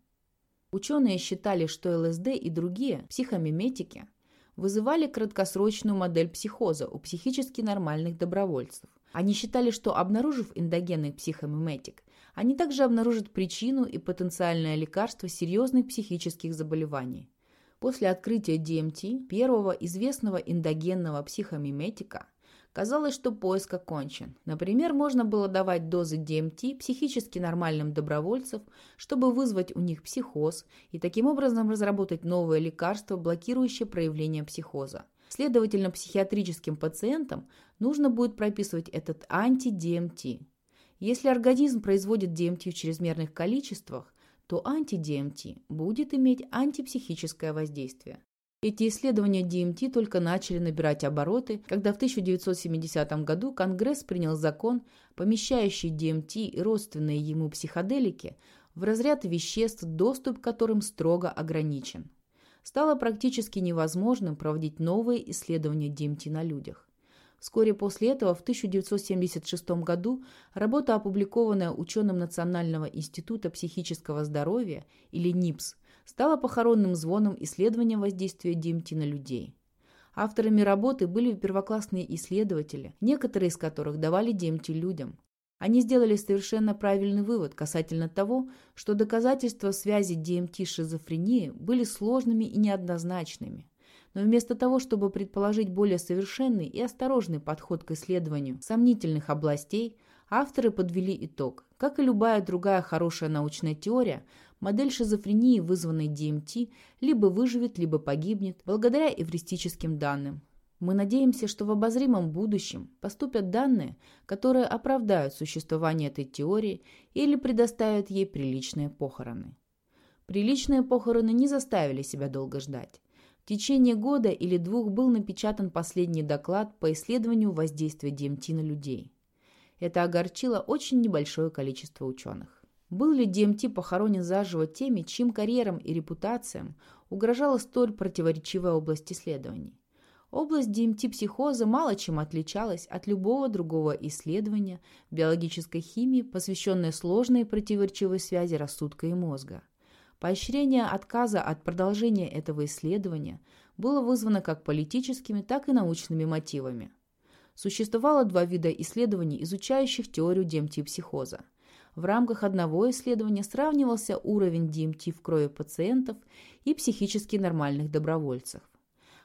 Ученые считали, что ЛСД и другие психомиметики вызывали краткосрочную модель психоза у психически нормальных добровольцев. Они считали, что обнаружив эндогенный психомиметик, они также обнаружат причину и потенциальное лекарство серьезных психических заболеваний. После открытия DMT, первого известного эндогенного психомиметика, казалось, что поиск окончен. Например, можно было давать дозы DMT психически нормальным добровольцев, чтобы вызвать у них психоз и таким образом разработать новое лекарство, блокирующее проявление психоза. Следовательно, психиатрическим пациентам нужно будет прописывать этот анти-ДМТ. Если организм производит ДМТ в чрезмерных количествах, то анти-ДМТ будет иметь антипсихическое воздействие. Эти исследования ДМТ только начали набирать обороты, когда в 1970 году Конгресс принял закон, помещающий ДМТ и родственные ему психоделики в разряд веществ, доступ к которым строго ограничен стало практически невозможным проводить новые исследования ДМТ на людях. Вскоре после этого, в 1976 году, работа, опубликованная ученым Национального института психического здоровья, или НИПС, стала похоронным звоном исследования воздействия ДМТ на людей. Авторами работы были первоклассные исследователи, некоторые из которых давали ДМТ людям. Они сделали совершенно правильный вывод касательно того, что доказательства связи ДМТ с шизофренией были сложными и неоднозначными. Но вместо того, чтобы предположить более совершенный и осторожный подход к исследованию сомнительных областей, авторы подвели итог. Как и любая другая хорошая научная теория, модель шизофрении, вызванной ДМТ, либо выживет, либо погибнет благодаря эвристическим данным. Мы надеемся, что в обозримом будущем поступят данные, которые оправдают существование этой теории или предоставят ей приличные похороны. Приличные похороны не заставили себя долго ждать. В течение года или двух был напечатан последний доклад по исследованию воздействия ДМТ на людей. Это огорчило очень небольшое количество ученых. Был ли ДМТ похоронен заживо теми, чьим карьерам и репутациям угрожала столь противоречивая область исследований? Область ДМТ-психоза мало чем отличалась от любого другого исследования биологической химии, посвященной сложной противоречивой связи рассудка и мозга. Поощрение отказа от продолжения этого исследования было вызвано как политическими, так и научными мотивами. Существовало два вида исследований, изучающих теорию ДМТ-психоза. В рамках одного исследования сравнивался уровень ДМТ в крови пациентов и психически нормальных добровольцев.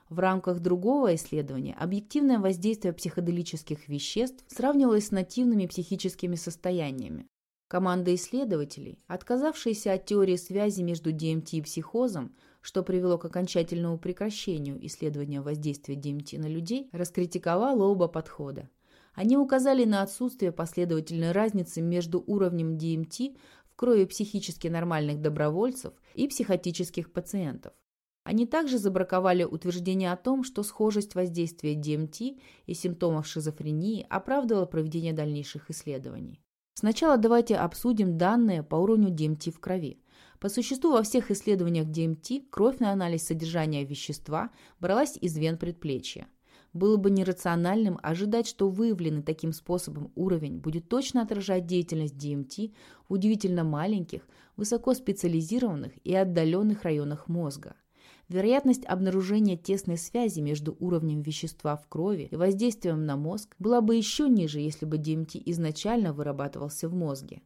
В рамках другого исследования объективное воздействие психоделических веществ сравнивалось с нативными психическими состояниями. Команда исследователей, отказавшаяся от теории связи между ДМТ и психозом, что привело к окончательному прекращению исследования воздействия ДМТ на людей, раскритиковала оба подхода. Они указали на отсутствие последовательной разницы между уровнем ДМТ в крови психически нормальных добровольцев и психотических пациентов. Они также забраковали утверждение о том, что схожесть воздействия ДМТ и симптомов шизофрении оправдывала проведение дальнейших исследований. Сначала давайте обсудим данные по уровню ДМТ в крови. По существу во всех исследованиях ДМТ кровь на анализ содержания вещества бралась из вен предплечья. Было бы нерациональным ожидать, что выявленный таким способом уровень будет точно отражать деятельность ДМТ в удивительно маленьких, высокоспециализированных и отдаленных районах мозга. Вероятность обнаружения тесной связи между уровнем вещества в крови и воздействием на мозг была бы еще ниже, если бы ДМТ изначально вырабатывался в мозге.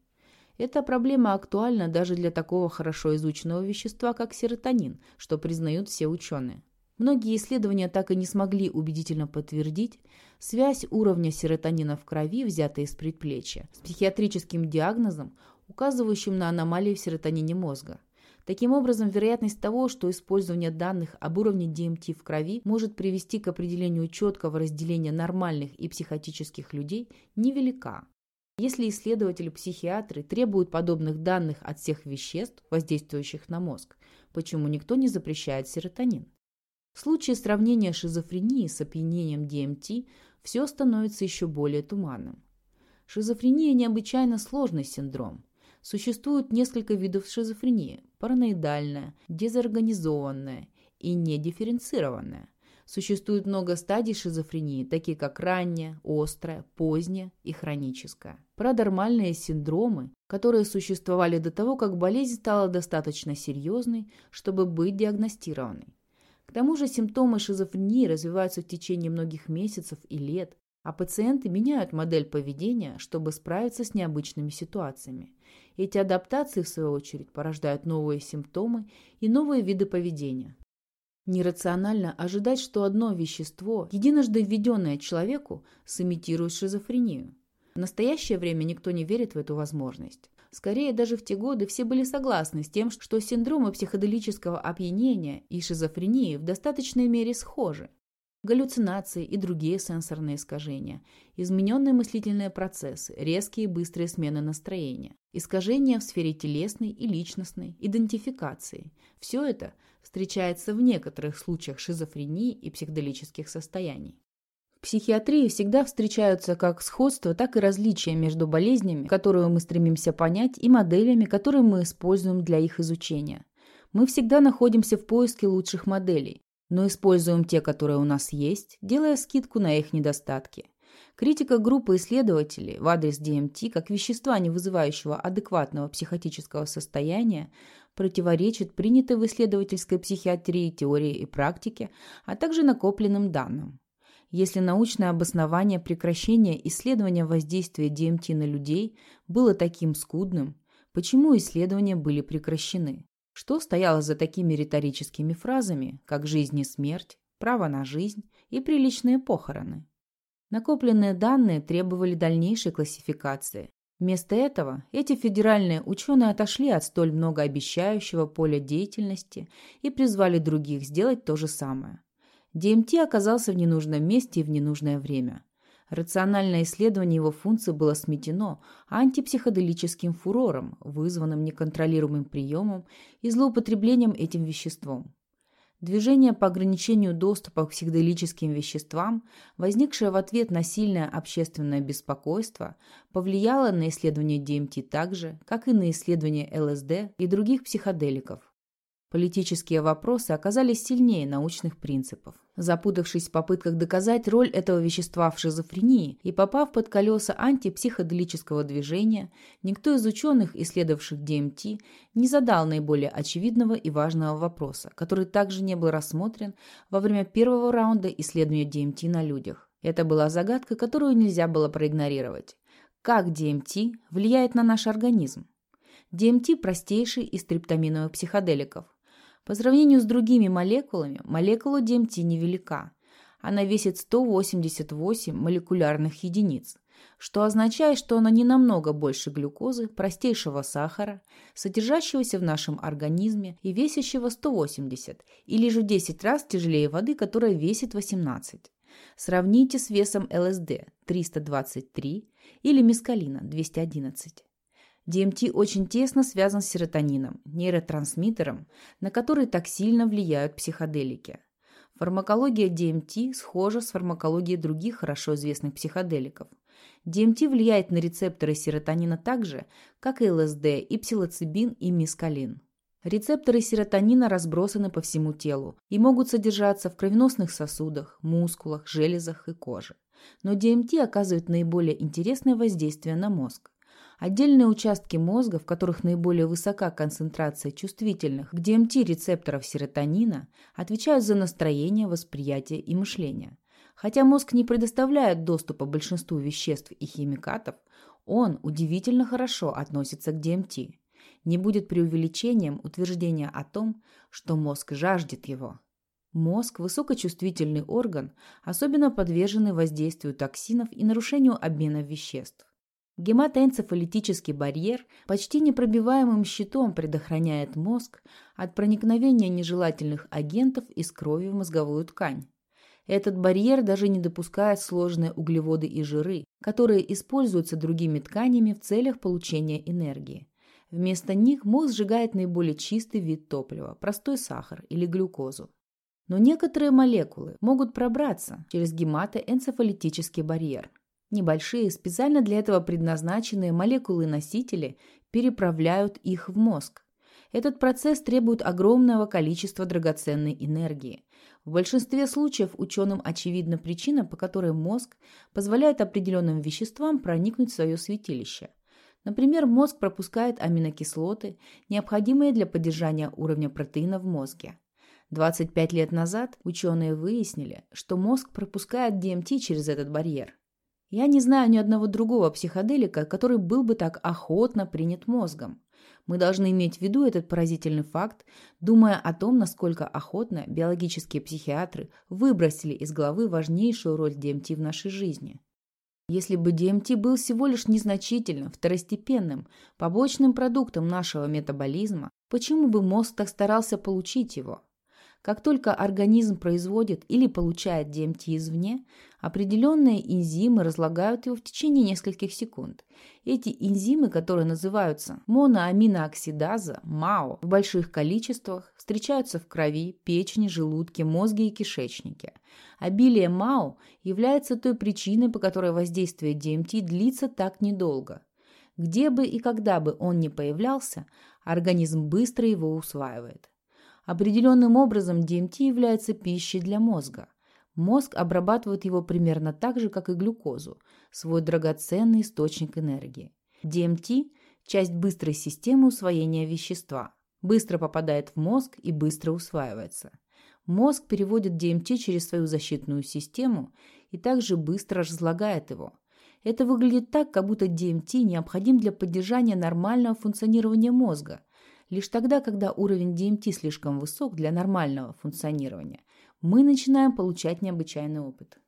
Эта проблема актуальна даже для такого хорошо изученного вещества, как серотонин, что признают все ученые. Многие исследования так и не смогли убедительно подтвердить связь уровня серотонина в крови, взятой из предплечья, с психиатрическим диагнозом, указывающим на аномалии в серотонине мозга. Таким образом, вероятность того, что использование данных об уровне DMT в крови может привести к определению четкого разделения нормальных и психотических людей, невелика. Если исследователи-психиатры требуют подобных данных от всех веществ, воздействующих на мозг, почему никто не запрещает серотонин? В случае сравнения шизофрении с опьянением DMT все становится еще более туманным. Шизофрения – необычайно сложный синдром. Существует несколько видов шизофрении – параноидальная, дезорганизованная и недифференцированная. Существует много стадий шизофрении, такие как ранняя, острая, поздняя и хроническая. Парадормальные синдромы, которые существовали до того, как болезнь стала достаточно серьезной, чтобы быть диагностированной. К тому же симптомы шизофрении развиваются в течение многих месяцев и лет, а пациенты меняют модель поведения, чтобы справиться с необычными ситуациями. Эти адаптации, в свою очередь, порождают новые симптомы и новые виды поведения. Нерационально ожидать, что одно вещество, единожды введенное человеку, сымитирует шизофрению. В настоящее время никто не верит в эту возможность. Скорее, даже в те годы все были согласны с тем, что синдромы психоделического опьянения и шизофрении в достаточной мере схожи. Галлюцинации и другие сенсорные искажения, измененные мыслительные процессы, резкие и быстрые смены настроения, искажения в сфере телесной и личностной, идентификации – все это встречается в некоторых случаях шизофрении и психоделических состояний. В психиатрии всегда встречаются как сходства, так и различия между болезнями, которые мы стремимся понять, и моделями, которые мы используем для их изучения. Мы всегда находимся в поиске лучших моделей, но используем те, которые у нас есть, делая скидку на их недостатки. Критика группы исследователей в адрес DMT как вещества, не вызывающего адекватного психотического состояния, противоречит принятой в исследовательской психиатрии теории и практике, а также накопленным данным. Если научное обоснование прекращения исследования воздействия DMT на людей было таким скудным, почему исследования были прекращены? Что стояло за такими риторическими фразами, как «жизнь и смерть», «право на жизнь» и «приличные похороны»? Накопленные данные требовали дальнейшей классификации. Вместо этого эти федеральные ученые отошли от столь многообещающего поля деятельности и призвали других сделать то же самое. ДМТ оказался в ненужном месте и в ненужное время. Рациональное исследование его функций было сметено антипсиходелическим фурором, вызванным неконтролируемым приемом и злоупотреблением этим веществом. Движение по ограничению доступа к психоделическим веществам, возникшее в ответ на сильное общественное беспокойство, повлияло на исследование ДМТ так же, как и на исследование ЛСД и других психоделиков. Политические вопросы оказались сильнее научных принципов. Запутавшись в попытках доказать роль этого вещества в шизофрении и попав под колеса антипсиходелического движения, никто из ученых, исследовавших ДМТ, не задал наиболее очевидного и важного вопроса, который также не был рассмотрен во время первого раунда исследования ДМТ на людях. Это была загадка, которую нельзя было проигнорировать. Как ДМТ влияет на наш организм? ДМТ – простейший из триптаминовых психоделиков – по сравнению с другими молекулами, молекула ДМТ невелика. Она весит 188 молекулярных единиц, что означает, что она не намного больше глюкозы, простейшего сахара, содержащегося в нашем организме и весящего 180, или же в 10 раз тяжелее воды, которая весит 18. Сравните с весом ЛСД 323 или мескалина 211. DMT очень тесно связан с серотонином, нейротрансмиттером, на который так сильно влияют психоделики. Фармакология DMT схожа с фармакологией других хорошо известных психоделиков. DMT влияет на рецепторы серотонина так же, как и ЛСД, и псилоцибин, и мискалин. Рецепторы серотонина разбросаны по всему телу и могут содержаться в кровеносных сосудах, мускулах, железах и коже. Но DMT оказывает наиболее интересное воздействие на мозг. Отдельные участки мозга, в которых наиболее высока концентрация чувствительных к DMT-рецепторов серотонина, отвечают за настроение, восприятие и мышление. Хотя мозг не предоставляет доступа большинству веществ и химикатов, он удивительно хорошо относится к DMT. Не будет преувеличением утверждения о том, что мозг жаждет его. Мозг – высокочувствительный орган, особенно подверженный воздействию токсинов и нарушению обмена веществ. Гематоэнцефалитический барьер почти непробиваемым щитом предохраняет мозг от проникновения нежелательных агентов из крови в мозговую ткань. Этот барьер даже не допускает сложные углеводы и жиры, которые используются другими тканями в целях получения энергии. Вместо них мозг сжигает наиболее чистый вид топлива – простой сахар или глюкозу. Но некоторые молекулы могут пробраться через гематоэнцефалитический барьер – Небольшие, специально для этого предназначенные молекулы-носители переправляют их в мозг. Этот процесс требует огромного количества драгоценной энергии. В большинстве случаев ученым очевидна причина, по которой мозг позволяет определенным веществам проникнуть в свое святилище. Например, мозг пропускает аминокислоты, необходимые для поддержания уровня протеина в мозге. 25 лет назад ученые выяснили, что мозг пропускает ДМТ через этот барьер. Я не знаю ни одного другого психоделика, который был бы так охотно принят мозгом. Мы должны иметь в виду этот поразительный факт, думая о том, насколько охотно биологические психиатры выбросили из головы важнейшую роль ДМТ в нашей жизни. Если бы ДМТ был всего лишь незначительным, второстепенным, побочным продуктом нашего метаболизма, почему бы мозг так старался получить его? Как только организм производит или получает ДМТ извне, определенные энзимы разлагают его в течение нескольких секунд. Эти энзимы, которые называются моноаминооксидаза, МАО, в больших количествах встречаются в крови, печени, желудке, мозге и кишечнике. Обилие МАО является той причиной, по которой воздействие ДМТ длится так недолго. Где бы и когда бы он ни появлялся, организм быстро его усваивает. Определенным образом ДМТ является пищей для мозга. Мозг обрабатывает его примерно так же, как и глюкозу, свой драгоценный источник энергии. ДМТ – часть быстрой системы усвоения вещества. Быстро попадает в мозг и быстро усваивается. Мозг переводит ДМТ через свою защитную систему и также быстро разлагает его. Это выглядит так, как будто ДМТ необходим для поддержания нормального функционирования мозга – Лишь тогда, когда уровень ДМТ слишком высок для нормального функционирования, мы начинаем получать необычайный опыт.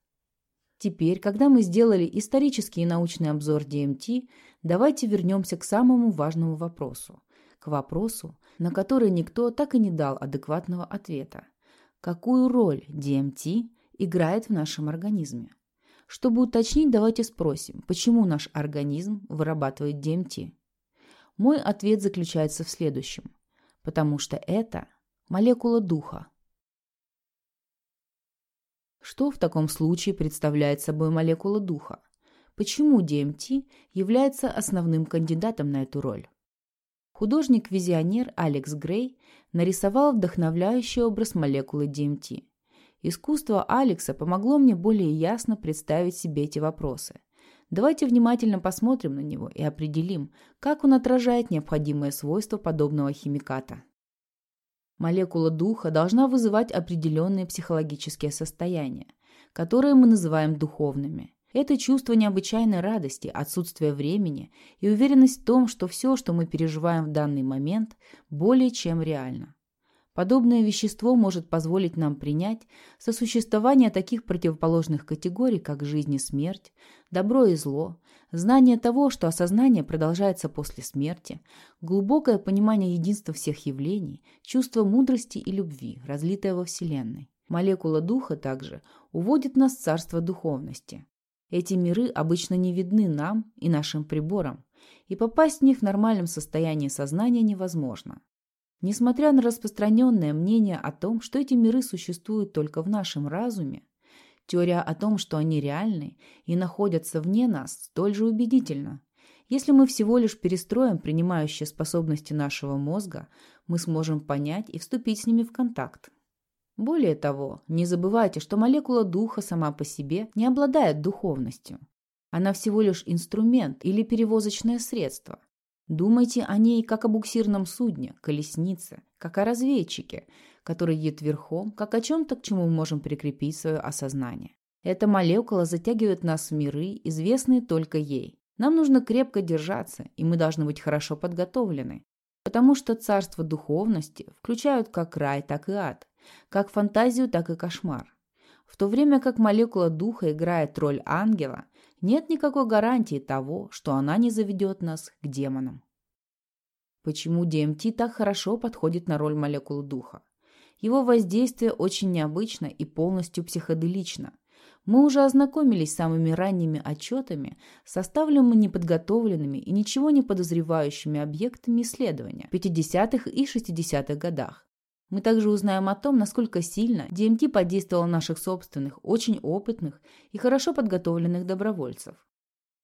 Теперь, когда мы сделали исторический и научный обзор ДМТ, давайте вернемся к самому важному вопросу. К вопросу, на который никто так и не дал адекватного ответа. Какую роль ДМТ играет в нашем организме? Чтобы уточнить, давайте спросим, почему наш организм вырабатывает ДМТ? Мой ответ заключается в следующем. Потому что это молекула духа. Что в таком случае представляет собой молекула духа? Почему ДМТ является основным кандидатом на эту роль? Художник-визионер Алекс Грей нарисовал вдохновляющий образ молекулы ДМТ. Искусство Алекса помогло мне более ясно представить себе эти вопросы – Давайте внимательно посмотрим на него и определим, как он отражает необходимые свойства подобного химиката. Молекула духа должна вызывать определенные психологические состояния, которые мы называем духовными. Это чувство необычайной радости, отсутствие времени и уверенность в том, что все, что мы переживаем в данный момент, более чем реально. Подобное вещество может позволить нам принять сосуществование таких противоположных категорий, как жизнь и смерть, добро и зло, знание того, что осознание продолжается после смерти, глубокое понимание единства всех явлений, чувство мудрости и любви, разлитое во Вселенной. Молекула духа также уводит нас в царство духовности. Эти миры обычно не видны нам и нашим приборам, и попасть в них в нормальном состоянии сознания невозможно. Несмотря на распространенное мнение о том, что эти миры существуют только в нашем разуме, теория о том, что они реальны и находятся вне нас, столь же убедительна. Если мы всего лишь перестроим принимающие способности нашего мозга, мы сможем понять и вступить с ними в контакт. Более того, не забывайте, что молекула духа сама по себе не обладает духовностью. Она всего лишь инструмент или перевозочное средство – Думайте о ней как о буксирном судне, колеснице, как о разведчике, который едет верхом, как о чем-то, к чему мы можем прикрепить свое осознание. Эта молекула затягивает нас в миры, известные только ей. Нам нужно крепко держаться, и мы должны быть хорошо подготовлены, потому что царство духовности включают как рай, так и ад, как фантазию, так и кошмар. В то время как молекула духа играет роль ангела, нет никакой гарантии того, что она не заведет нас к демонам. Почему ДМТ так хорошо подходит на роль молекулы духа? Его воздействие очень необычно и полностью психоделично. Мы уже ознакомились с самыми ранними отчетами, составленными неподготовленными и ничего не подозревающими объектами исследования в 50-х и 60-х годах. Мы также узнаем о том, насколько сильно ДМТ подействовал на наших собственных, очень опытных и хорошо подготовленных добровольцев.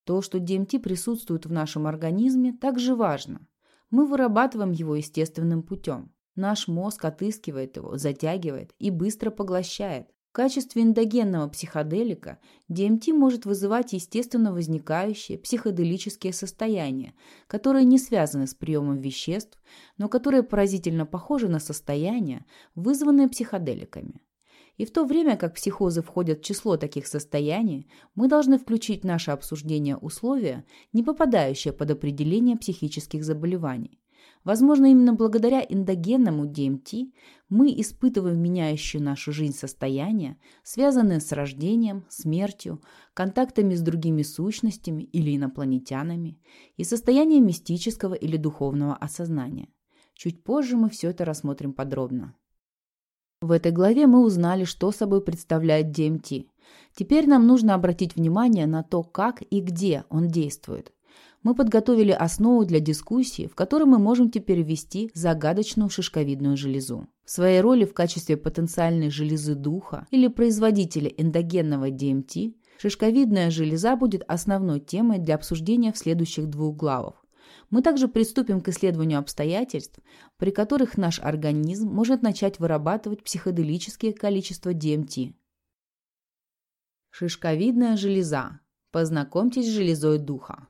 То, что ДМТ присутствует в нашем организме, также важно. Мы вырабатываем его естественным путем. Наш мозг отыскивает его, затягивает и быстро поглощает. В качестве эндогенного психоделика ДМТ может вызывать естественно возникающие психоделические состояния, которые не связаны с приемом веществ, но которые поразительно похожи на состояния, вызванные психоделиками. И в то время как психозы входят в число таких состояний, мы должны включить в наше обсуждение условия, не попадающие под определение психических заболеваний. Возможно, именно благодаря эндогенному ДМТ мы испытываем меняющую нашу жизнь состояния, связанные с рождением, смертью, контактами с другими сущностями или инопланетянами и состоянием мистического или духовного осознания. Чуть позже мы все это рассмотрим подробно. В этой главе мы узнали, что собой представляет ДМТ. Теперь нам нужно обратить внимание на то, как и где он действует мы подготовили основу для дискуссии, в которой мы можем теперь ввести загадочную шишковидную железу. В своей роли в качестве потенциальной железы духа или производителя эндогенного ДМТ, шишковидная железа будет основной темой для обсуждения в следующих двух главах. Мы также приступим к исследованию обстоятельств, при которых наш организм может начать вырабатывать психоделические количества ДМТ. Шишковидная железа. Познакомьтесь с железой духа.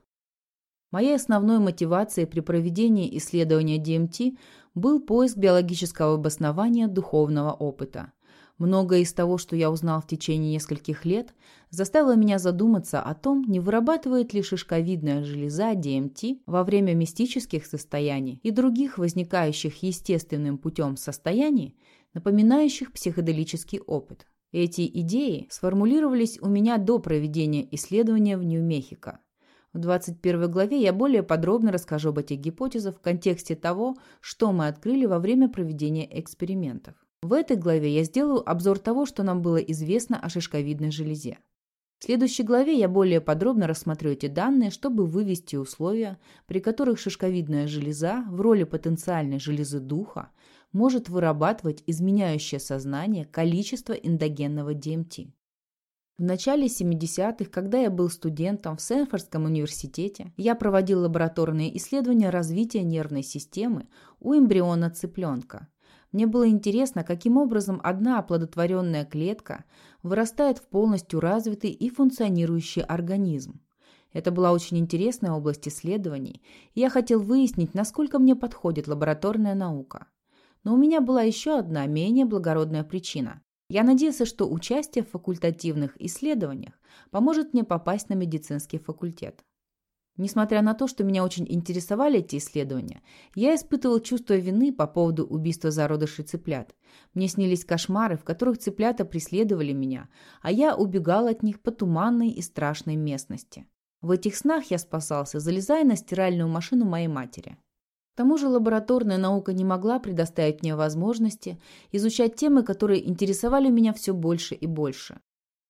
Моей основной мотивацией при проведении исследования ДМТ был поиск биологического обоснования духовного опыта. Многое из того, что я узнал в течение нескольких лет, заставило меня задуматься о том, не вырабатывает ли шишковидная железа ДМТ во время мистических состояний и других возникающих естественным путем состояний, напоминающих психоделический опыт. Эти идеи сформулировались у меня до проведения исследования в Нью-Мехико. В 21 главе я более подробно расскажу об этих гипотезах в контексте того, что мы открыли во время проведения экспериментов. В этой главе я сделаю обзор того, что нам было известно о шишковидной железе. В следующей главе я более подробно рассмотрю эти данные, чтобы вывести условия, при которых шишковидная железа в роли потенциальной железы духа может вырабатывать изменяющее сознание количество эндогенного ДМТ. В начале 70-х, когда я был студентом в Сенфордском университете, я проводил лабораторные исследования развития нервной системы у эмбриона цыпленка. Мне было интересно, каким образом одна оплодотворенная клетка вырастает в полностью развитый и функционирующий организм. Это была очень интересная область исследований, и я хотел выяснить, насколько мне подходит лабораторная наука. Но у меня была еще одна, менее благородная причина. Я надеялся, что участие в факультативных исследованиях поможет мне попасть на медицинский факультет. Несмотря на то, что меня очень интересовали эти исследования, я испытывал чувство вины по поводу убийства зародышей цыплят. Мне снились кошмары, в которых цыплята преследовали меня, а я убегал от них по туманной и страшной местности. В этих снах я спасался, залезая на стиральную машину моей матери тому же лабораторная наука не могла предоставить мне возможности изучать темы, которые интересовали меня все больше и больше.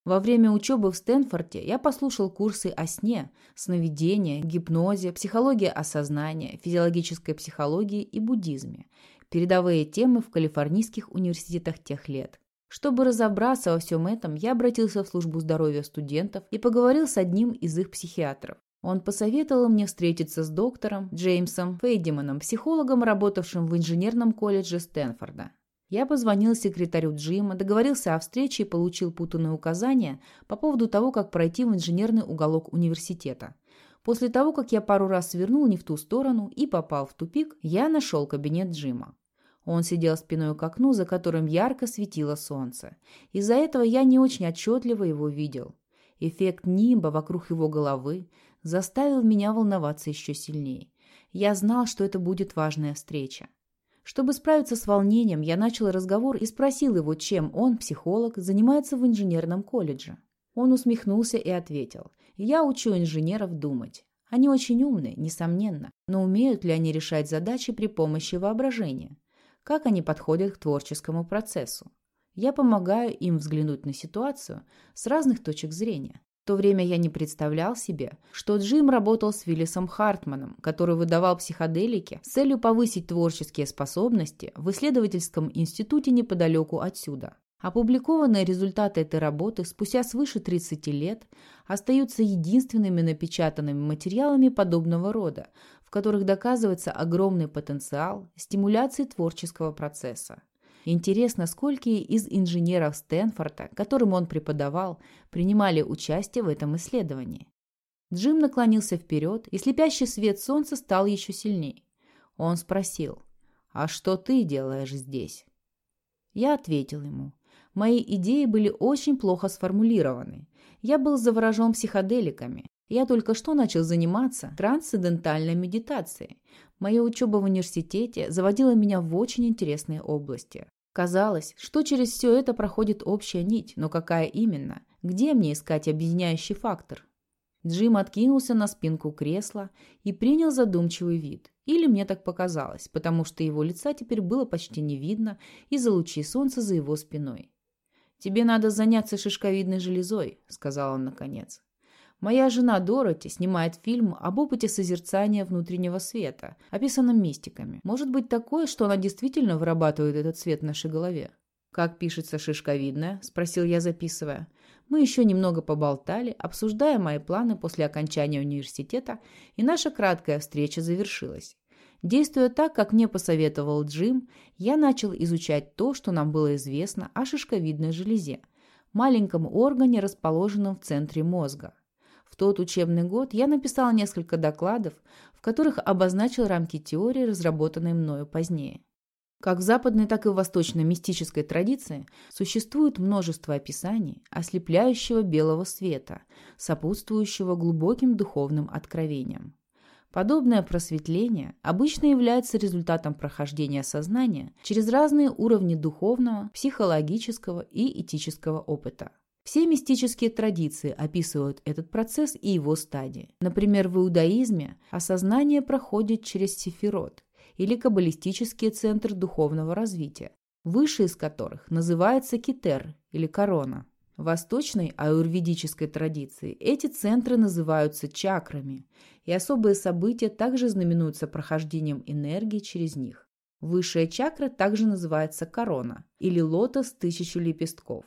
Во время учебы в Стэнфорде я послушал курсы о сне, сновидении, гипнозе, психологии осознания, физиологической психологии и буддизме, передовые темы в калифорнийских университетах тех лет. Чтобы разобраться во всем этом, я обратился в службу здоровья студентов и поговорил с одним из их психиатров. Он посоветовал мне встретиться с доктором Джеймсом Фейдиманом, психологом, работавшим в инженерном колледже Стэнфорда. Я позвонил секретарю Джима, договорился о встрече и получил путанные указания по поводу того, как пройти в инженерный уголок университета. После того, как я пару раз свернул не в ту сторону и попал в тупик, я нашел кабинет Джима. Он сидел спиной к окну, за которым ярко светило солнце. Из-за этого я не очень отчетливо его видел. Эффект нимба вокруг его головы, заставил меня волноваться еще сильнее. Я знал, что это будет важная встреча. Чтобы справиться с волнением, я начал разговор и спросил его, чем он, психолог, занимается в инженерном колледже. Он усмехнулся и ответил. Я учу инженеров думать. Они очень умные, несомненно, но умеют ли они решать задачи при помощи воображения? Как они подходят к творческому процессу? Я помогаю им взглянуть на ситуацию с разных точек зрения. То время я не представлял себе, что Джим работал с Виллисом Хартманом, который выдавал психоделики с целью повысить творческие способности в исследовательском институте неподалеку отсюда. Опубликованные результаты этой работы спустя свыше 30 лет остаются единственными напечатанными материалами подобного рода, в которых доказывается огромный потенциал стимуляции творческого процесса. Интересно, сколько из инженеров Стэнфорда, которым он преподавал, принимали участие в этом исследовании. Джим наклонился вперед, и слепящий свет солнца стал еще сильнее. Он спросил, «А что ты делаешь здесь?» Я ответил ему, Мои идеи были очень плохо сформулированы. Я был заворожен психоделиками. Я только что начал заниматься трансцендентальной медитацией. Моя учеба в университете заводила меня в очень интересные области. Казалось, что через все это проходит общая нить, но какая именно? Где мне искать объединяющий фактор? Джим откинулся на спинку кресла и принял задумчивый вид. Или мне так показалось, потому что его лица теперь было почти не видно из-за лучей солнца за его спиной. «Тебе надо заняться шишковидной железой», — сказал он наконец. «Моя жена Дороти снимает фильм об опыте созерцания внутреннего света, описанном мистиками. Может быть такое, что она действительно вырабатывает этот свет в нашей голове?» «Как пишется шишковидная?» – спросил я, записывая. Мы еще немного поболтали, обсуждая мои планы после окончания университета, и наша краткая встреча завершилась. Действуя так, как мне посоветовал Джим, я начал изучать то, что нам было известно о шишковидной железе, маленьком органе, расположенном в центре мозга. Тот учебный год я написал несколько докладов, в которых обозначил рамки теории, разработанной мною позднее. Как в западной, так и в восточной мистической традиции существует множество описаний ослепляющего белого света, сопутствующего глубоким духовным откровениям. Подобное просветление обычно является результатом прохождения сознания через разные уровни духовного, психологического и этического опыта. Все мистические традиции описывают этот процесс и его стадии. Например, в иудаизме осознание проходит через сефирот или каббалистический центр духовного развития, высший из которых называется китер или корона. В восточной аюрведической традиции эти центры называются чакрами, и особые события также знаменуются прохождением энергии через них. Высшая чакра также называется корона или лотос тысячу лепестков.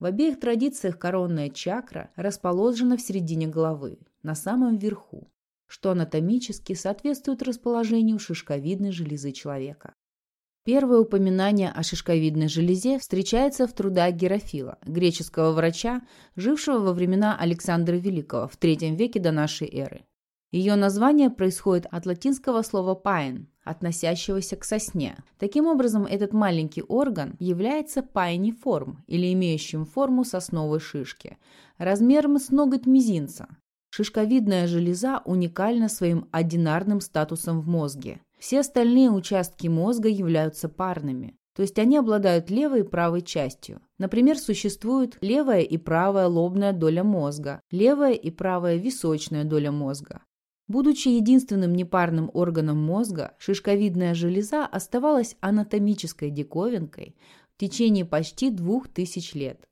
В обеих традициях коронная чакра расположена в середине головы, на самом верху, что анатомически соответствует расположению шишковидной железы человека. Первое упоминание о шишковидной железе встречается в трудах Герофила, греческого врача, жившего во времена Александра Великого в III веке до нашей эры. Ее название происходит от латинского слова «pine», относящегося к сосне. Таким образом, этот маленький орган является piniform или имеющим форму сосновой шишки, размером с ноготь мизинца. Шишковидная железа уникальна своим одинарным статусом в мозге. Все остальные участки мозга являются парными, то есть они обладают левой и правой частью. Например, существует левая и правая лобная доля мозга, левая и правая височная доля мозга. Будучи единственным непарным органом мозга, шишковидная железа оставалась анатомической диковинкой в течение почти двух тысяч лет.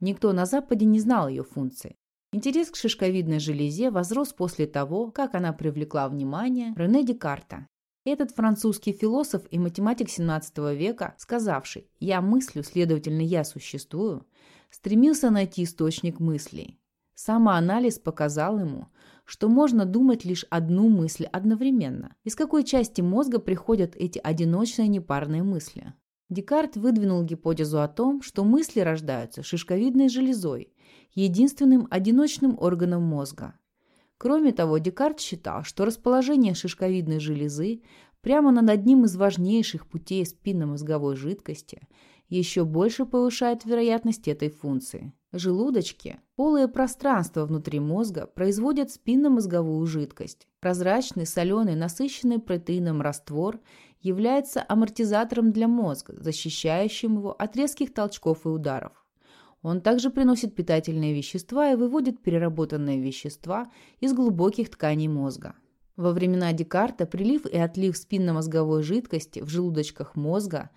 Никто на Западе не знал ее функции. Интерес к шишковидной железе возрос после того, как она привлекла внимание Рене Декарта этот французский философ и математик XVII века, сказавший «я мыслю, следовательно, я существую», стремился найти источник мыслей. Самоанализ показал ему, что можно думать лишь одну мысль одновременно. Из какой части мозга приходят эти одиночные непарные мысли? Декарт выдвинул гипотезу о том, что мысли рождаются шишковидной железой, единственным одиночным органом мозга. Кроме того, Декарт считал, что расположение шишковидной железы прямо над одним из важнейших путей спинномозговой жидкости еще больше повышает вероятность этой функции. Желудочки, полые пространства внутри мозга, производят спинномозговую жидкость. Прозрачный, соленый, насыщенный протеином раствор является амортизатором для мозга, защищающим его от резких толчков и ударов. Он также приносит питательные вещества и выводит переработанные вещества из глубоких тканей мозга. Во времена Декарта прилив и отлив спинномозговой жидкости в желудочках мозга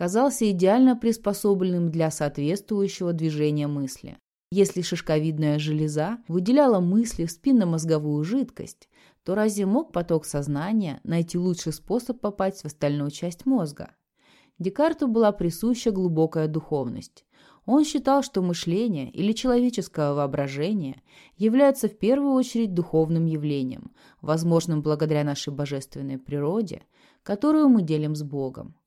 казался идеально приспособленным для соответствующего движения мысли. Если шишковидная железа выделяла мысли в спинномозговую жидкость, то разве мог поток сознания найти лучший способ попасть в остальную часть мозга? Декарту была присуща глубокая духовность. Он считал, что мышление или человеческое воображение является в первую очередь духовным явлением, возможным благодаря нашей божественной природе, которую мы делим с Богом.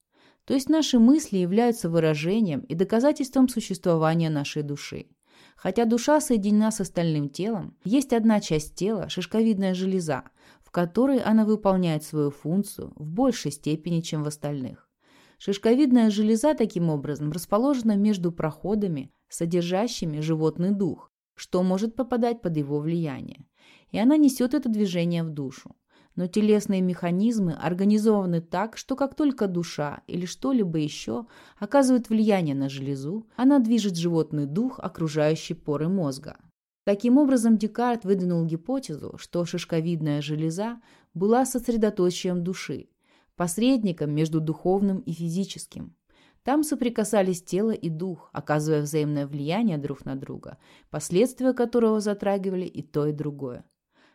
То есть наши мысли являются выражением и доказательством существования нашей души. Хотя душа соединена с остальным телом, есть одна часть тела, шишковидная железа, в которой она выполняет свою функцию в большей степени, чем в остальных. Шишковидная железа таким образом расположена между проходами, содержащими животный дух, что может попадать под его влияние. И она несет это движение в душу. Но телесные механизмы организованы так, что как только душа или что-либо еще оказывает влияние на железу, она движет животный дух, окружающий поры мозга. Таким образом, Декарт выдвинул гипотезу, что шишковидная железа была сосредоточием души, посредником между духовным и физическим. Там соприкасались тело и дух, оказывая взаимное влияние друг на друга, последствия которого затрагивали и то, и другое.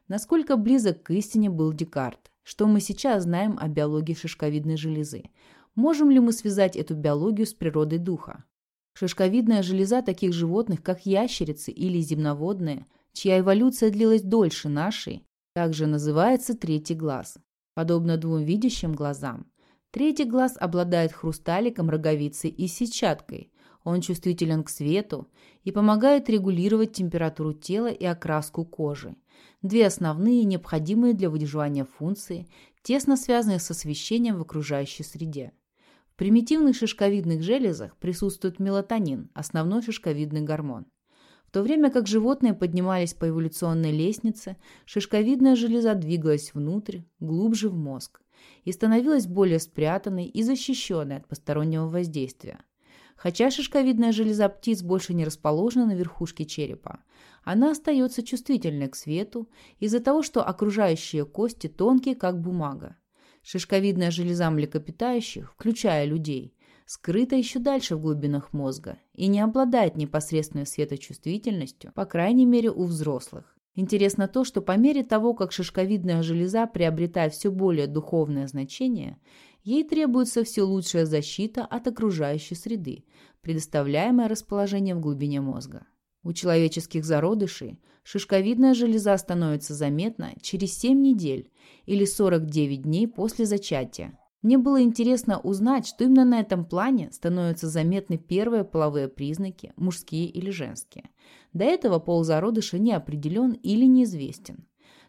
Насколько близок к истине был Декарт? Что мы сейчас знаем о биологии шишковидной железы? Можем ли мы связать эту биологию с природой духа? Шишковидная железа таких животных, как ящерицы или земноводные, чья эволюция длилась дольше нашей, также называется третий глаз подобно двум видящим глазам. Третий глаз обладает хрусталиком, роговицей и сетчаткой. Он чувствителен к свету и помогает регулировать температуру тела и окраску кожи. Две основные, необходимые для выживания функции, тесно связанные с освещением в окружающей среде. В примитивных шишковидных железах присутствует мелатонин, основной шишковидный гормон. В то время как животные поднимались по эволюционной лестнице, шишковидная железа двигалась внутрь, глубже в мозг, и становилась более спрятанной и защищенной от постороннего воздействия. Хотя шишковидная железа птиц больше не расположена на верхушке черепа, она остается чувствительной к свету из-за того, что окружающие кости тонкие, как бумага. Шишковидная железа млекопитающих, включая людей, скрыта еще дальше в глубинах мозга и не обладает непосредственной светочувствительностью, по крайней мере у взрослых. Интересно то, что по мере того, как шишковидная железа приобретает все более духовное значение, ей требуется все лучшая защита от окружающей среды, предоставляемая расположением в глубине мозга. У человеческих зародышей шишковидная железа становится заметна через 7 недель или 49 дней после зачатия, мне было интересно узнать, что именно на этом плане становятся заметны первые половые признаки, мужские или женские. До этого пол зародыша не определен или неизвестен.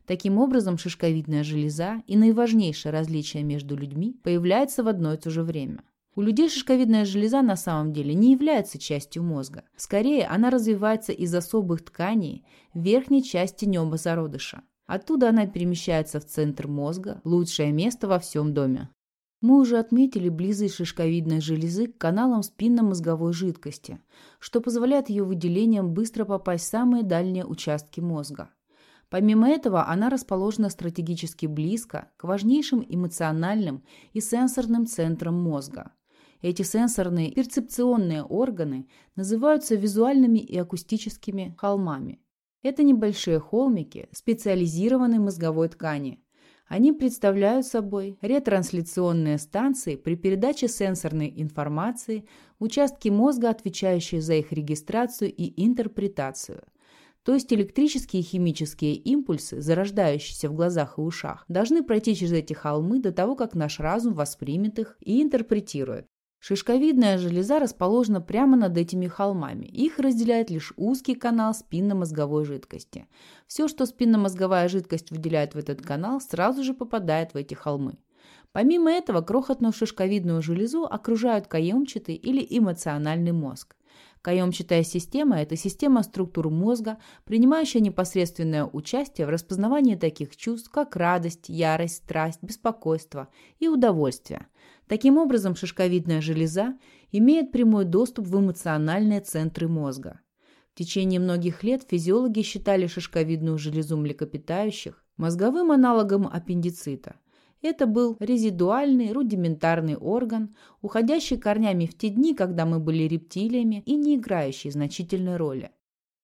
Таким образом, шишковидная железа и наиважнейшее различие между людьми появляется в одно и то же время. У людей шишковидная железа на самом деле не является частью мозга. Скорее, она развивается из особых тканей верхней части неба зародыша. Оттуда она перемещается в центр мозга, лучшее место во всем доме. Мы уже отметили близость шишковидной железы к каналам спинномозговой жидкости, что позволяет ее выделениям быстро попасть в самые дальние участки мозга. Помимо этого, она расположена стратегически близко к важнейшим эмоциональным и сенсорным центрам мозга. Эти сенсорные перцепционные органы называются визуальными и акустическими холмами. Это небольшие холмики специализированной мозговой ткани – они представляют собой ретрансляционные станции при передаче сенсорной информации, участки мозга, отвечающие за их регистрацию и интерпретацию. То есть электрические и химические импульсы, зарождающиеся в глазах и ушах, должны пройти через эти холмы до того, как наш разум воспримет их и интерпретирует. Шишковидная железа расположена прямо над этими холмами. Их разделяет лишь узкий канал спинномозговой жидкости. Все, что спинномозговая жидкость выделяет в этот канал, сразу же попадает в эти холмы. Помимо этого, крохотную шишковидную железу окружают каемчатый или эмоциональный мозг. Каемчатая система – это система структур мозга, принимающая непосредственное участие в распознавании таких чувств, как радость, ярость, страсть, беспокойство и удовольствие. Таким образом, шишковидная железа имеет прямой доступ в эмоциональные центры мозга. В течение многих лет физиологи считали шишковидную железу млекопитающих мозговым аналогом аппендицита. Это был резидуальный, рудиментарный орган, уходящий корнями в те дни, когда мы были рептилиями и не играющий значительной роли.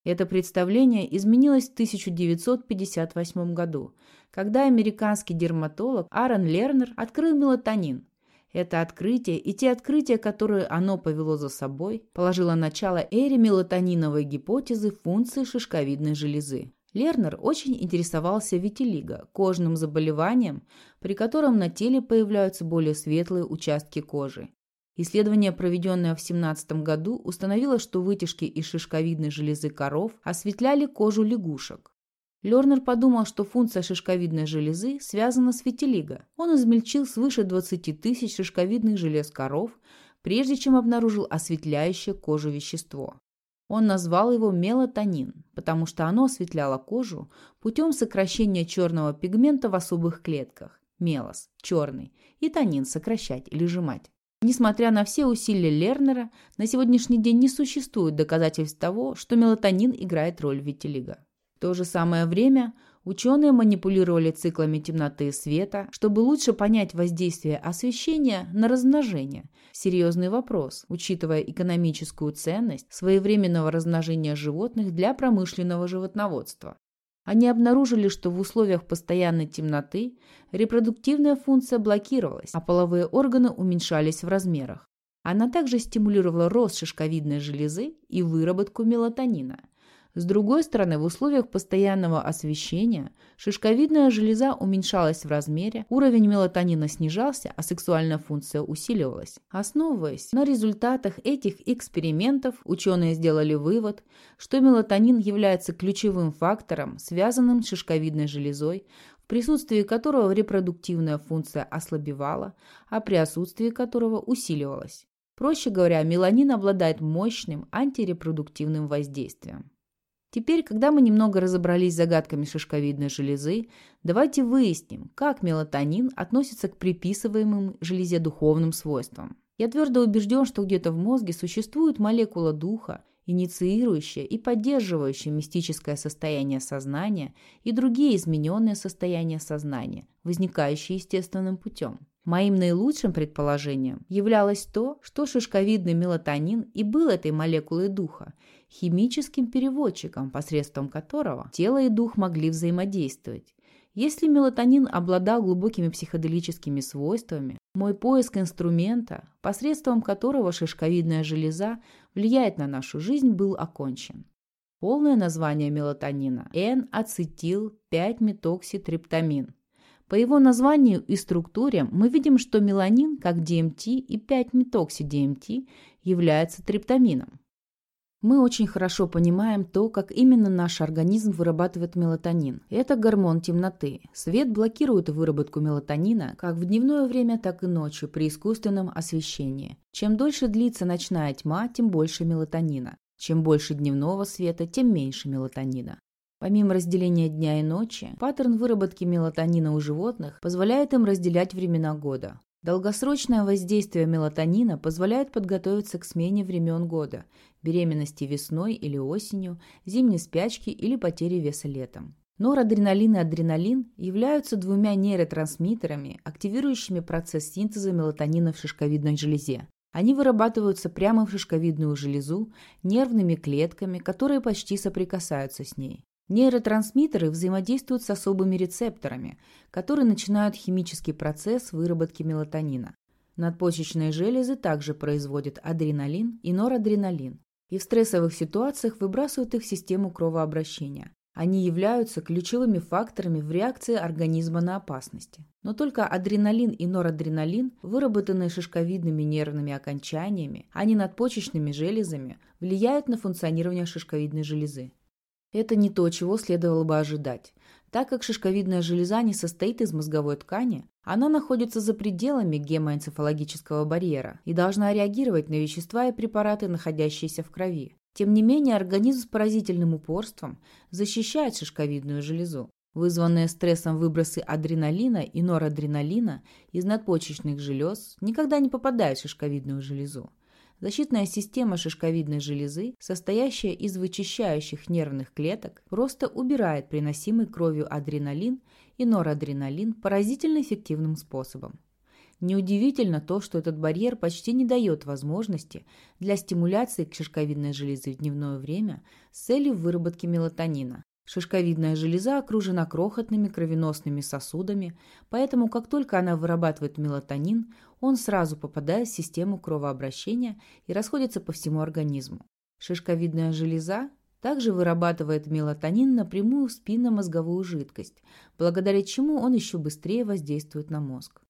Это представление изменилось в 1958 году, когда американский дерматолог Аарон Лернер открыл мелатонин. Это открытие и те открытия, которые оно повело за собой, положило начало эре мелатониновой гипотезы функции шишковидной железы. Лернер очень интересовался витилиго, кожным заболеванием, при котором на теле появляются более светлые участки кожи. Исследование, проведенное в 2017 году, установило, что вытяжки из шишковидной железы коров осветляли кожу лягушек. Лернер подумал, что функция шишковидной железы связана с витилиго. Он измельчил свыше 20 тысяч шишковидных желез коров, прежде чем обнаружил осветляющее кожу вещество. Он назвал его мелатонин, потому что оно осветляло кожу путем сокращения черного пигмента в особых клетках – мелос, черный, и тонин – сокращать или сжимать. Несмотря на все усилия Лернера, на сегодняшний день не существует доказательств того, что мелатонин играет роль витилиго. В то же самое время ученые манипулировали циклами темноты и света, чтобы лучше понять воздействие освещения на размножение. Серьезный вопрос, учитывая экономическую ценность своевременного размножения животных для промышленного животноводства. Они обнаружили, что в условиях постоянной темноты репродуктивная функция блокировалась, а половые органы уменьшались в размерах. Она также стимулировала рост шишковидной железы и выработку мелатонина – с другой стороны, в условиях постоянного освещения шишковидная железа уменьшалась в размере, уровень мелатонина снижался, а сексуальная функция усиливалась. Основываясь на результатах этих экспериментов, ученые сделали вывод, что мелатонин является ключевым фактором, связанным с шишковидной железой, в присутствии которого репродуктивная функция ослабевала, а при отсутствии которого усиливалась. Проще говоря, меланин обладает мощным антирепродуктивным воздействием. Теперь, когда мы немного разобрались с загадками шишковидной железы, давайте выясним, как мелатонин относится к приписываемым железе духовным свойствам. Я твердо убежден, что где-то в мозге существует молекула духа, инициирующая и поддерживающая мистическое состояние сознания и другие измененные состояния сознания, возникающие естественным путем. Моим наилучшим предположением являлось то, что шишковидный мелатонин и был этой молекулой духа, химическим переводчиком, посредством которого тело и дух могли взаимодействовать. Если мелатонин обладал глубокими психоделическими свойствами, мой поиск инструмента, посредством которого шишковидная железа влияет на нашу жизнь, был окончен. Полное название мелатонина – N-ацетил-5-метокситриптамин. По его названию и структуре мы видим, что меланин, как DMT и 5-метокси-DMT, является триптамином. Мы очень хорошо понимаем то, как именно наш организм вырабатывает мелатонин. Это гормон темноты. Свет блокирует выработку мелатонина как в дневное время, так и ночью при искусственном освещении. Чем дольше длится ночная тьма, тем больше мелатонина. Чем больше дневного света, тем меньше мелатонина. Помимо разделения дня и ночи, паттерн выработки мелатонина у животных позволяет им разделять времена года. Долгосрочное воздействие мелатонина позволяет подготовиться к смене времен года, беременности весной или осенью, зимней спячки или потери веса летом. Норадреналин и адреналин являются двумя нейротрансмиттерами, активирующими процесс синтеза мелатонина в шишковидной железе. Они вырабатываются прямо в шишковидную железу нервными клетками, которые почти соприкасаются с ней. Нейротрансмиттеры взаимодействуют с особыми рецепторами, которые начинают химический процесс выработки мелатонина. Надпочечные железы также производят адреналин и норадреналин, и в стрессовых ситуациях выбрасывают их в систему кровообращения. Они являются ключевыми факторами в реакции организма на опасности. Но только адреналин и норадреналин, выработанные шишковидными нервными окончаниями, а не надпочечными железами, влияют на функционирование шишковидной железы. Это не то, чего следовало бы ожидать. Так как шишковидная железа не состоит из мозговой ткани, она находится за пределами гемоэнцефалогического барьера и должна реагировать на вещества и препараты, находящиеся в крови. Тем не менее, организм с поразительным упорством защищает шишковидную железу. Вызванные стрессом выбросы адреналина и норадреналина из надпочечных желез никогда не попадают в шишковидную железу. Защитная система шишковидной железы, состоящая из вычищающих нервных клеток, просто убирает приносимый кровью адреналин и норадреналин поразительно эффективным способом. Неудивительно то, что этот барьер почти не дает возможности для стимуляции шишковидной железы в дневное время с целью выработки мелатонина. Шишковидная железа окружена крохотными кровеносными сосудами, поэтому как только она вырабатывает мелатонин, он сразу попадает в систему кровообращения и расходится по всему организму. Шишковидная железа также вырабатывает мелатонин напрямую в спинномозговую жидкость, благодаря чему он еще быстрее воздействует на мозг.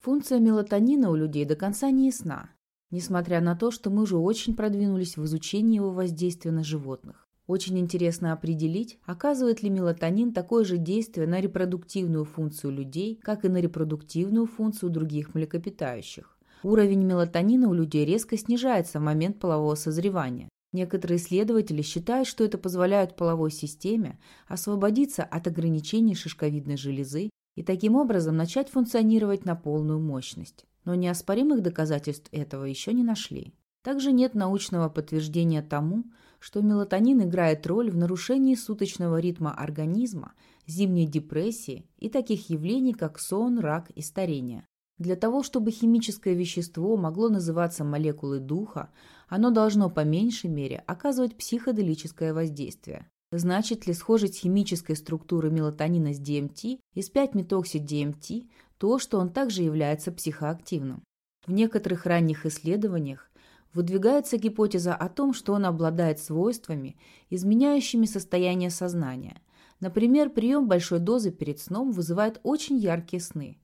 Функция мелатонина у людей до конца не ясна, несмотря на то, что мы уже очень продвинулись в изучении его воздействия на животных. Очень интересно определить, оказывает ли мелатонин такое же действие на репродуктивную функцию людей, как и на репродуктивную функцию других млекопитающих. Уровень мелатонина у людей резко снижается в момент полового созревания. Некоторые исследователи считают, что это позволяет половой системе освободиться от ограничений шишковидной железы и таким образом начать функционировать на полную мощность. Но неоспоримых доказательств этого еще не нашли. Также нет научного подтверждения тому, что мелатонин играет роль в нарушении суточного ритма организма, зимней депрессии и таких явлений, как сон, рак и старение. Для того, чтобы химическое вещество могло называться молекулой духа, оно должно по меньшей мере оказывать психоделическое воздействие. Значит ли схожесть химической структуры мелатонина с DMT и с 5-метокси-DMT то, что он также является психоактивным? В некоторых ранних исследованиях выдвигается гипотеза о том, что он обладает свойствами, изменяющими состояние сознания. Например, прием большой дозы перед сном вызывает очень яркие сны.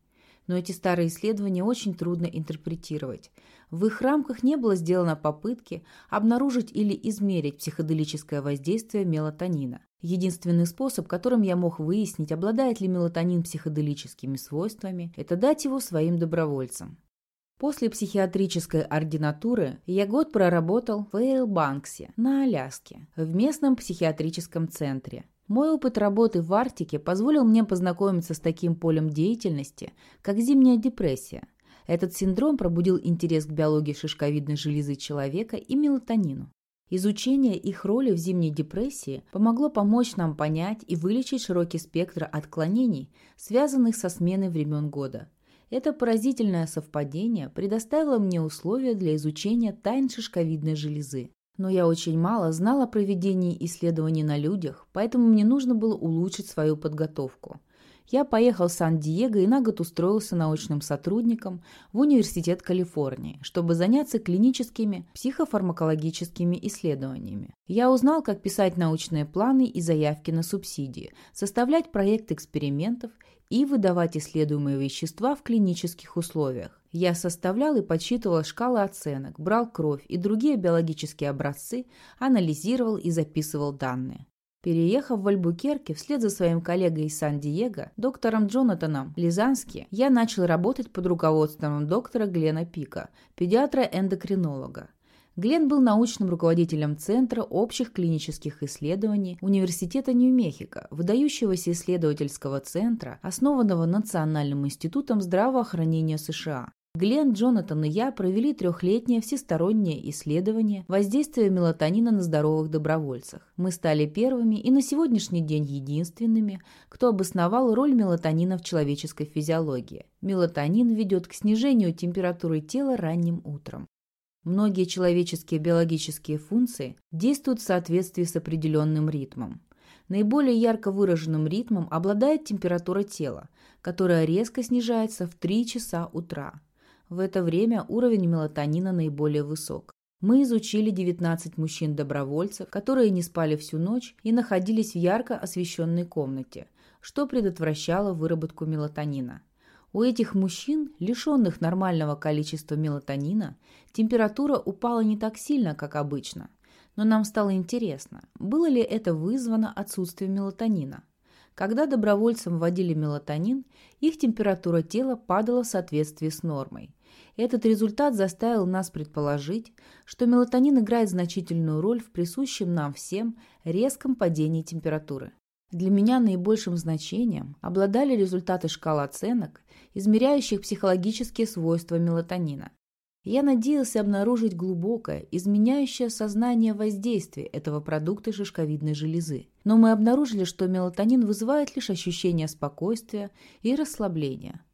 Но эти старые исследования очень трудно интерпретировать. В их рамках не было сделано попытки обнаружить или измерить психоделическое воздействие мелатонина. Единственный способ, которым я мог выяснить, обладает ли мелатонин психоделическими свойствами, это дать его своим добровольцам. После психиатрической ординатуры я год проработал в Эйлбанксе на Аляске, в местном психиатрическом центре. Мой опыт работы в Арктике позволил мне познакомиться с таким полем деятельности, как зимняя депрессия, этот синдром пробудил интерес к биологии шишковидной железы человека и мелатонину. Изучение их роли в зимней депрессии помогло помочь нам понять и вылечить широкий спектр отклонений, связанных со сменой времен года. Это поразительное совпадение предоставило мне условия для изучения тайн шишковидной железы. Но я очень мало знала о проведении исследований на людях, поэтому мне нужно было улучшить свою подготовку я поехал в Сан-Диего и на год устроился научным сотрудником в Университет Калифорнии, чтобы заняться клиническими психофармакологическими исследованиями. Я узнал, как писать научные планы и заявки на субсидии, составлять проект экспериментов и выдавать исследуемые вещества в клинических условиях. Я составлял и подсчитывал шкалы оценок, брал кровь и другие биологические образцы, анализировал и записывал данные. Переехав в Альбукерке вслед за своим коллегой из Сан-Диего, доктором Джонатаном Лизански, я начал работать под руководством доктора Глена Пика, педиатра-эндокринолога. Глен был научным руководителем Центра общих клинических исследований Университета Нью-Мехико, выдающегося исследовательского центра, основанного Национальным институтом здравоохранения США. Глен, Джонатан и я провели трехлетнее всестороннее исследование воздействия мелатонина на здоровых добровольцах. Мы стали первыми и на сегодняшний день единственными, кто обосновал роль мелатонина в человеческой физиологии. Мелатонин ведет к снижению температуры тела ранним утром. Многие человеческие биологические функции действуют в соответствии с определенным ритмом. Наиболее ярко выраженным ритмом обладает температура тела, которая резко снижается в 3 часа утра. В это время уровень мелатонина наиболее высок. Мы изучили 19 мужчин-добровольцев, которые не спали всю ночь и находились в ярко освещенной комнате, что предотвращало выработку мелатонина. У этих мужчин, лишенных нормального количества мелатонина, температура упала не так сильно, как обычно. Но нам стало интересно, было ли это вызвано отсутствием мелатонина. Когда добровольцам вводили мелатонин, их температура тела падала в соответствии с нормой. Этот результат заставил нас предположить, что мелатонин играет значительную роль в присущем нам всем резком падении температуры. Для меня наибольшим значением обладали результаты шкал оценок, измеряющих психологические свойства мелатонина. Я надеялся обнаружить глубокое, изменяющее сознание воздействие этого продукта шишковидной железы. Но мы обнаружили, что мелатонин вызывает лишь ощущение спокойствия и расслабления.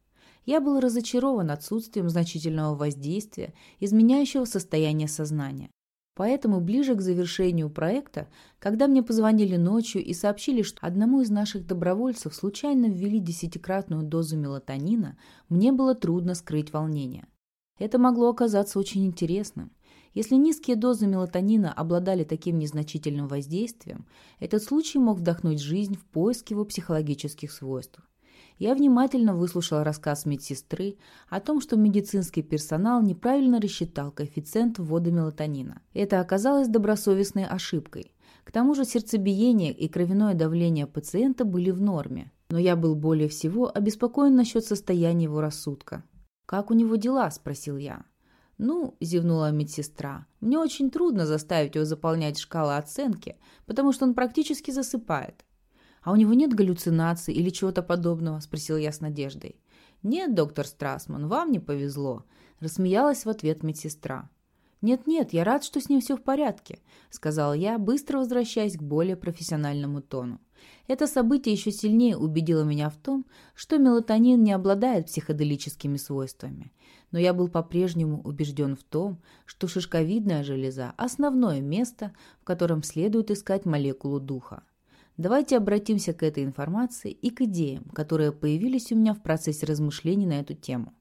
Я был разочарован отсутствием значительного воздействия, изменяющего состояние сознания. Поэтому ближе к завершению проекта, когда мне позвонили ночью и сообщили, что одному из наших добровольцев случайно ввели десятикратную дозу мелатонина, мне было трудно скрыть волнение. Это могло оказаться очень интересным. Если низкие дозы мелатонина обладали таким незначительным воздействием, этот случай мог вдохнуть жизнь в поиск его психологических свойств. Я внимательно выслушал рассказ медсестры о том, что медицинский персонал неправильно рассчитал коэффициент ввода мелатонина. Это оказалось добросовестной ошибкой. К тому же сердцебиение и кровяное давление пациента были в норме. Но я был более всего обеспокоен насчет состояния его рассудка. «Как у него дела?» – спросил я. «Ну», – зевнула медсестра, – «мне очень трудно заставить его заполнять шкалы оценки, потому что он практически засыпает». «А у него нет галлюцинаций или чего-то подобного?» – спросил я с надеждой. «Нет, доктор Страсман, вам не повезло», – рассмеялась в ответ медсестра. «Нет-нет, я рад, что с ним все в порядке», – сказал я, быстро возвращаясь к более профессиональному тону. Это событие еще сильнее убедило меня в том, что мелатонин не обладает психоделическими свойствами. Но я был по-прежнему убежден в том, что шишковидная железа – основное место, в котором следует искать молекулу духа. Давайте обратимся к этой информации и к идеям, которые появились у меня в процессе размышлений на эту тему.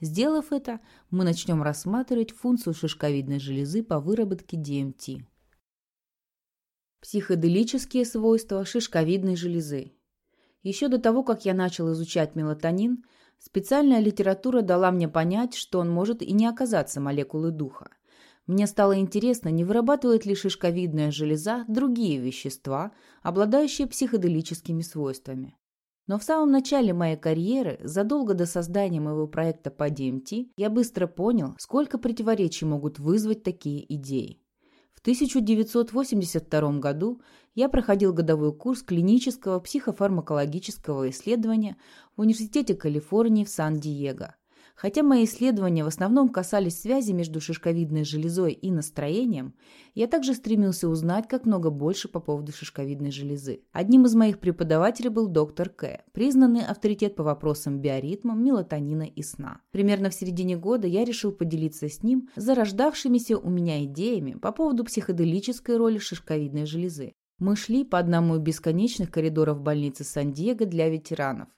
Сделав это, мы начнем рассматривать функцию шишковидной железы по выработке DMT. Психоделические свойства шишковидной железы. Еще до того, как я начал изучать мелатонин, специальная литература дала мне понять, что он может и не оказаться молекулой духа. Мне стало интересно, не вырабатывает ли шишковидная железа другие вещества, обладающие психоделическими свойствами. Но в самом начале моей карьеры, задолго до создания моего проекта по DMT, я быстро понял, сколько противоречий могут вызвать такие идеи. 1982 году я проходил годовой курс клинического психофармакологического исследования в Университете Калифорнии в Сан-Диего. Хотя мои исследования в основном касались связи между шишковидной железой и настроением, я также стремился узнать как много больше по поводу шишковидной железы. Одним из моих преподавателей был доктор К., признанный авторитет по вопросам биоритма, мелатонина и сна. Примерно в середине года я решил поделиться с ним зарождавшимися у меня идеями по поводу психоделической роли шишковидной железы. Мы шли по одному из бесконечных коридоров больницы Сан-Диего для ветеранов.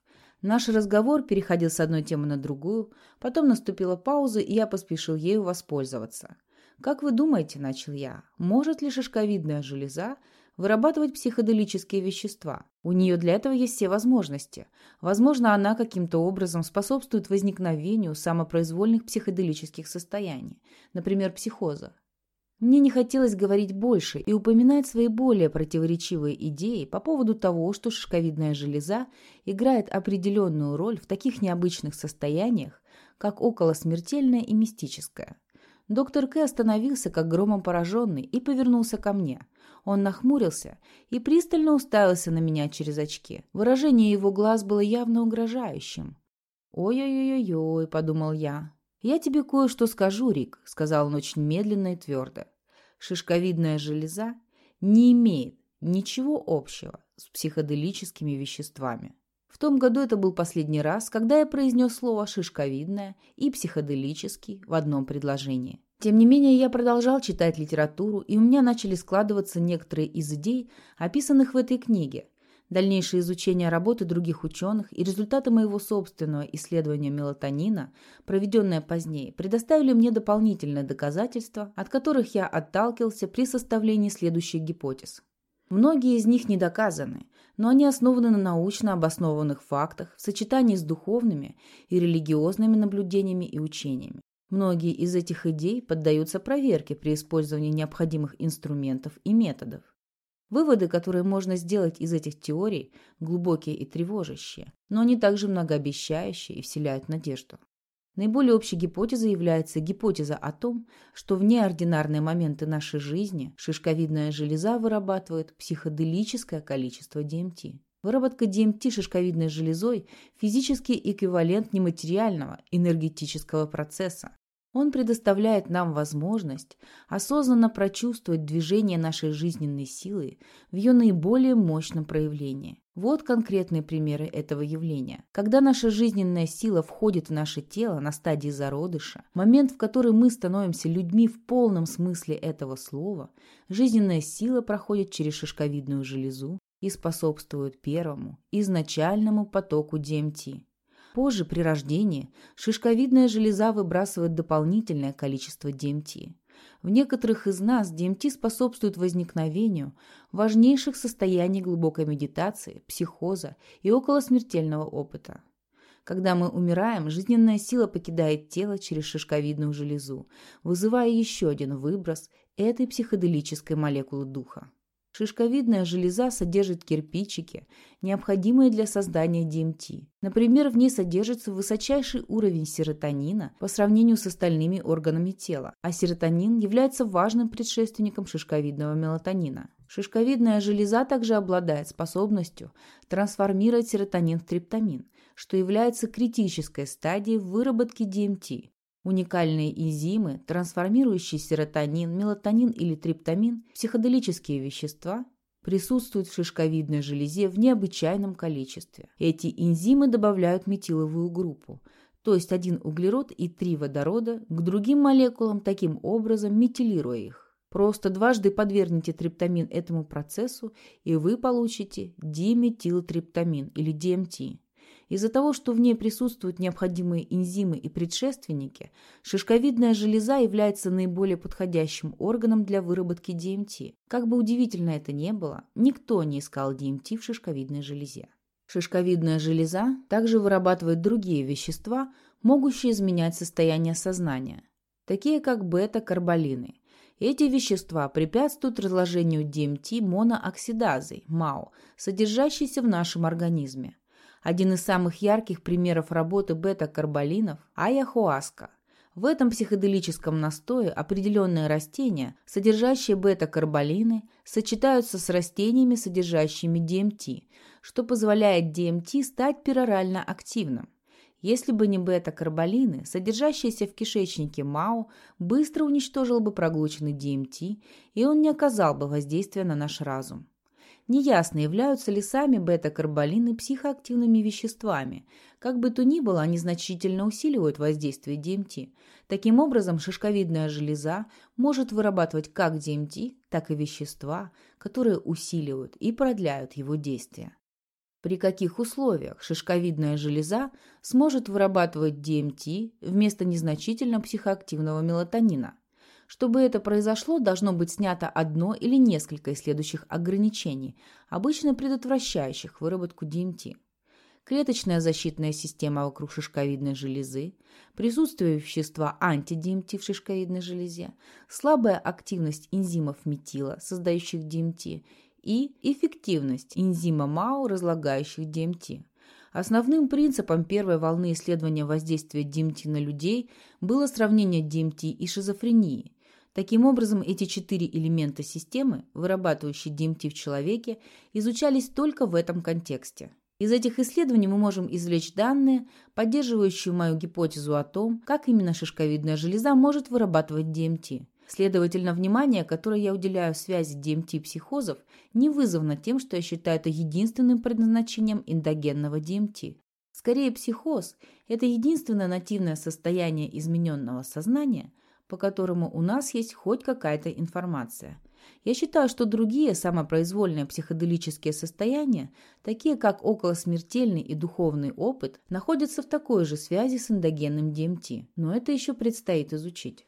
Наш разговор переходил с одной темы на другую, потом наступила пауза, и я поспешил ею воспользоваться. «Как вы думаете, — начал я, — может ли шишковидная железа вырабатывать психоделические вещества? У нее для этого есть все возможности. Возможно, она каким-то образом способствует возникновению самопроизвольных психоделических состояний, например, психоза. Мне не хотелось говорить больше и упоминать свои более противоречивые идеи по поводу того, что шишковидная железа играет определенную роль в таких необычных состояниях, как околосмертельное и мистическое. Доктор К. остановился, как громом пораженный, и повернулся ко мне. Он нахмурился и пристально уставился на меня через очки. Выражение его глаз было явно угрожающим. «Ой-ой-ой-ой», — подумал я. «Я тебе кое-что скажу, Рик», — сказал он очень медленно и твердо. «Шишковидная железа не имеет ничего общего с психоделическими веществами». В том году это был последний раз, когда я произнес слово «шишковидное» и «психоделический» в одном предложении. Тем не менее, я продолжал читать литературу, и у меня начали складываться некоторые из идей, описанных в этой книге, Дальнейшее изучение работы других ученых и результаты моего собственного исследования мелатонина, проведенное позднее, предоставили мне дополнительные доказательства, от которых я отталкивался при составлении следующих гипотез. Многие из них не доказаны, но они основаны на научно обоснованных фактах в сочетании с духовными и религиозными наблюдениями и учениями. Многие из этих идей поддаются проверке при использовании необходимых инструментов и методов. Выводы, которые можно сделать из этих теорий, глубокие и тревожащие, но они также многообещающие и вселяют надежду. Наиболее общей гипотезой является гипотеза о том, что в неординарные моменты нашей жизни шишковидная железа вырабатывает психоделическое количество ДМТ. Выработка ДМТ шишковидной железой – физический эквивалент нематериального энергетического процесса, Он предоставляет нам возможность осознанно прочувствовать движение нашей жизненной силы в ее наиболее мощном проявлении. Вот конкретные примеры этого явления. Когда наша жизненная сила входит в наше тело на стадии зародыша, момент, в который мы становимся людьми в полном смысле этого слова, жизненная сила проходит через шишковидную железу и способствует первому, изначальному потоку ДМТ. Позже, при рождении, шишковидная железа выбрасывает дополнительное количество ДМТ. В некоторых из нас ДМТ способствует возникновению важнейших состояний глубокой медитации, психоза и околосмертельного опыта. Когда мы умираем, жизненная сила покидает тело через шишковидную железу, вызывая еще один выброс этой психоделической молекулы духа. Шишковидная железа содержит кирпичики, необходимые для создания ДМТ. Например, в ней содержится высочайший уровень серотонина по сравнению с остальными органами тела, а серотонин является важным предшественником шишковидного мелатонина. Шишковидная железа также обладает способностью трансформировать серотонин в триптамин, что является критической стадией выработки ДМТ. Уникальные энзимы, трансформирующие серотонин, мелатонин или триптамин, психоделические вещества, присутствуют в шишковидной железе в необычайном количестве. Эти энзимы добавляют метиловую группу, то есть один углерод и три водорода, к другим молекулам, таким образом метилируя их. Просто дважды подвергните триптамин этому процессу, и вы получите диметилтриптамин или DMT. Из-за того, что в ней присутствуют необходимые энзимы и предшественники, шишковидная железа является наиболее подходящим органом для выработки ДМТ. Как бы удивительно это ни было, никто не искал ДМТ в шишковидной железе. Шишковидная железа также вырабатывает другие вещества, могущие изменять состояние сознания, такие как бета-карболины. Эти вещества препятствуют разложению ДМТ монооксидазой, МАО, содержащейся в нашем организме. Один из самых ярких примеров работы бета-карболинов – ayahuasca. В этом психоделическом настое определенные растения, содержащие бета-карболины, сочетаются с растениями, содержащими ДМТ, что позволяет ДМТ стать перорально активным. Если бы не бета-карболины, содержащиеся в кишечнике МАО, быстро уничтожил бы проглоченный ДМТ, и он не оказал бы воздействия на наш разум. Неясно, являются ли сами бета-карболины психоактивными веществами. Как бы то ни было, они значительно усиливают воздействие ДМТ. Таким образом, шишковидная железа может вырабатывать как ДМТ, так и вещества, которые усиливают и продляют его действие. При каких условиях шишковидная железа сможет вырабатывать ДМТ вместо незначительно психоактивного мелатонина – чтобы это произошло, должно быть снято одно или несколько из следующих ограничений, обычно предотвращающих выработку ДМТ. Клеточная защитная система вокруг шишковидной железы, присутствие вещества анти-ДМТ в шишковидной железе, слабая активность энзимов метила, создающих ДМТ, и эффективность энзима МАО, разлагающих ДМТ. Основным принципом первой волны исследования воздействия ДМТ на людей было сравнение ДМТ и шизофрении. Таким образом, эти четыре элемента системы, вырабатывающие ДМТ в человеке, изучались только в этом контексте. Из этих исследований мы можем извлечь данные, поддерживающие мою гипотезу о том, как именно шишковидная железа может вырабатывать ДМТ. Следовательно, внимание, которое я уделяю связи DMT и психозов, не вызвано тем, что я считаю это единственным предназначением эндогенного DMT. Скорее, психоз – это единственное нативное состояние измененного сознания, по которому у нас есть хоть какая-то информация. Я считаю, что другие самопроизвольные психоделические состояния, такие как околосмертельный и духовный опыт, находятся в такой же связи с эндогенным DMT, но это еще предстоит изучить.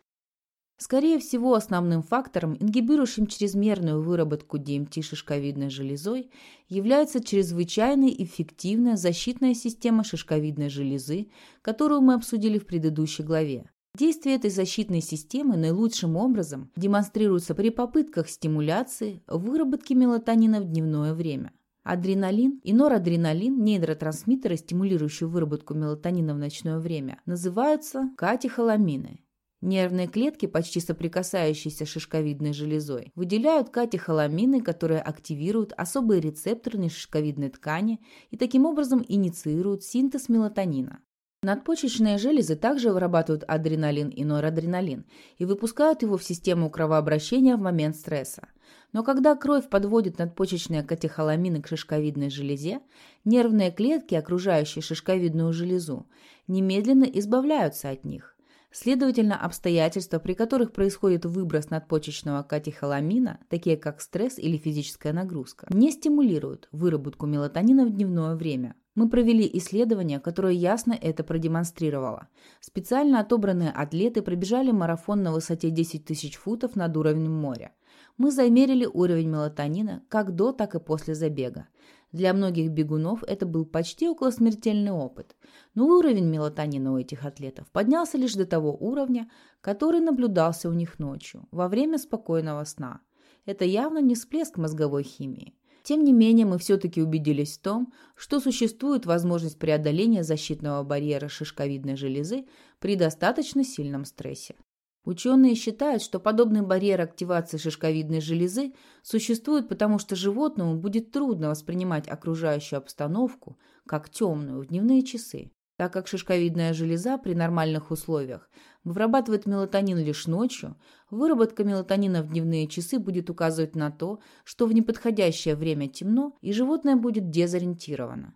Скорее всего, основным фактором, ингибирующим чрезмерную выработку ДМТ шишковидной железой, является чрезвычайно эффективная защитная система шишковидной железы, которую мы обсудили в предыдущей главе. Действие этой защитной системы наилучшим образом демонстрируется при попытках стимуляции выработки мелатонина в дневное время. Адреналин и норадреналин, нейротрансмиттеры, стимулирующие выработку мелатонина в ночное время, называются катехоламины. Нервные клетки, почти соприкасающиеся с шишковидной железой, выделяют катехоламины, которые активируют особые рецепторы на шишковидной ткани и таким образом инициируют синтез мелатонина. Надпочечные железы также вырабатывают адреналин и норадреналин и выпускают его в систему кровообращения в момент стресса. Но когда кровь подводит надпочечные катехоламины к шишковидной железе, нервные клетки, окружающие шишковидную железу, немедленно избавляются от них. Следовательно, обстоятельства, при которых происходит выброс надпочечного катехоламина, такие как стресс или физическая нагрузка, не стимулируют выработку мелатонина в дневное время. Мы провели исследование, которое ясно это продемонстрировало. Специально отобранные атлеты пробежали марафон на высоте 10 тысяч футов над уровнем моря. Мы замерили уровень мелатонина как до, так и после забега. Для многих бегунов это был почти около смертельный опыт, но уровень мелатонина у этих атлетов поднялся лишь до того уровня, который наблюдался у них ночью, во время спокойного сна. Это явно не всплеск мозговой химии. Тем не менее, мы все-таки убедились в том, что существует возможность преодоления защитного барьера шишковидной железы при достаточно сильном стрессе. Ученые считают, что подобный барьер активации шишковидной железы существует потому, что животному будет трудно воспринимать окружающую обстановку как темную в дневные часы, так как шишковидная железа при нормальных условиях вырабатывает мелатонин лишь ночью, выработка мелатонина в дневные часы будет указывать на то, что в неподходящее время темно и животное будет дезориентировано.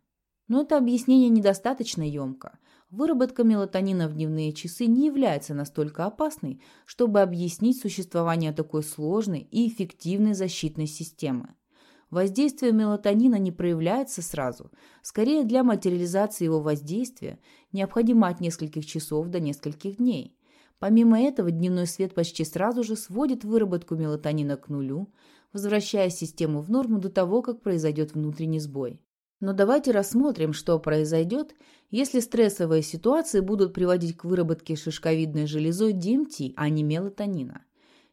Но это объяснение недостаточно емко – выработка мелатонина в дневные часы не является настолько опасной, чтобы объяснить существование такой сложной и эффективной защитной системы. Воздействие мелатонина не проявляется сразу. Скорее, для материализации его воздействия необходимо от нескольких часов до нескольких дней. Помимо этого, дневной свет почти сразу же сводит выработку мелатонина к нулю, возвращая систему в норму до того, как произойдет внутренний сбой. Но давайте рассмотрим, что произойдет, если стрессовые ситуации будут приводить к выработке шишковидной железой ДМТ, а не мелатонина.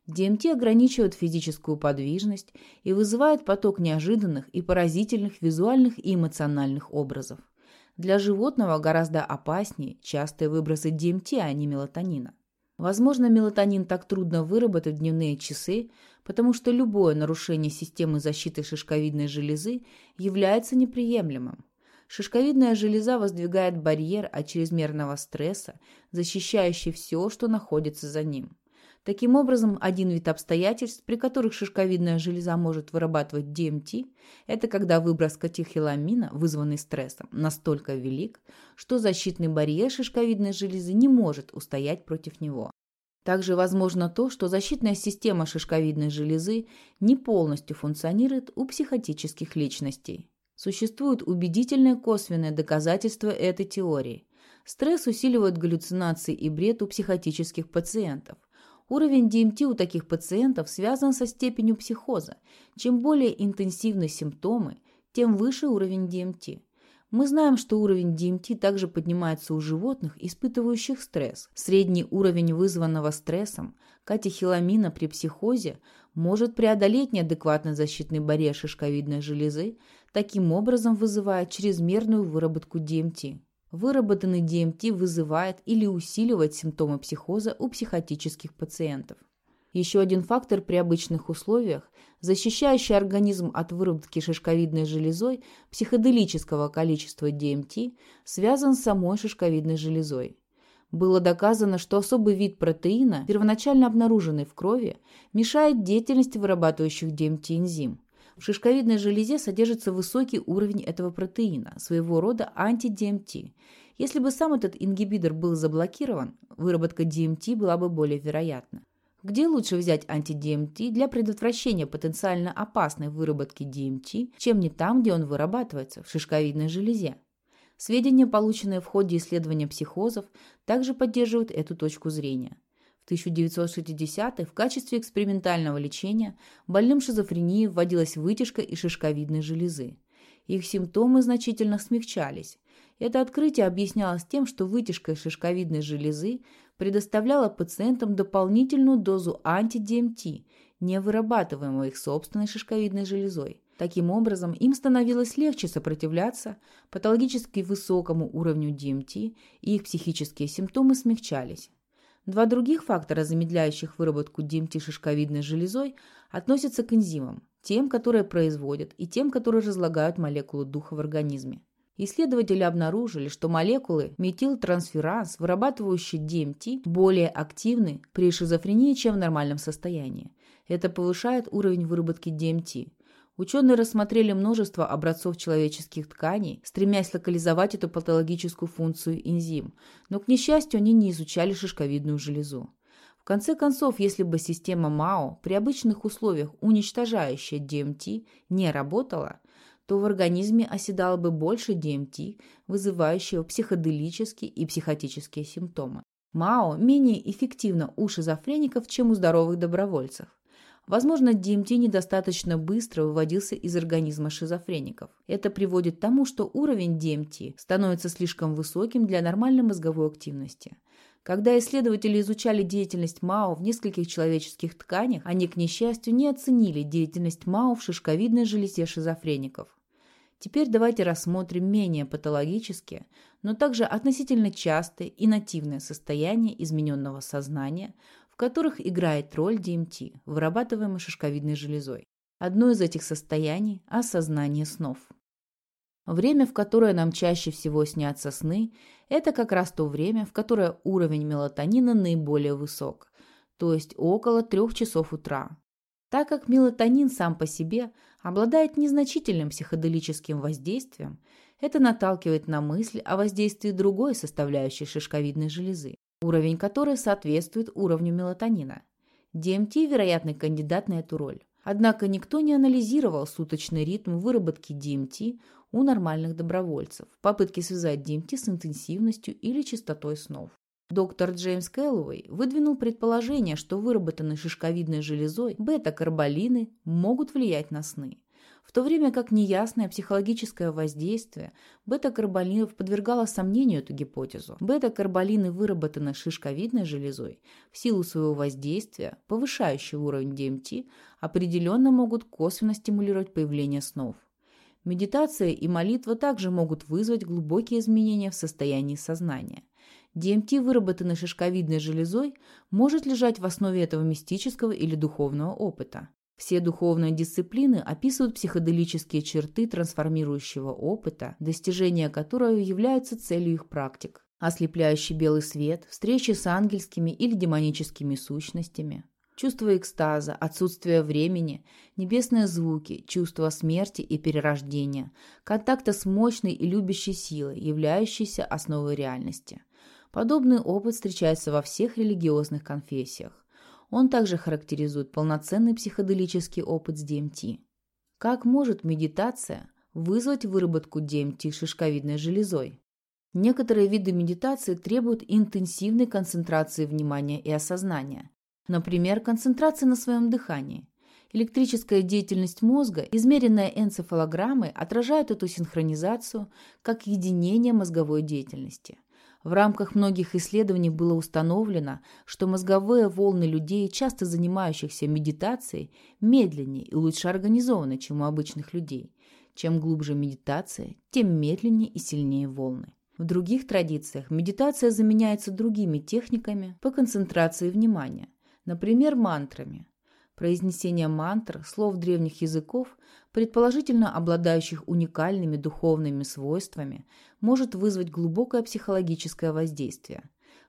ДМТ ограничивает физическую подвижность и вызывает поток неожиданных и поразительных визуальных и эмоциональных образов. Для животного гораздо опаснее частые выбросы ДМТ, а не мелатонина. Возможно, мелатонин так трудно выработать в дневные часы, потому что любое нарушение системы защиты шишковидной железы является неприемлемым. Шишковидная железа воздвигает барьер от чрезмерного стресса, защищающий все, что находится за ним. Таким образом, один вид обстоятельств, при которых шишковидная железа может вырабатывать ДМТ, это когда выброс катехиламина, вызванный стрессом, настолько велик, что защитный барьер шишковидной железы не может устоять против него. Также возможно то, что защитная система шишковидной железы не полностью функционирует у психотических личностей. Существует убедительное косвенное доказательство этой теории. Стресс усиливает галлюцинации и бред у психотических пациентов. Уровень ДМТ у таких пациентов связан со степенью психоза. Чем более интенсивны симптомы, тем выше уровень ДМТ. Мы знаем, что уровень ДМТ также поднимается у животных, испытывающих стресс. Средний уровень вызванного стрессом катехиламина при психозе может преодолеть неадекватный защитный барьер шишковидной железы, таким образом вызывая чрезмерную выработку ДМТ. Выработанный ДМТ вызывает или усиливает симптомы психоза у психотических пациентов. Еще один фактор при обычных условиях, защищающий организм от выработки шишковидной железой психоделического количества ДМТ, связан с самой шишковидной железой. Было доказано, что особый вид протеина, первоначально обнаруженный в крови, мешает деятельности вырабатывающих ДМТ-энзим. В шишковидной железе содержится высокий уровень этого протеина, своего рода анти-ДМТ. Если бы сам этот ингибитор был заблокирован, выработка ДМТ была бы более вероятна. Где лучше взять анти-ДМТ для предотвращения потенциально опасной выработки ДМТ, чем не там, где он вырабатывается, в шишковидной железе? Сведения, полученные в ходе исследования психозов, также поддерживают эту точку зрения. 1960-х в качестве экспериментального лечения больным шизофренией вводилась вытяжка из шишковидной железы. Их симптомы значительно смягчались. Это открытие объяснялось тем, что вытяжка из шишковидной железы предоставляла пациентам дополнительную дозу анти-ДМТ, не вырабатываемой их собственной шишковидной железой. Таким образом, им становилось легче сопротивляться патологически высокому уровню ДМТ, и их психические симптомы смягчались. Два других фактора, замедляющих выработку ДМТ шишковидной железой, относятся к энзимам, тем, которые производят, и тем, которые разлагают молекулу духа в организме. Исследователи обнаружили, что молекулы метилтрансферанс, вырабатывающие DMT, более активны при шизофрении, чем в нормальном состоянии. Это повышает уровень выработки DMT. Ученые рассмотрели множество образцов человеческих тканей, стремясь локализовать эту патологическую функцию энзим, но, к несчастью, они не изучали шишковидную железу. В конце концов, если бы система МАО при обычных условиях, уничтожающая DMT, не работала, то в организме оседало бы больше ДМТ, вызывающего психоделические и психотические симптомы. МАО менее эффективно у шизофреников, чем у здоровых добровольцев. Возможно, ДМТ недостаточно быстро выводился из организма шизофреников. Это приводит к тому, что уровень ДМТ становится слишком высоким для нормальной мозговой активности. Когда исследователи изучали деятельность МАО в нескольких человеческих тканях, они, к несчастью, не оценили деятельность МАО в шишковидной железе шизофреников. Теперь давайте рассмотрим менее патологические, но также относительно частые и нативные состояния измененного сознания, в которых играет роль ДМТ, вырабатываемый шишковидной железой. Одно из этих состояний – осознание снов. Время, в которое нам чаще всего снятся сны, это как раз то время, в которое уровень мелатонина наиболее высок, то есть около 3 часов утра. Так как мелатонин сам по себе обладает незначительным психоделическим воздействием, это наталкивает на мысль о воздействии другой составляющей шишковидной железы, уровень которой соответствует уровню мелатонина. ДМТ – вероятный кандидат на эту роль. Однако никто не анализировал суточный ритм выработки ДМТ у нормальных добровольцев в попытке связать ДМТ с интенсивностью или частотой снов. Доктор Джеймс Кэллоуэй выдвинул предположение, что выработанные шишковидной железой бета-карболины могут влиять на сны. То время как неясное психологическое воздействие бета-карболинов подвергало сомнению эту гипотезу. Бета-карболины, выработанные шишковидной железой, в силу своего воздействия, повышающего уровень ДМТ, определенно могут косвенно стимулировать появление снов. Медитация и молитва также могут вызвать глубокие изменения в состоянии сознания – ДМТ, выработанный шишковидной железой, может лежать в основе этого мистического или духовного опыта. Все духовные дисциплины описывают психоделические черты трансформирующего опыта, достижения которого являются целью их практик. Ослепляющий белый свет, встречи с ангельскими или демоническими сущностями, чувство экстаза, отсутствие времени, небесные звуки, чувство смерти и перерождения, контакта с мощной и любящей силой, являющейся основой реальности. Подобный опыт встречается во всех религиозных конфессиях. Он также характеризует полноценный психоделический опыт с ДМТ. Как может медитация вызвать выработку ДМТ шишковидной железой? Некоторые виды медитации требуют интенсивной концентрации внимания и осознания. Например, концентрации на своем дыхании. Электрическая деятельность мозга, измеренная энцефалограммой, отражает эту синхронизацию как единение мозговой деятельности. В рамках многих исследований было установлено, что мозговые волны людей, часто занимающихся медитацией, медленнее и лучше организованы, чем у обычных людей. Чем глубже медитация, тем медленнее и сильнее волны. В других традициях медитация заменяется другими техниками по концентрации внимания, например, мантрами. Произнесение мантр, слов древних языков, предположительно обладающих уникальными духовными свойствами, может вызвать глубокое психологическое воздействие.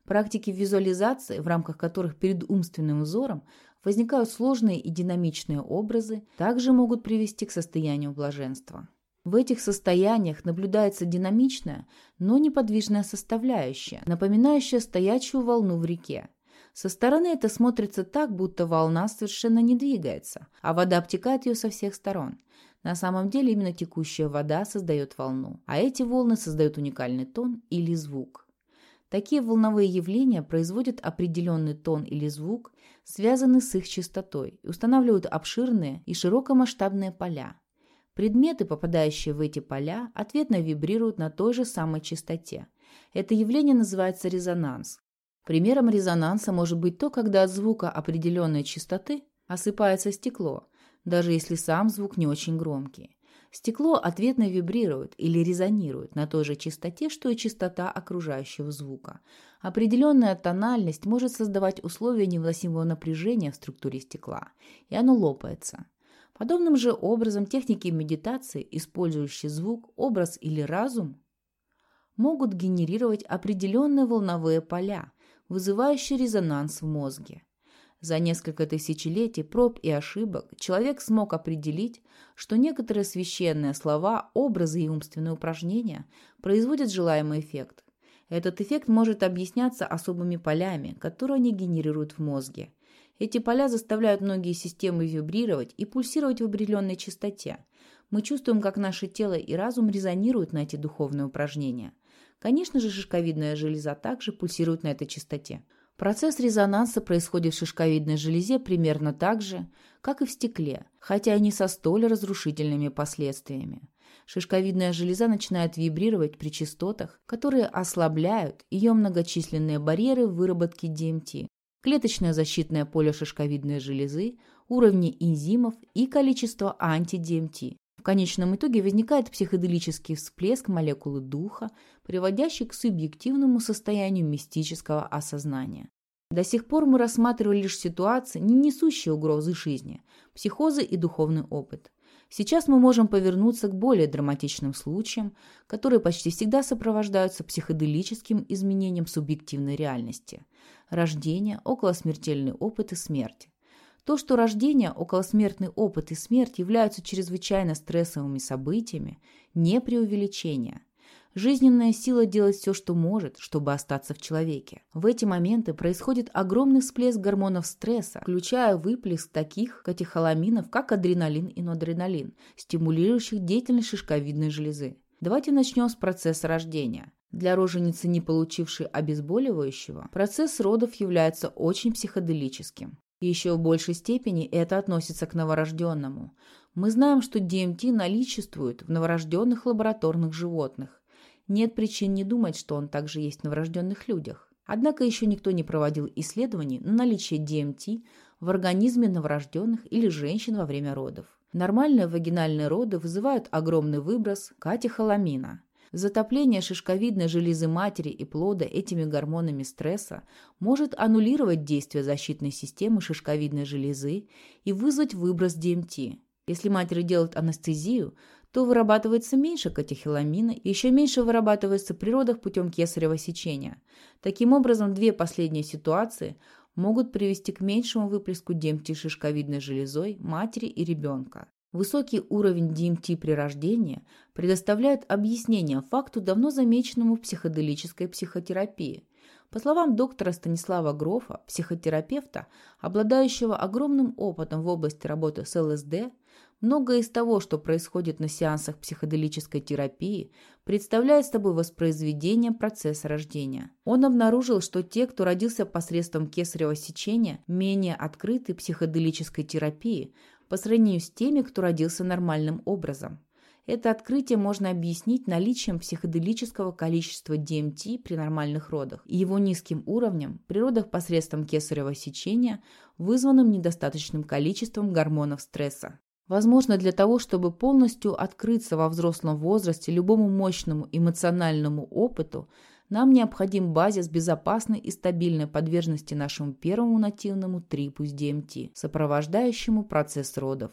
Практики визуализации, в рамках которых перед умственным взором возникают сложные и динамичные образы, также могут привести к состоянию блаженства. В этих состояниях наблюдается динамичная, но неподвижная составляющая, напоминающая стоячую волну в реке. Со стороны это смотрится так, будто волна совершенно не двигается, а вода обтекает ее со всех сторон. На самом деле именно текущая вода создает волну, а эти волны создают уникальный тон или звук. Такие волновые явления производят определенный тон или звук, связанный с их частотой, и устанавливают обширные и широкомасштабные поля. Предметы, попадающие в эти поля, ответно вибрируют на той же самой частоте. Это явление называется резонанс. Примером резонанса может быть то, когда от звука определенной частоты осыпается стекло, даже если сам звук не очень громкий. Стекло ответно вибрирует или резонирует на той же частоте, что и частота окружающего звука. Определенная тональность может создавать условия невыносимого напряжения в структуре стекла, и оно лопается. Подобным же образом техники медитации, использующие звук, образ или разум, могут генерировать определенные волновые поля, вызывающие резонанс в мозге. За несколько тысячелетий проб и ошибок человек смог определить, что некоторые священные слова, образы и умственные упражнения производят желаемый эффект. Этот эффект может объясняться особыми полями, которые они генерируют в мозге. Эти поля заставляют многие системы вибрировать и пульсировать в определенной частоте. Мы чувствуем, как наше тело и разум резонируют на эти духовные упражнения. Конечно же, шишковидная железа также пульсирует на этой частоте. Процесс резонанса происходит в шишковидной железе примерно так же, как и в стекле, хотя и не со столь разрушительными последствиями. Шишковидная железа начинает вибрировать при частотах, которые ослабляют ее многочисленные барьеры в выработке ДМТ, клеточное защитное поле шишковидной железы, уровни энзимов и количество анти-ДМТ. Конечном итоге возникает психоделический всплеск молекулы духа, приводящий к субъективному состоянию мистического осознания. До сих пор мы рассматривали лишь ситуации, не несущие угрозы жизни, психозы и духовный опыт. Сейчас мы можем повернуться к более драматичным случаям, которые почти всегда сопровождаются психоделическим изменением субъективной реальности. Рождение, околосмертельный опыт и смерть. То, что рождение, околосмертный опыт и смерть являются чрезвычайно стрессовыми событиями, не преувеличение. Жизненная сила делает все, что может, чтобы остаться в человеке. В эти моменты происходит огромный всплеск гормонов стресса, включая выплеск таких катехоламинов, как адреналин и ноадреналин, стимулирующих деятельность шишковидной железы. Давайте начнем с процесса рождения. Для роженицы, не получившей обезболивающего, процесс родов является очень психоделическим. Еще в большей степени это относится к новорожденному. Мы знаем, что ДМТ наличествует в новорожденных лабораторных животных. Нет причин не думать, что он также есть в новорожденных людях. Однако еще никто не проводил исследований на наличие ДМТ в организме новорожденных или женщин во время родов. Нормальные вагинальные роды вызывают огромный выброс катехоламина, Затопление шишковидной железы матери и плода этими гормонами стресса может аннулировать действие защитной системы шишковидной железы и вызвать выброс ДМТ. Если матери делают анестезию, то вырабатывается меньше катехиламина и еще меньше вырабатывается при родах путем кесарево сечения. Таким образом, две последние ситуации могут привести к меньшему выплеску ДМТ шишковидной железой матери и ребенка. Высокий уровень ДМТ при рождении предоставляет объяснение факту, давно замеченному в психоделической психотерапии. По словам доктора Станислава Грофа, психотерапевта, обладающего огромным опытом в области работы с ЛСД, многое из того, что происходит на сеансах психоделической терапии, представляет собой воспроизведение процесса рождения. Он обнаружил, что те, кто родился посредством кесарево сечения, менее открыты психоделической терапии, по сравнению с теми, кто родился нормальным образом. Это открытие можно объяснить наличием психоделического количества ДМТ при нормальных родах и его низким уровнем при родах посредством кесарево сечения, вызванным недостаточным количеством гормонов стресса. Возможно, для того, чтобы полностью открыться во взрослом возрасте любому мощному эмоциональному опыту, нам необходим базис безопасной и стабильной подверженности нашему первому нативному трипу с ДМТ, сопровождающему процесс родов.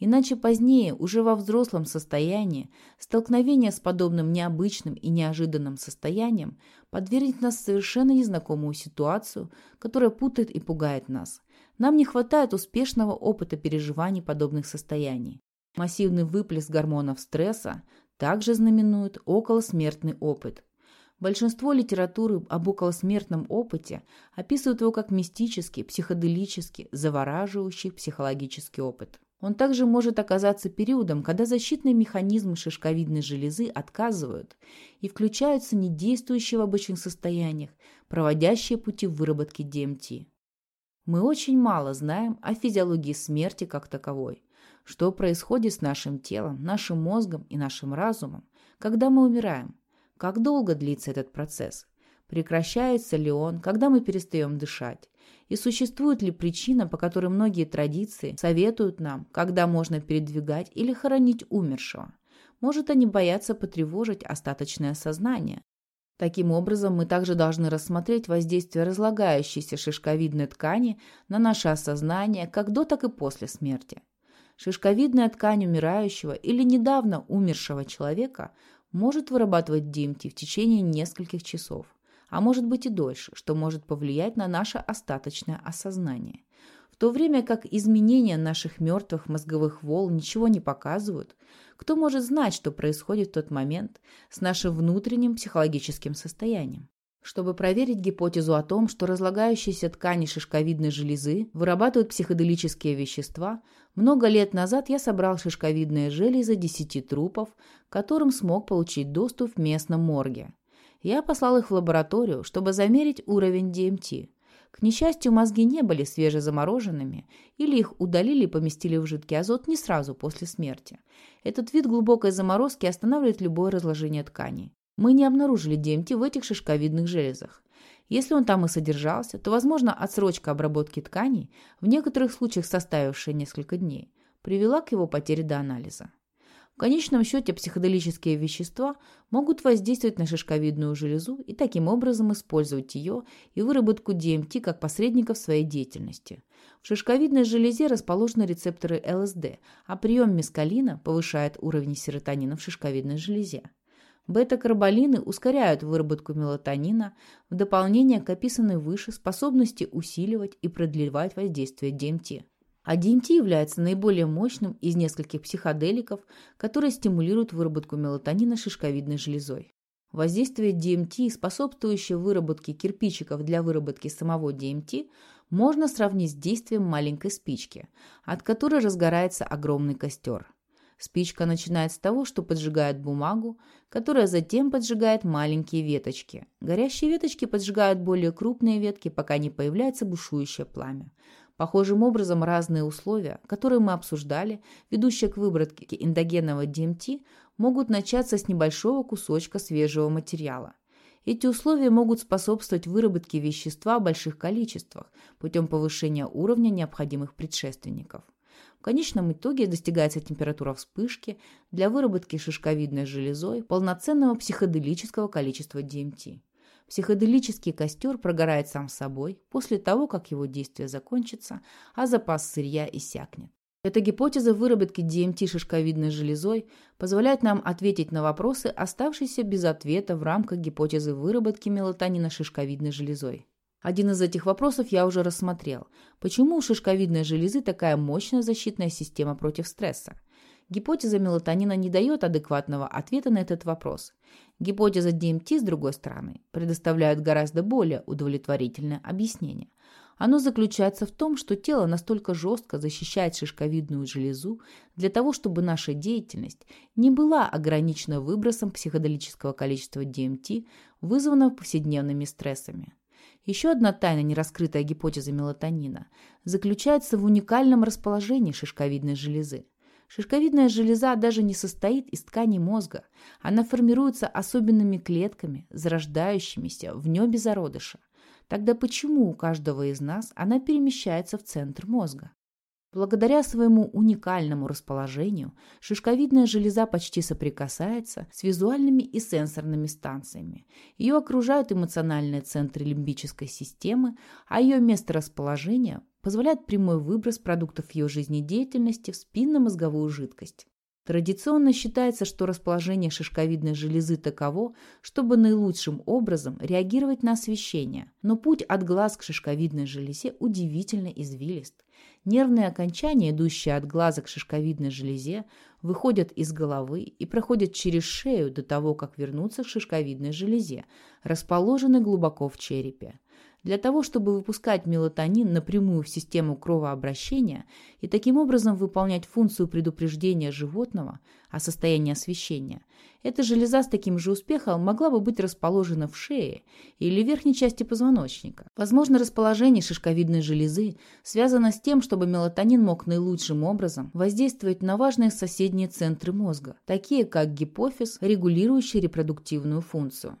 Иначе позднее, уже во взрослом состоянии, столкновение с подобным необычным и неожиданным состоянием подвергнет нас совершенно незнакомую ситуацию, которая путает и пугает нас. Нам не хватает успешного опыта переживаний подобных состояний. Массивный выплеск гормонов стресса также знаменует околосмертный опыт – Большинство литературы об околосмертном опыте описывают его как мистический, психоделический, завораживающий психологический опыт. Он также может оказаться периодом, когда защитные механизмы шишковидной железы отказывают и включаются недействующие в обычных состояниях, проводящие пути выработки ДМТ. Мы очень мало знаем о физиологии смерти как таковой, что происходит с нашим телом, нашим мозгом и нашим разумом, когда мы умираем – как долго длится этот процесс? Прекращается ли он, когда мы перестаем дышать? И существует ли причина, по которой многие традиции советуют нам, когда можно передвигать или хоронить умершего? Может, они боятся потревожить остаточное сознание? Таким образом, мы также должны рассмотреть воздействие разлагающейся шишковидной ткани на наше осознание как до, так и после смерти. Шишковидная ткань умирающего или недавно умершего человека может вырабатывать ДМТ в течение нескольких часов, а может быть и дольше, что может повлиять на наше остаточное осознание. В то время как изменения наших мертвых мозговых волн ничего не показывают, кто может знать, что происходит в тот момент с нашим внутренним психологическим состоянием? Чтобы проверить гипотезу о том, что разлагающиеся ткани шишковидной железы вырабатывают психоделические вещества, много лет назад я собрал шишковидные железы 10 трупов, которым смог получить доступ в местном морге. Я послал их в лабораторию, чтобы замерить уровень ДМТ. К несчастью, мозги не были свежезамороженными, или их удалили и поместили в жидкий азот не сразу после смерти. Этот вид глубокой заморозки останавливает любое разложение тканей. Мы не обнаружили ДМТ в этих шишковидных железах. Если он там и содержался, то, возможно, отсрочка обработки тканей, в некоторых случаях составившая несколько дней, привела к его потере до анализа. В конечном счете психоделические вещества могут воздействовать на шишковидную железу и таким образом использовать ее и выработку ДМТ как посредника в своей деятельности. В шишковидной железе расположены рецепторы ЛСД, а прием мескалина повышает уровень серотонина в шишковидной железе. Бета-карболины ускоряют выработку мелатонина в дополнение к описанной выше способности усиливать и продлевать воздействие ДМТ. А ДМТ является наиболее мощным из нескольких психоделиков, которые стимулируют выработку мелатонина шишковидной железой. Воздействие ДМТ, способствующее выработке кирпичиков для выработки самого ДМТ, можно сравнить с действием маленькой спички, от которой разгорается огромный костер. Спичка начинает с того, что поджигает бумагу, которая затем поджигает маленькие веточки. Горящие веточки поджигают более крупные ветки, пока не появляется бушующее пламя. Похожим образом разные условия, которые мы обсуждали, ведущие к выборке эндогенного ДМТ, могут начаться с небольшого кусочка свежего материала. Эти условия могут способствовать выработке вещества в больших количествах путем повышения уровня необходимых предшественников. В конечном итоге достигается температура вспышки для выработки шишковидной железой полноценного психоделического количества ДМТ. Психоделический костер прогорает сам собой после того, как его действие закончится, а запас сырья иссякнет. Эта гипотеза выработки ДМТ шишковидной железой позволяет нам ответить на вопросы, оставшиеся без ответа в рамках гипотезы выработки мелатонина шишковидной железой. Один из этих вопросов я уже рассмотрел. Почему у шишковидной железы такая мощная защитная система против стресса? Гипотеза мелатонина не дает адекватного ответа на этот вопрос. Гипотеза ДМТ, с другой стороны, предоставляет гораздо более удовлетворительное объяснение. Оно заключается в том, что тело настолько жестко защищает шишковидную железу для того, чтобы наша деятельность не была ограничена выбросом психоделического количества ДМТ, вызванного повседневными стрессами. Еще одна тайна нераскрытая гипотеза мелатонина заключается в уникальном расположении шишковидной железы. Шишковидная железа даже не состоит из ткани мозга. Она формируется особенными клетками, зарождающимися в небе зародыша. Тогда почему у каждого из нас она перемещается в центр мозга? Благодаря своему уникальному расположению шишковидная железа почти соприкасается с визуальными и сенсорными станциями. Ее окружают эмоциональные центры лимбической системы, а ее место расположения позволяет прямой выброс продуктов ее жизнедеятельности в спинномозговую жидкость. Традиционно считается, что расположение шишковидной железы таково, чтобы наилучшим образом реагировать на освещение, но путь от глаз к шишковидной железе удивительно извилист. Нервные окончания, идущие от глаза к шишковидной железе, выходят из головы и проходят через шею до того, как вернуться к шишковидной железе, расположенной глубоко в черепе. Для того, чтобы выпускать мелатонин напрямую в систему кровообращения и таким образом выполнять функцию предупреждения животного о состоянии освещения, эта железа с таким же успехом могла бы быть расположена в шее или верхней части позвоночника. Возможно, расположение шишковидной железы связано с тем, чтобы мелатонин мог наилучшим образом воздействовать на важные соседние центры мозга, такие как гипофиз, регулирующий репродуктивную функцию.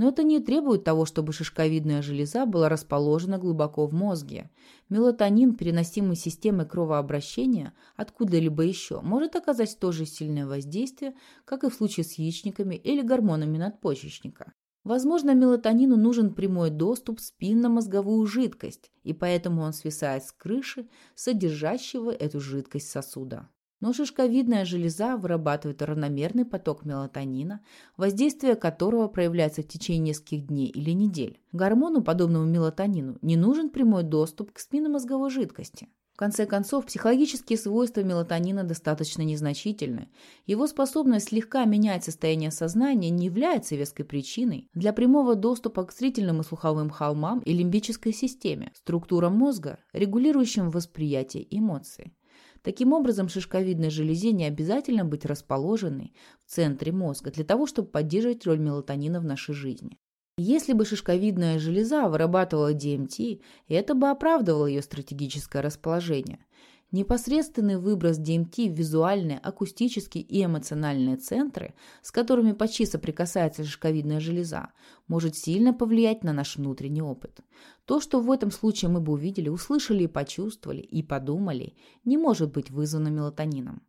Но это не требует того, чтобы шишковидная железа была расположена глубоко в мозге. Мелатонин, переносимый системой кровообращения откуда-либо еще, может оказать то же сильное воздействие, как и в случае с яичниками или гормонами надпочечника. Возможно, мелатонину нужен прямой доступ в спинномозговую жидкость, и поэтому он свисает с крыши, содержащего эту жидкость сосуда. Но шишковидная железа вырабатывает равномерный поток мелатонина, воздействие которого проявляется в течение нескольких дней или недель. Гормону, подобному мелатонину, не нужен прямой доступ к спинномозговой жидкости конце концов, психологические свойства мелатонина достаточно незначительны. Его способность слегка менять состояние сознания не является веской причиной для прямого доступа к зрительным и слуховым холмам и лимбической системе, структурам мозга, регулирующим восприятие эмоций. Таким образом, шишковидной железе не обязательно быть расположенной в центре мозга для того, чтобы поддерживать роль мелатонина в нашей жизни. Если бы шишковидная железа вырабатывала DMT, это бы оправдывало ее стратегическое расположение. Непосредственный выброс DMT в визуальные, акустические и эмоциональные центры, с которыми почти соприкасается шишковидная железа, может сильно повлиять на наш внутренний опыт. То, что в этом случае мы бы увидели, услышали и почувствовали, и подумали, не может быть вызвано мелатонином.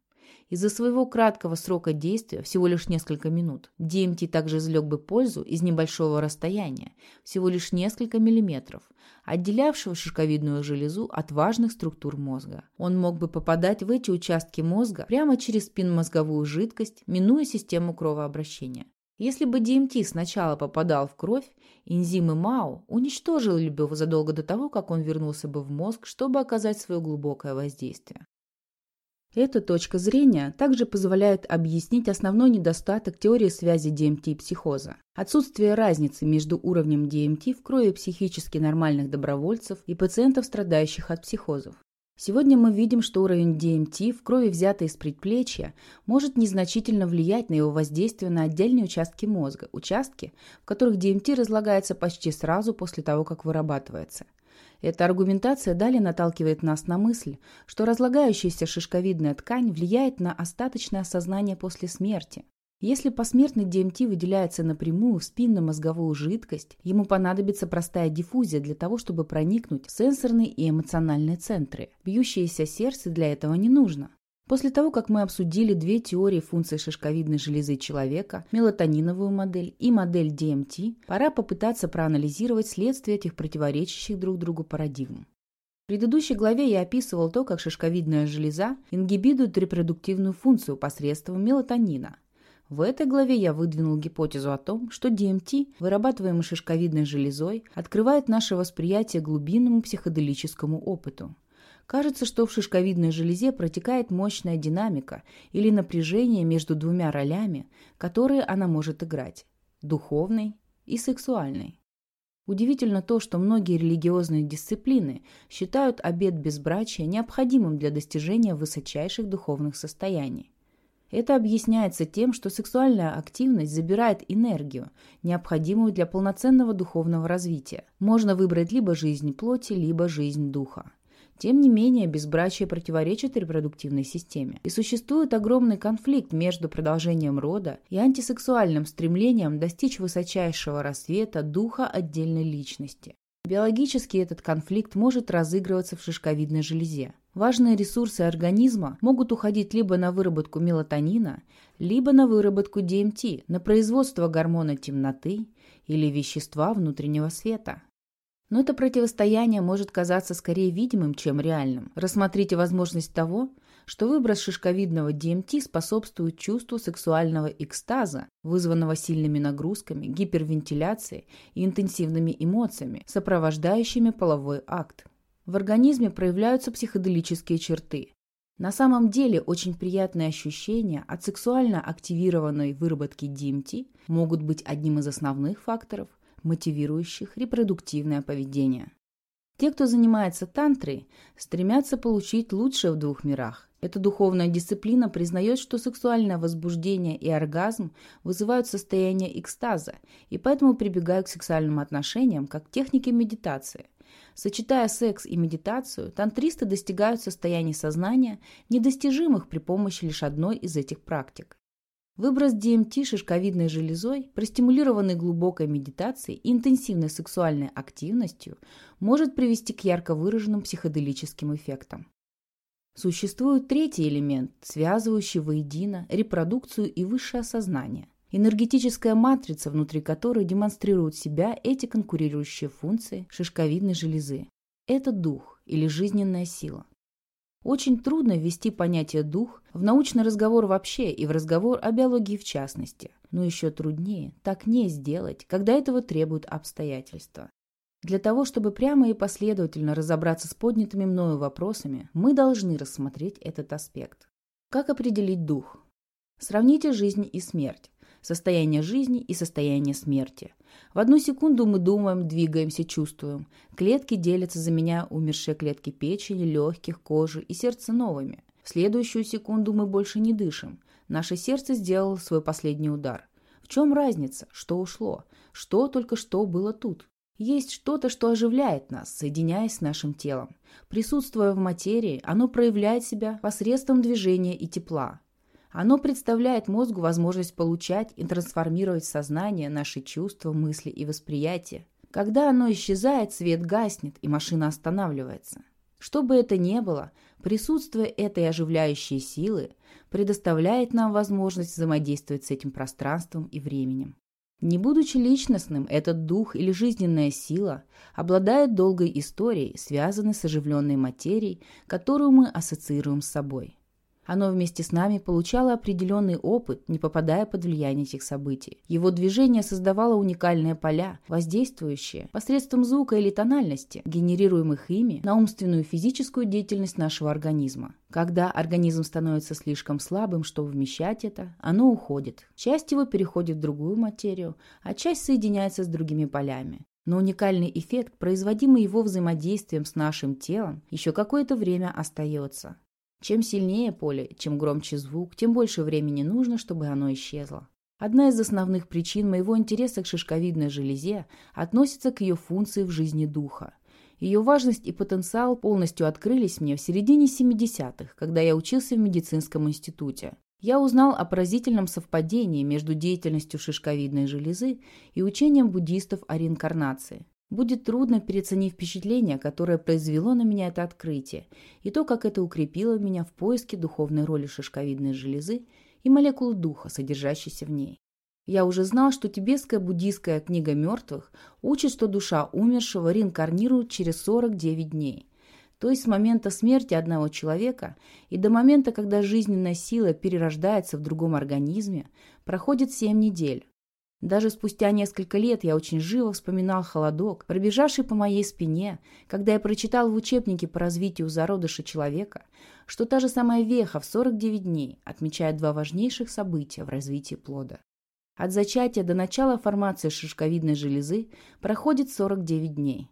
Из-за своего краткого срока действия, всего лишь несколько минут, DMT также извлек бы пользу из небольшого расстояния, всего лишь несколько миллиметров, отделявшего шишковидную железу от важных структур мозга. Он мог бы попадать в эти участки мозга прямо через спинномозговую жидкость, минуя систему кровообращения. Если бы DMT сначала попадал в кровь, энзимы МАО уничтожили бы его задолго до того, как он вернулся бы в мозг, чтобы оказать свое глубокое воздействие. Эта точка зрения также позволяет объяснить основной недостаток теории связи ДМТ и психоза. Отсутствие разницы между уровнем ДМТ в крови психически нормальных добровольцев и пациентов, страдающих от психозов. Сегодня мы видим, что уровень ДМТ в крови, взятой из предплечья, может незначительно влиять на его воздействие на отдельные участки мозга, участки, в которых ДМТ разлагается почти сразу после того, как вырабатывается – эта аргументация далее наталкивает нас на мысль, что разлагающаяся шишковидная ткань влияет на остаточное осознание после смерти. Если посмертный ДМТ выделяется напрямую в спинно-мозговую жидкость, ему понадобится простая диффузия для того, чтобы проникнуть в сенсорные и эмоциональные центры. Бьющееся сердце для этого не нужно. После того, как мы обсудили две теории функций шишковидной железы человека, мелатониновую модель и модель DMT, пора попытаться проанализировать следствие этих противоречащих друг другу парадигм. В предыдущей главе я описывал то, как шишковидная железа ингибирует репродуктивную функцию посредством мелатонина. В этой главе я выдвинул гипотезу о том, что DMT, вырабатываемый шишковидной железой, открывает наше восприятие глубинному психоделическому опыту. Кажется, что в шишковидной железе протекает мощная динамика или напряжение между двумя ролями, которые она может играть – духовной и сексуальной. Удивительно то, что многие религиозные дисциплины считают обет безбрачия необходимым для достижения высочайших духовных состояний. Это объясняется тем, что сексуальная активность забирает энергию, необходимую для полноценного духовного развития. Можно выбрать либо жизнь плоти, либо жизнь духа. Тем не менее, безбрачие противоречит репродуктивной системе. И существует огромный конфликт между продолжением рода и антисексуальным стремлением достичь высочайшего рассвета духа отдельной личности. Биологически этот конфликт может разыгрываться в шишковидной железе. Важные ресурсы организма могут уходить либо на выработку мелатонина, либо на выработку ДМТ, на производство гормона темноты или вещества внутреннего света. Но это противостояние может казаться скорее видимым, чем реальным. Рассмотрите возможность того, что выброс шишковидного ДМТ способствует чувству сексуального экстаза, вызванного сильными нагрузками, гипервентиляцией и интенсивными эмоциями, сопровождающими половой акт. В организме проявляются психоделические черты. На самом деле очень приятные ощущения от сексуально активированной выработки ДМТ могут быть одним из основных факторов – мотивирующих репродуктивное поведение. Те, кто занимается тантрой, стремятся получить лучшее в двух мирах. Эта духовная дисциплина признает, что сексуальное возбуждение и оргазм вызывают состояние экстаза, и поэтому прибегают к сексуальным отношениям как к технике медитации. Сочетая секс и медитацию, тантристы достигают состояний сознания, недостижимых при помощи лишь одной из этих практик. Выброс ДМТ шишковидной железой, простимулированный глубокой медитацией и интенсивной сексуальной активностью, может привести к ярко выраженным психоделическим эффектам. Существует третий элемент, связывающий воедино репродукцию и высшее сознание. энергетическая матрица, внутри которой демонстрируют себя эти конкурирующие функции шишковидной железы. Это дух или жизненная сила. Очень трудно ввести понятие «дух» в научный разговор вообще и в разговор о биологии в частности. Но еще труднее так не сделать, когда этого требуют обстоятельства. Для того, чтобы прямо и последовательно разобраться с поднятыми мною вопросами, мы должны рассмотреть этот аспект. Как определить дух? Сравните жизнь и смерть, состояние жизни и состояние смерти. В одну секунду мы думаем, двигаемся, чувствуем. Клетки делятся, заменяя умершие клетки печени, легких, кожи и сердца новыми. В следующую секунду мы больше не дышим. Наше сердце сделало свой последний удар. В чем разница? Что ушло? Что только что было тут? Есть что-то, что оживляет нас, соединяясь с нашим телом. Присутствуя в материи, оно проявляет себя посредством движения и тепла. Оно представляет мозгу возможность получать и трансформировать сознание наши чувства, мысли и восприятия. Когда оно исчезает, свет гаснет, и машина останавливается. Что бы это ни было, присутствие этой оживляющей силы предоставляет нам возможность взаимодействовать с этим пространством и временем. Не будучи личностным, этот дух или жизненная сила обладает долгой историей, связанной с оживленной материей, которую мы ассоциируем с собой. Оно вместе с нами получало определенный опыт, не попадая под влияние этих событий. Его движение создавало уникальные поля, воздействующие посредством звука или тональности, генерируемых ими, на умственную и физическую деятельность нашего организма. Когда организм становится слишком слабым, чтобы вмещать это, оно уходит. Часть его переходит в другую материю, а часть соединяется с другими полями. Но уникальный эффект, производимый его взаимодействием с нашим телом, еще какое-то время остается. Чем сильнее поле, чем громче звук, тем больше времени нужно, чтобы оно исчезло. Одна из основных причин моего интереса к шишковидной железе относится к ее функции в жизни духа. Ее важность и потенциал полностью открылись мне в середине 70-х, когда я учился в медицинском институте. Я узнал о поразительном совпадении между деятельностью шишковидной железы и учением буддистов о реинкарнации. Будет трудно переоценить впечатление, которое произвело на меня это открытие, и то, как это укрепило меня в поиске духовной роли шишковидной железы и молекул духа, содержащейся в ней. Я уже знал, что тибетская буддийская книга мертвых учит, что душа умершего реинкарнирует через 49 дней, то есть с момента смерти одного человека и до момента, когда жизненная сила перерождается в другом организме, проходит 7 недель, даже спустя несколько лет я очень живо вспоминал холодок, пробежавший по моей спине, когда я прочитал в учебнике по развитию зародыша человека, что та же самая веха в 49 дней отмечает два важнейших события в развитии плода. От зачатия до начала формации шишковидной железы проходит 49 дней.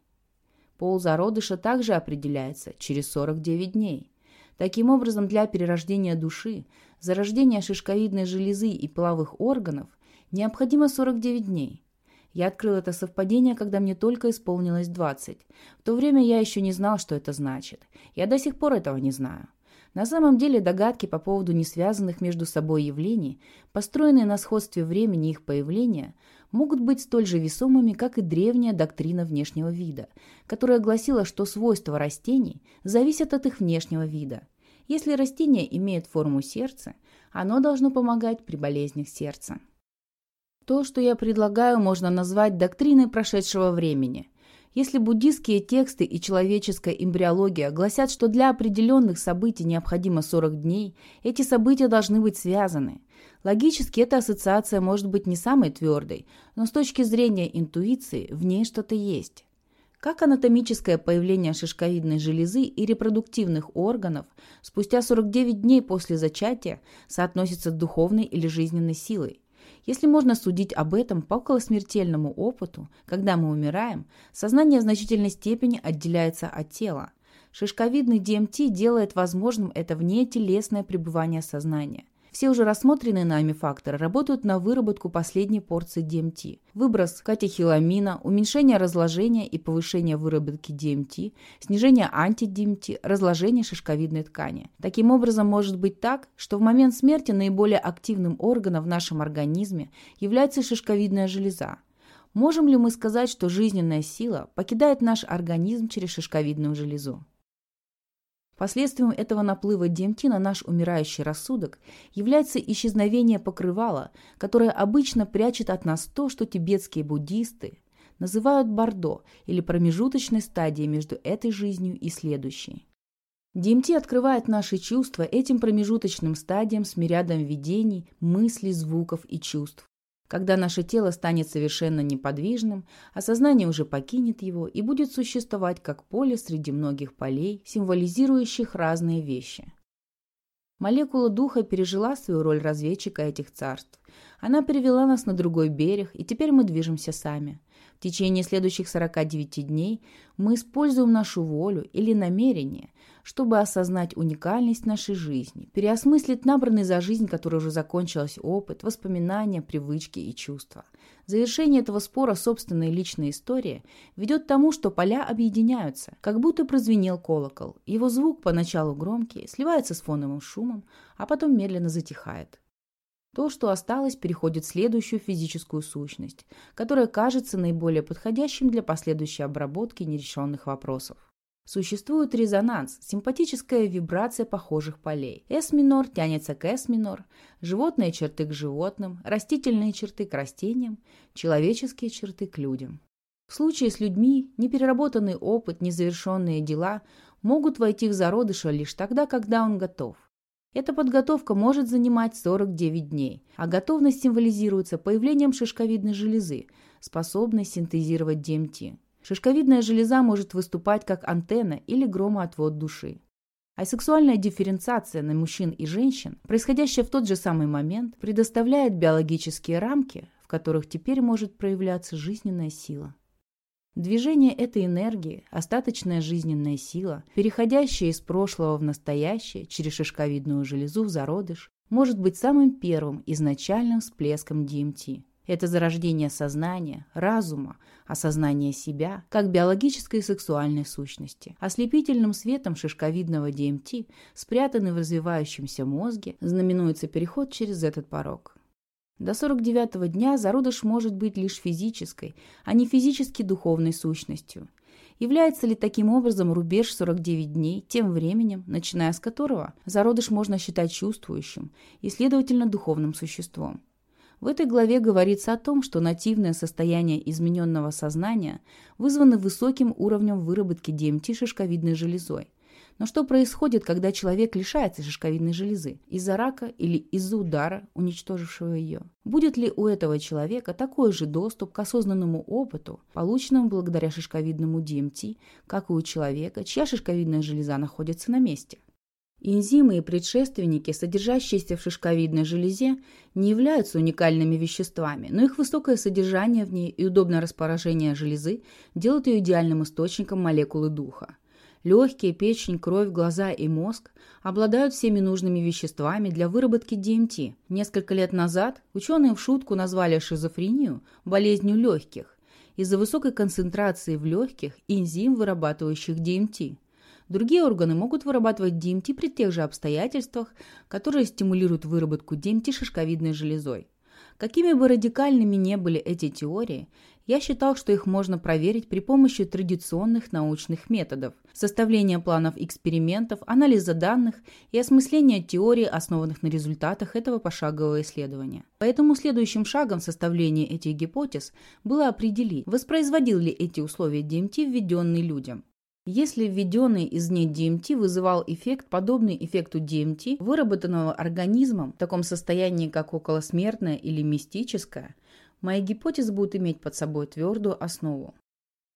Пол зародыша также определяется через 49 дней. Таким образом, для перерождения души, зарождения шишковидной железы и половых органов Необходимо 49 дней. Я открыл это совпадение, когда мне только исполнилось 20. В то время я еще не знал, что это значит. Я до сих пор этого не знаю. На самом деле догадки по поводу несвязанных между собой явлений, построенные на сходстве времени их появления, могут быть столь же весомыми, как и древняя доктрина внешнего вида, которая гласила, что свойства растений зависят от их внешнего вида. Если растение имеет форму сердца, оно должно помогать при болезнях сердца. То, что я предлагаю, можно назвать доктриной прошедшего времени. Если буддистские тексты и человеческая эмбриология гласят, что для определенных событий необходимо 40 дней, эти события должны быть связаны. Логически эта ассоциация может быть не самой твердой, но с точки зрения интуиции в ней что-то есть. Как анатомическое появление шишковидной железы и репродуктивных органов спустя 49 дней после зачатия соотносится с духовной или жизненной силой? Если можно судить об этом по околосмертельному опыту, когда мы умираем, сознание в значительной степени отделяется от тела. Шишковидный ДМТ делает возможным это внетелесное пребывание сознания – все уже рассмотренные нами факторы работают на выработку последней порции ДМТ. Выброс катехиламина, уменьшение разложения и повышение выработки ДМТ, снижение анти-ДМТ, разложение шишковидной ткани. Таким образом, может быть так, что в момент смерти наиболее активным органом в нашем организме является шишковидная железа. Можем ли мы сказать, что жизненная сила покидает наш организм через шишковидную железу? Последствием этого наплыва ДМТ на наш умирающий рассудок является исчезновение покрывала, которое обычно прячет от нас то, что тибетские буддисты называют бордо или промежуточной стадией между этой жизнью и следующей. ДМТ открывает наши чувства этим промежуточным стадиям с мириадом видений, мыслей, звуков и чувств. Когда наше тело станет совершенно неподвижным, а сознание уже покинет его и будет существовать как поле среди многих полей, символизирующих разные вещи. Молекула духа пережила свою роль разведчика этих царств. Она перевела нас на другой берег, и теперь мы движемся сами. В течение следующих 49 дней мы используем нашу волю или намерение, чтобы осознать уникальность нашей жизни, переосмыслить набранный за жизнь, который уже закончилась опыт, воспоминания, привычки и чувства. Завершение этого спора собственной личной истории ведет к тому, что поля объединяются, как будто прозвенел колокол. Его звук поначалу громкий, сливается с фоновым шумом, а потом медленно затихает. То, что осталось, переходит в следующую физическую сущность, которая кажется наиболее подходящим для последующей обработки нерешенных вопросов. Существует резонанс, симпатическая вибрация похожих полей. С-минор тянется к С-минор, животные черты к животным, растительные черты к растениям, человеческие черты к людям. В случае с людьми непереработанный опыт, незавершенные дела могут войти в зародыша лишь тогда, когда он готов. Эта подготовка может занимать 49 дней, а готовность символизируется появлением шишковидной железы, способной синтезировать ДМТ. Шишковидная железа может выступать как антенна или громоотвод души. А сексуальная дифференциация на мужчин и женщин, происходящая в тот же самый момент, предоставляет биологические рамки, в которых теперь может проявляться жизненная сила. Движение этой энергии, остаточная жизненная сила, переходящая из прошлого в настоящее через шишковидную железу в зародыш, может быть самым первым изначальным всплеском ДМТ. Это зарождение сознания, разума, осознание себя как биологической и сексуальной сущности. Ослепительным светом шишковидного ДМТ, спрятанный в развивающемся мозге, знаменуется переход через этот порог. До 49-го дня зародыш может быть лишь физической, а не физически духовной сущностью. Является ли таким образом рубеж 49 дней тем временем, начиная с которого зародыш можно считать чувствующим и, следовательно, духовным существом? В этой главе говорится о том, что нативное состояние измененного сознания вызвано высоким уровнем выработки ДМТ шишковидной железой. Но что происходит, когда человек лишается шишковидной железы? Из-за рака или из-за удара, уничтожившего ее? Будет ли у этого человека такой же доступ к осознанному опыту, полученному благодаря шишковидному ДМТ, как и у человека, чья шишковидная железа находится на месте? Энзимы и предшественники, содержащиеся в шишковидной железе, не являются уникальными веществами, но их высокое содержание в ней и удобное расположение железы делают ее идеальным источником молекулы духа. Легкие, печень, кровь, глаза и мозг обладают всеми нужными веществами для выработки ДМТ. Несколько лет назад ученые в шутку назвали шизофрению болезнью легких из-за высокой концентрации в легких энзим, вырабатывающих ДМТ. Другие органы могут вырабатывать ДМТ при тех же обстоятельствах, которые стимулируют выработку ДМТ шишковидной железой. Какими бы радикальными не были эти теории, я считал, что их можно проверить при помощи традиционных научных методов – составления планов экспериментов, анализа данных и осмысления теорий, основанных на результатах этого пошагового исследования. Поэтому следующим шагом составления этих гипотез было определить, воспроизводил ли эти условия ДМТ, введенные людям. Если введенный из ней DMT вызывал эффект, подобный эффекту DMT, выработанного организмом в таком состоянии, как околосмертное или мистическое, мои гипотезы будут иметь под собой твердую основу.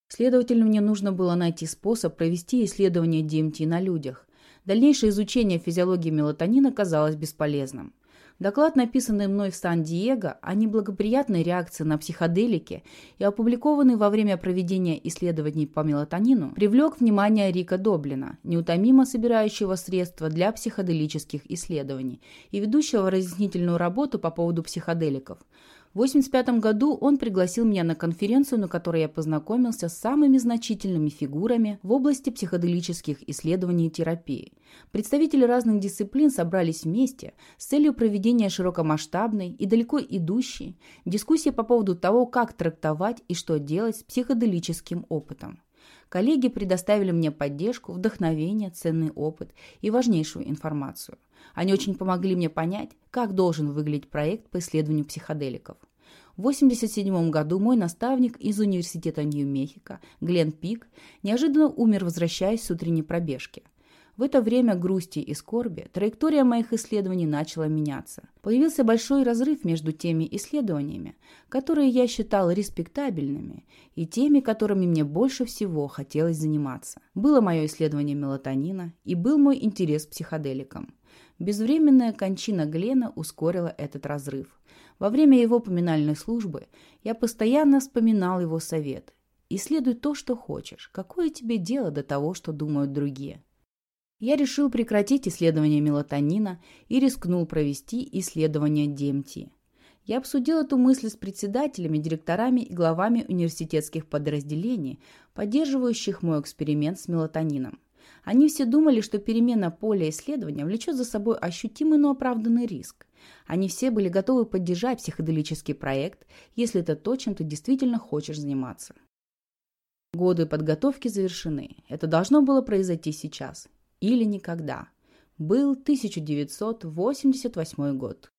Следовательно, мне нужно было найти способ провести исследование DMT на людях. Дальнейшее изучение физиологии мелатонина казалось бесполезным. Доклад, написанный мной в Сан-Диего о неблагоприятной реакции на психоделики и опубликованный во время проведения исследований по мелатонину, привлек внимание Рика Доблина, неутомимо собирающего средства для психоделических исследований и ведущего разъяснительную работу по поводу психоделиков – в 1985 году он пригласил меня на конференцию, на которой я познакомился с самыми значительными фигурами в области психоделических исследований и терапии. Представители разных дисциплин собрались вместе с целью проведения широкомасштабной и далеко идущей дискуссии по поводу того, как трактовать и что делать с психоделическим опытом. Коллеги предоставили мне поддержку, вдохновение, ценный опыт и важнейшую информацию. Они очень помогли мне понять, как должен выглядеть проект по исследованию психоделиков. В 1987 году мой наставник из университета Нью-Мехико, Глен Пик, неожиданно умер, возвращаясь с утренней пробежки. В это время грусти и скорби траектория моих исследований начала меняться. Появился большой разрыв между теми исследованиями, которые я считал респектабельными, и теми, которыми мне больше всего хотелось заниматься. Было мое исследование мелатонина и был мой интерес к психоделикам. Безвременная кончина Глена ускорила этот разрыв. Во время его поминальной службы я постоянно вспоминал его совет. «Исследуй то, что хочешь. Какое тебе дело до того, что думают другие?» я решил прекратить исследование мелатонина и рискнул провести исследование DMT. Я обсудил эту мысль с председателями, директорами и главами университетских подразделений, поддерживающих мой эксперимент с мелатонином. Они все думали, что перемена поля исследования влечет за собой ощутимый, но оправданный риск. Они все были готовы поддержать психоделический проект, если это то, чем ты действительно хочешь заниматься. Годы подготовки завершены. Это должно было произойти сейчас или никогда. Был 1988 год.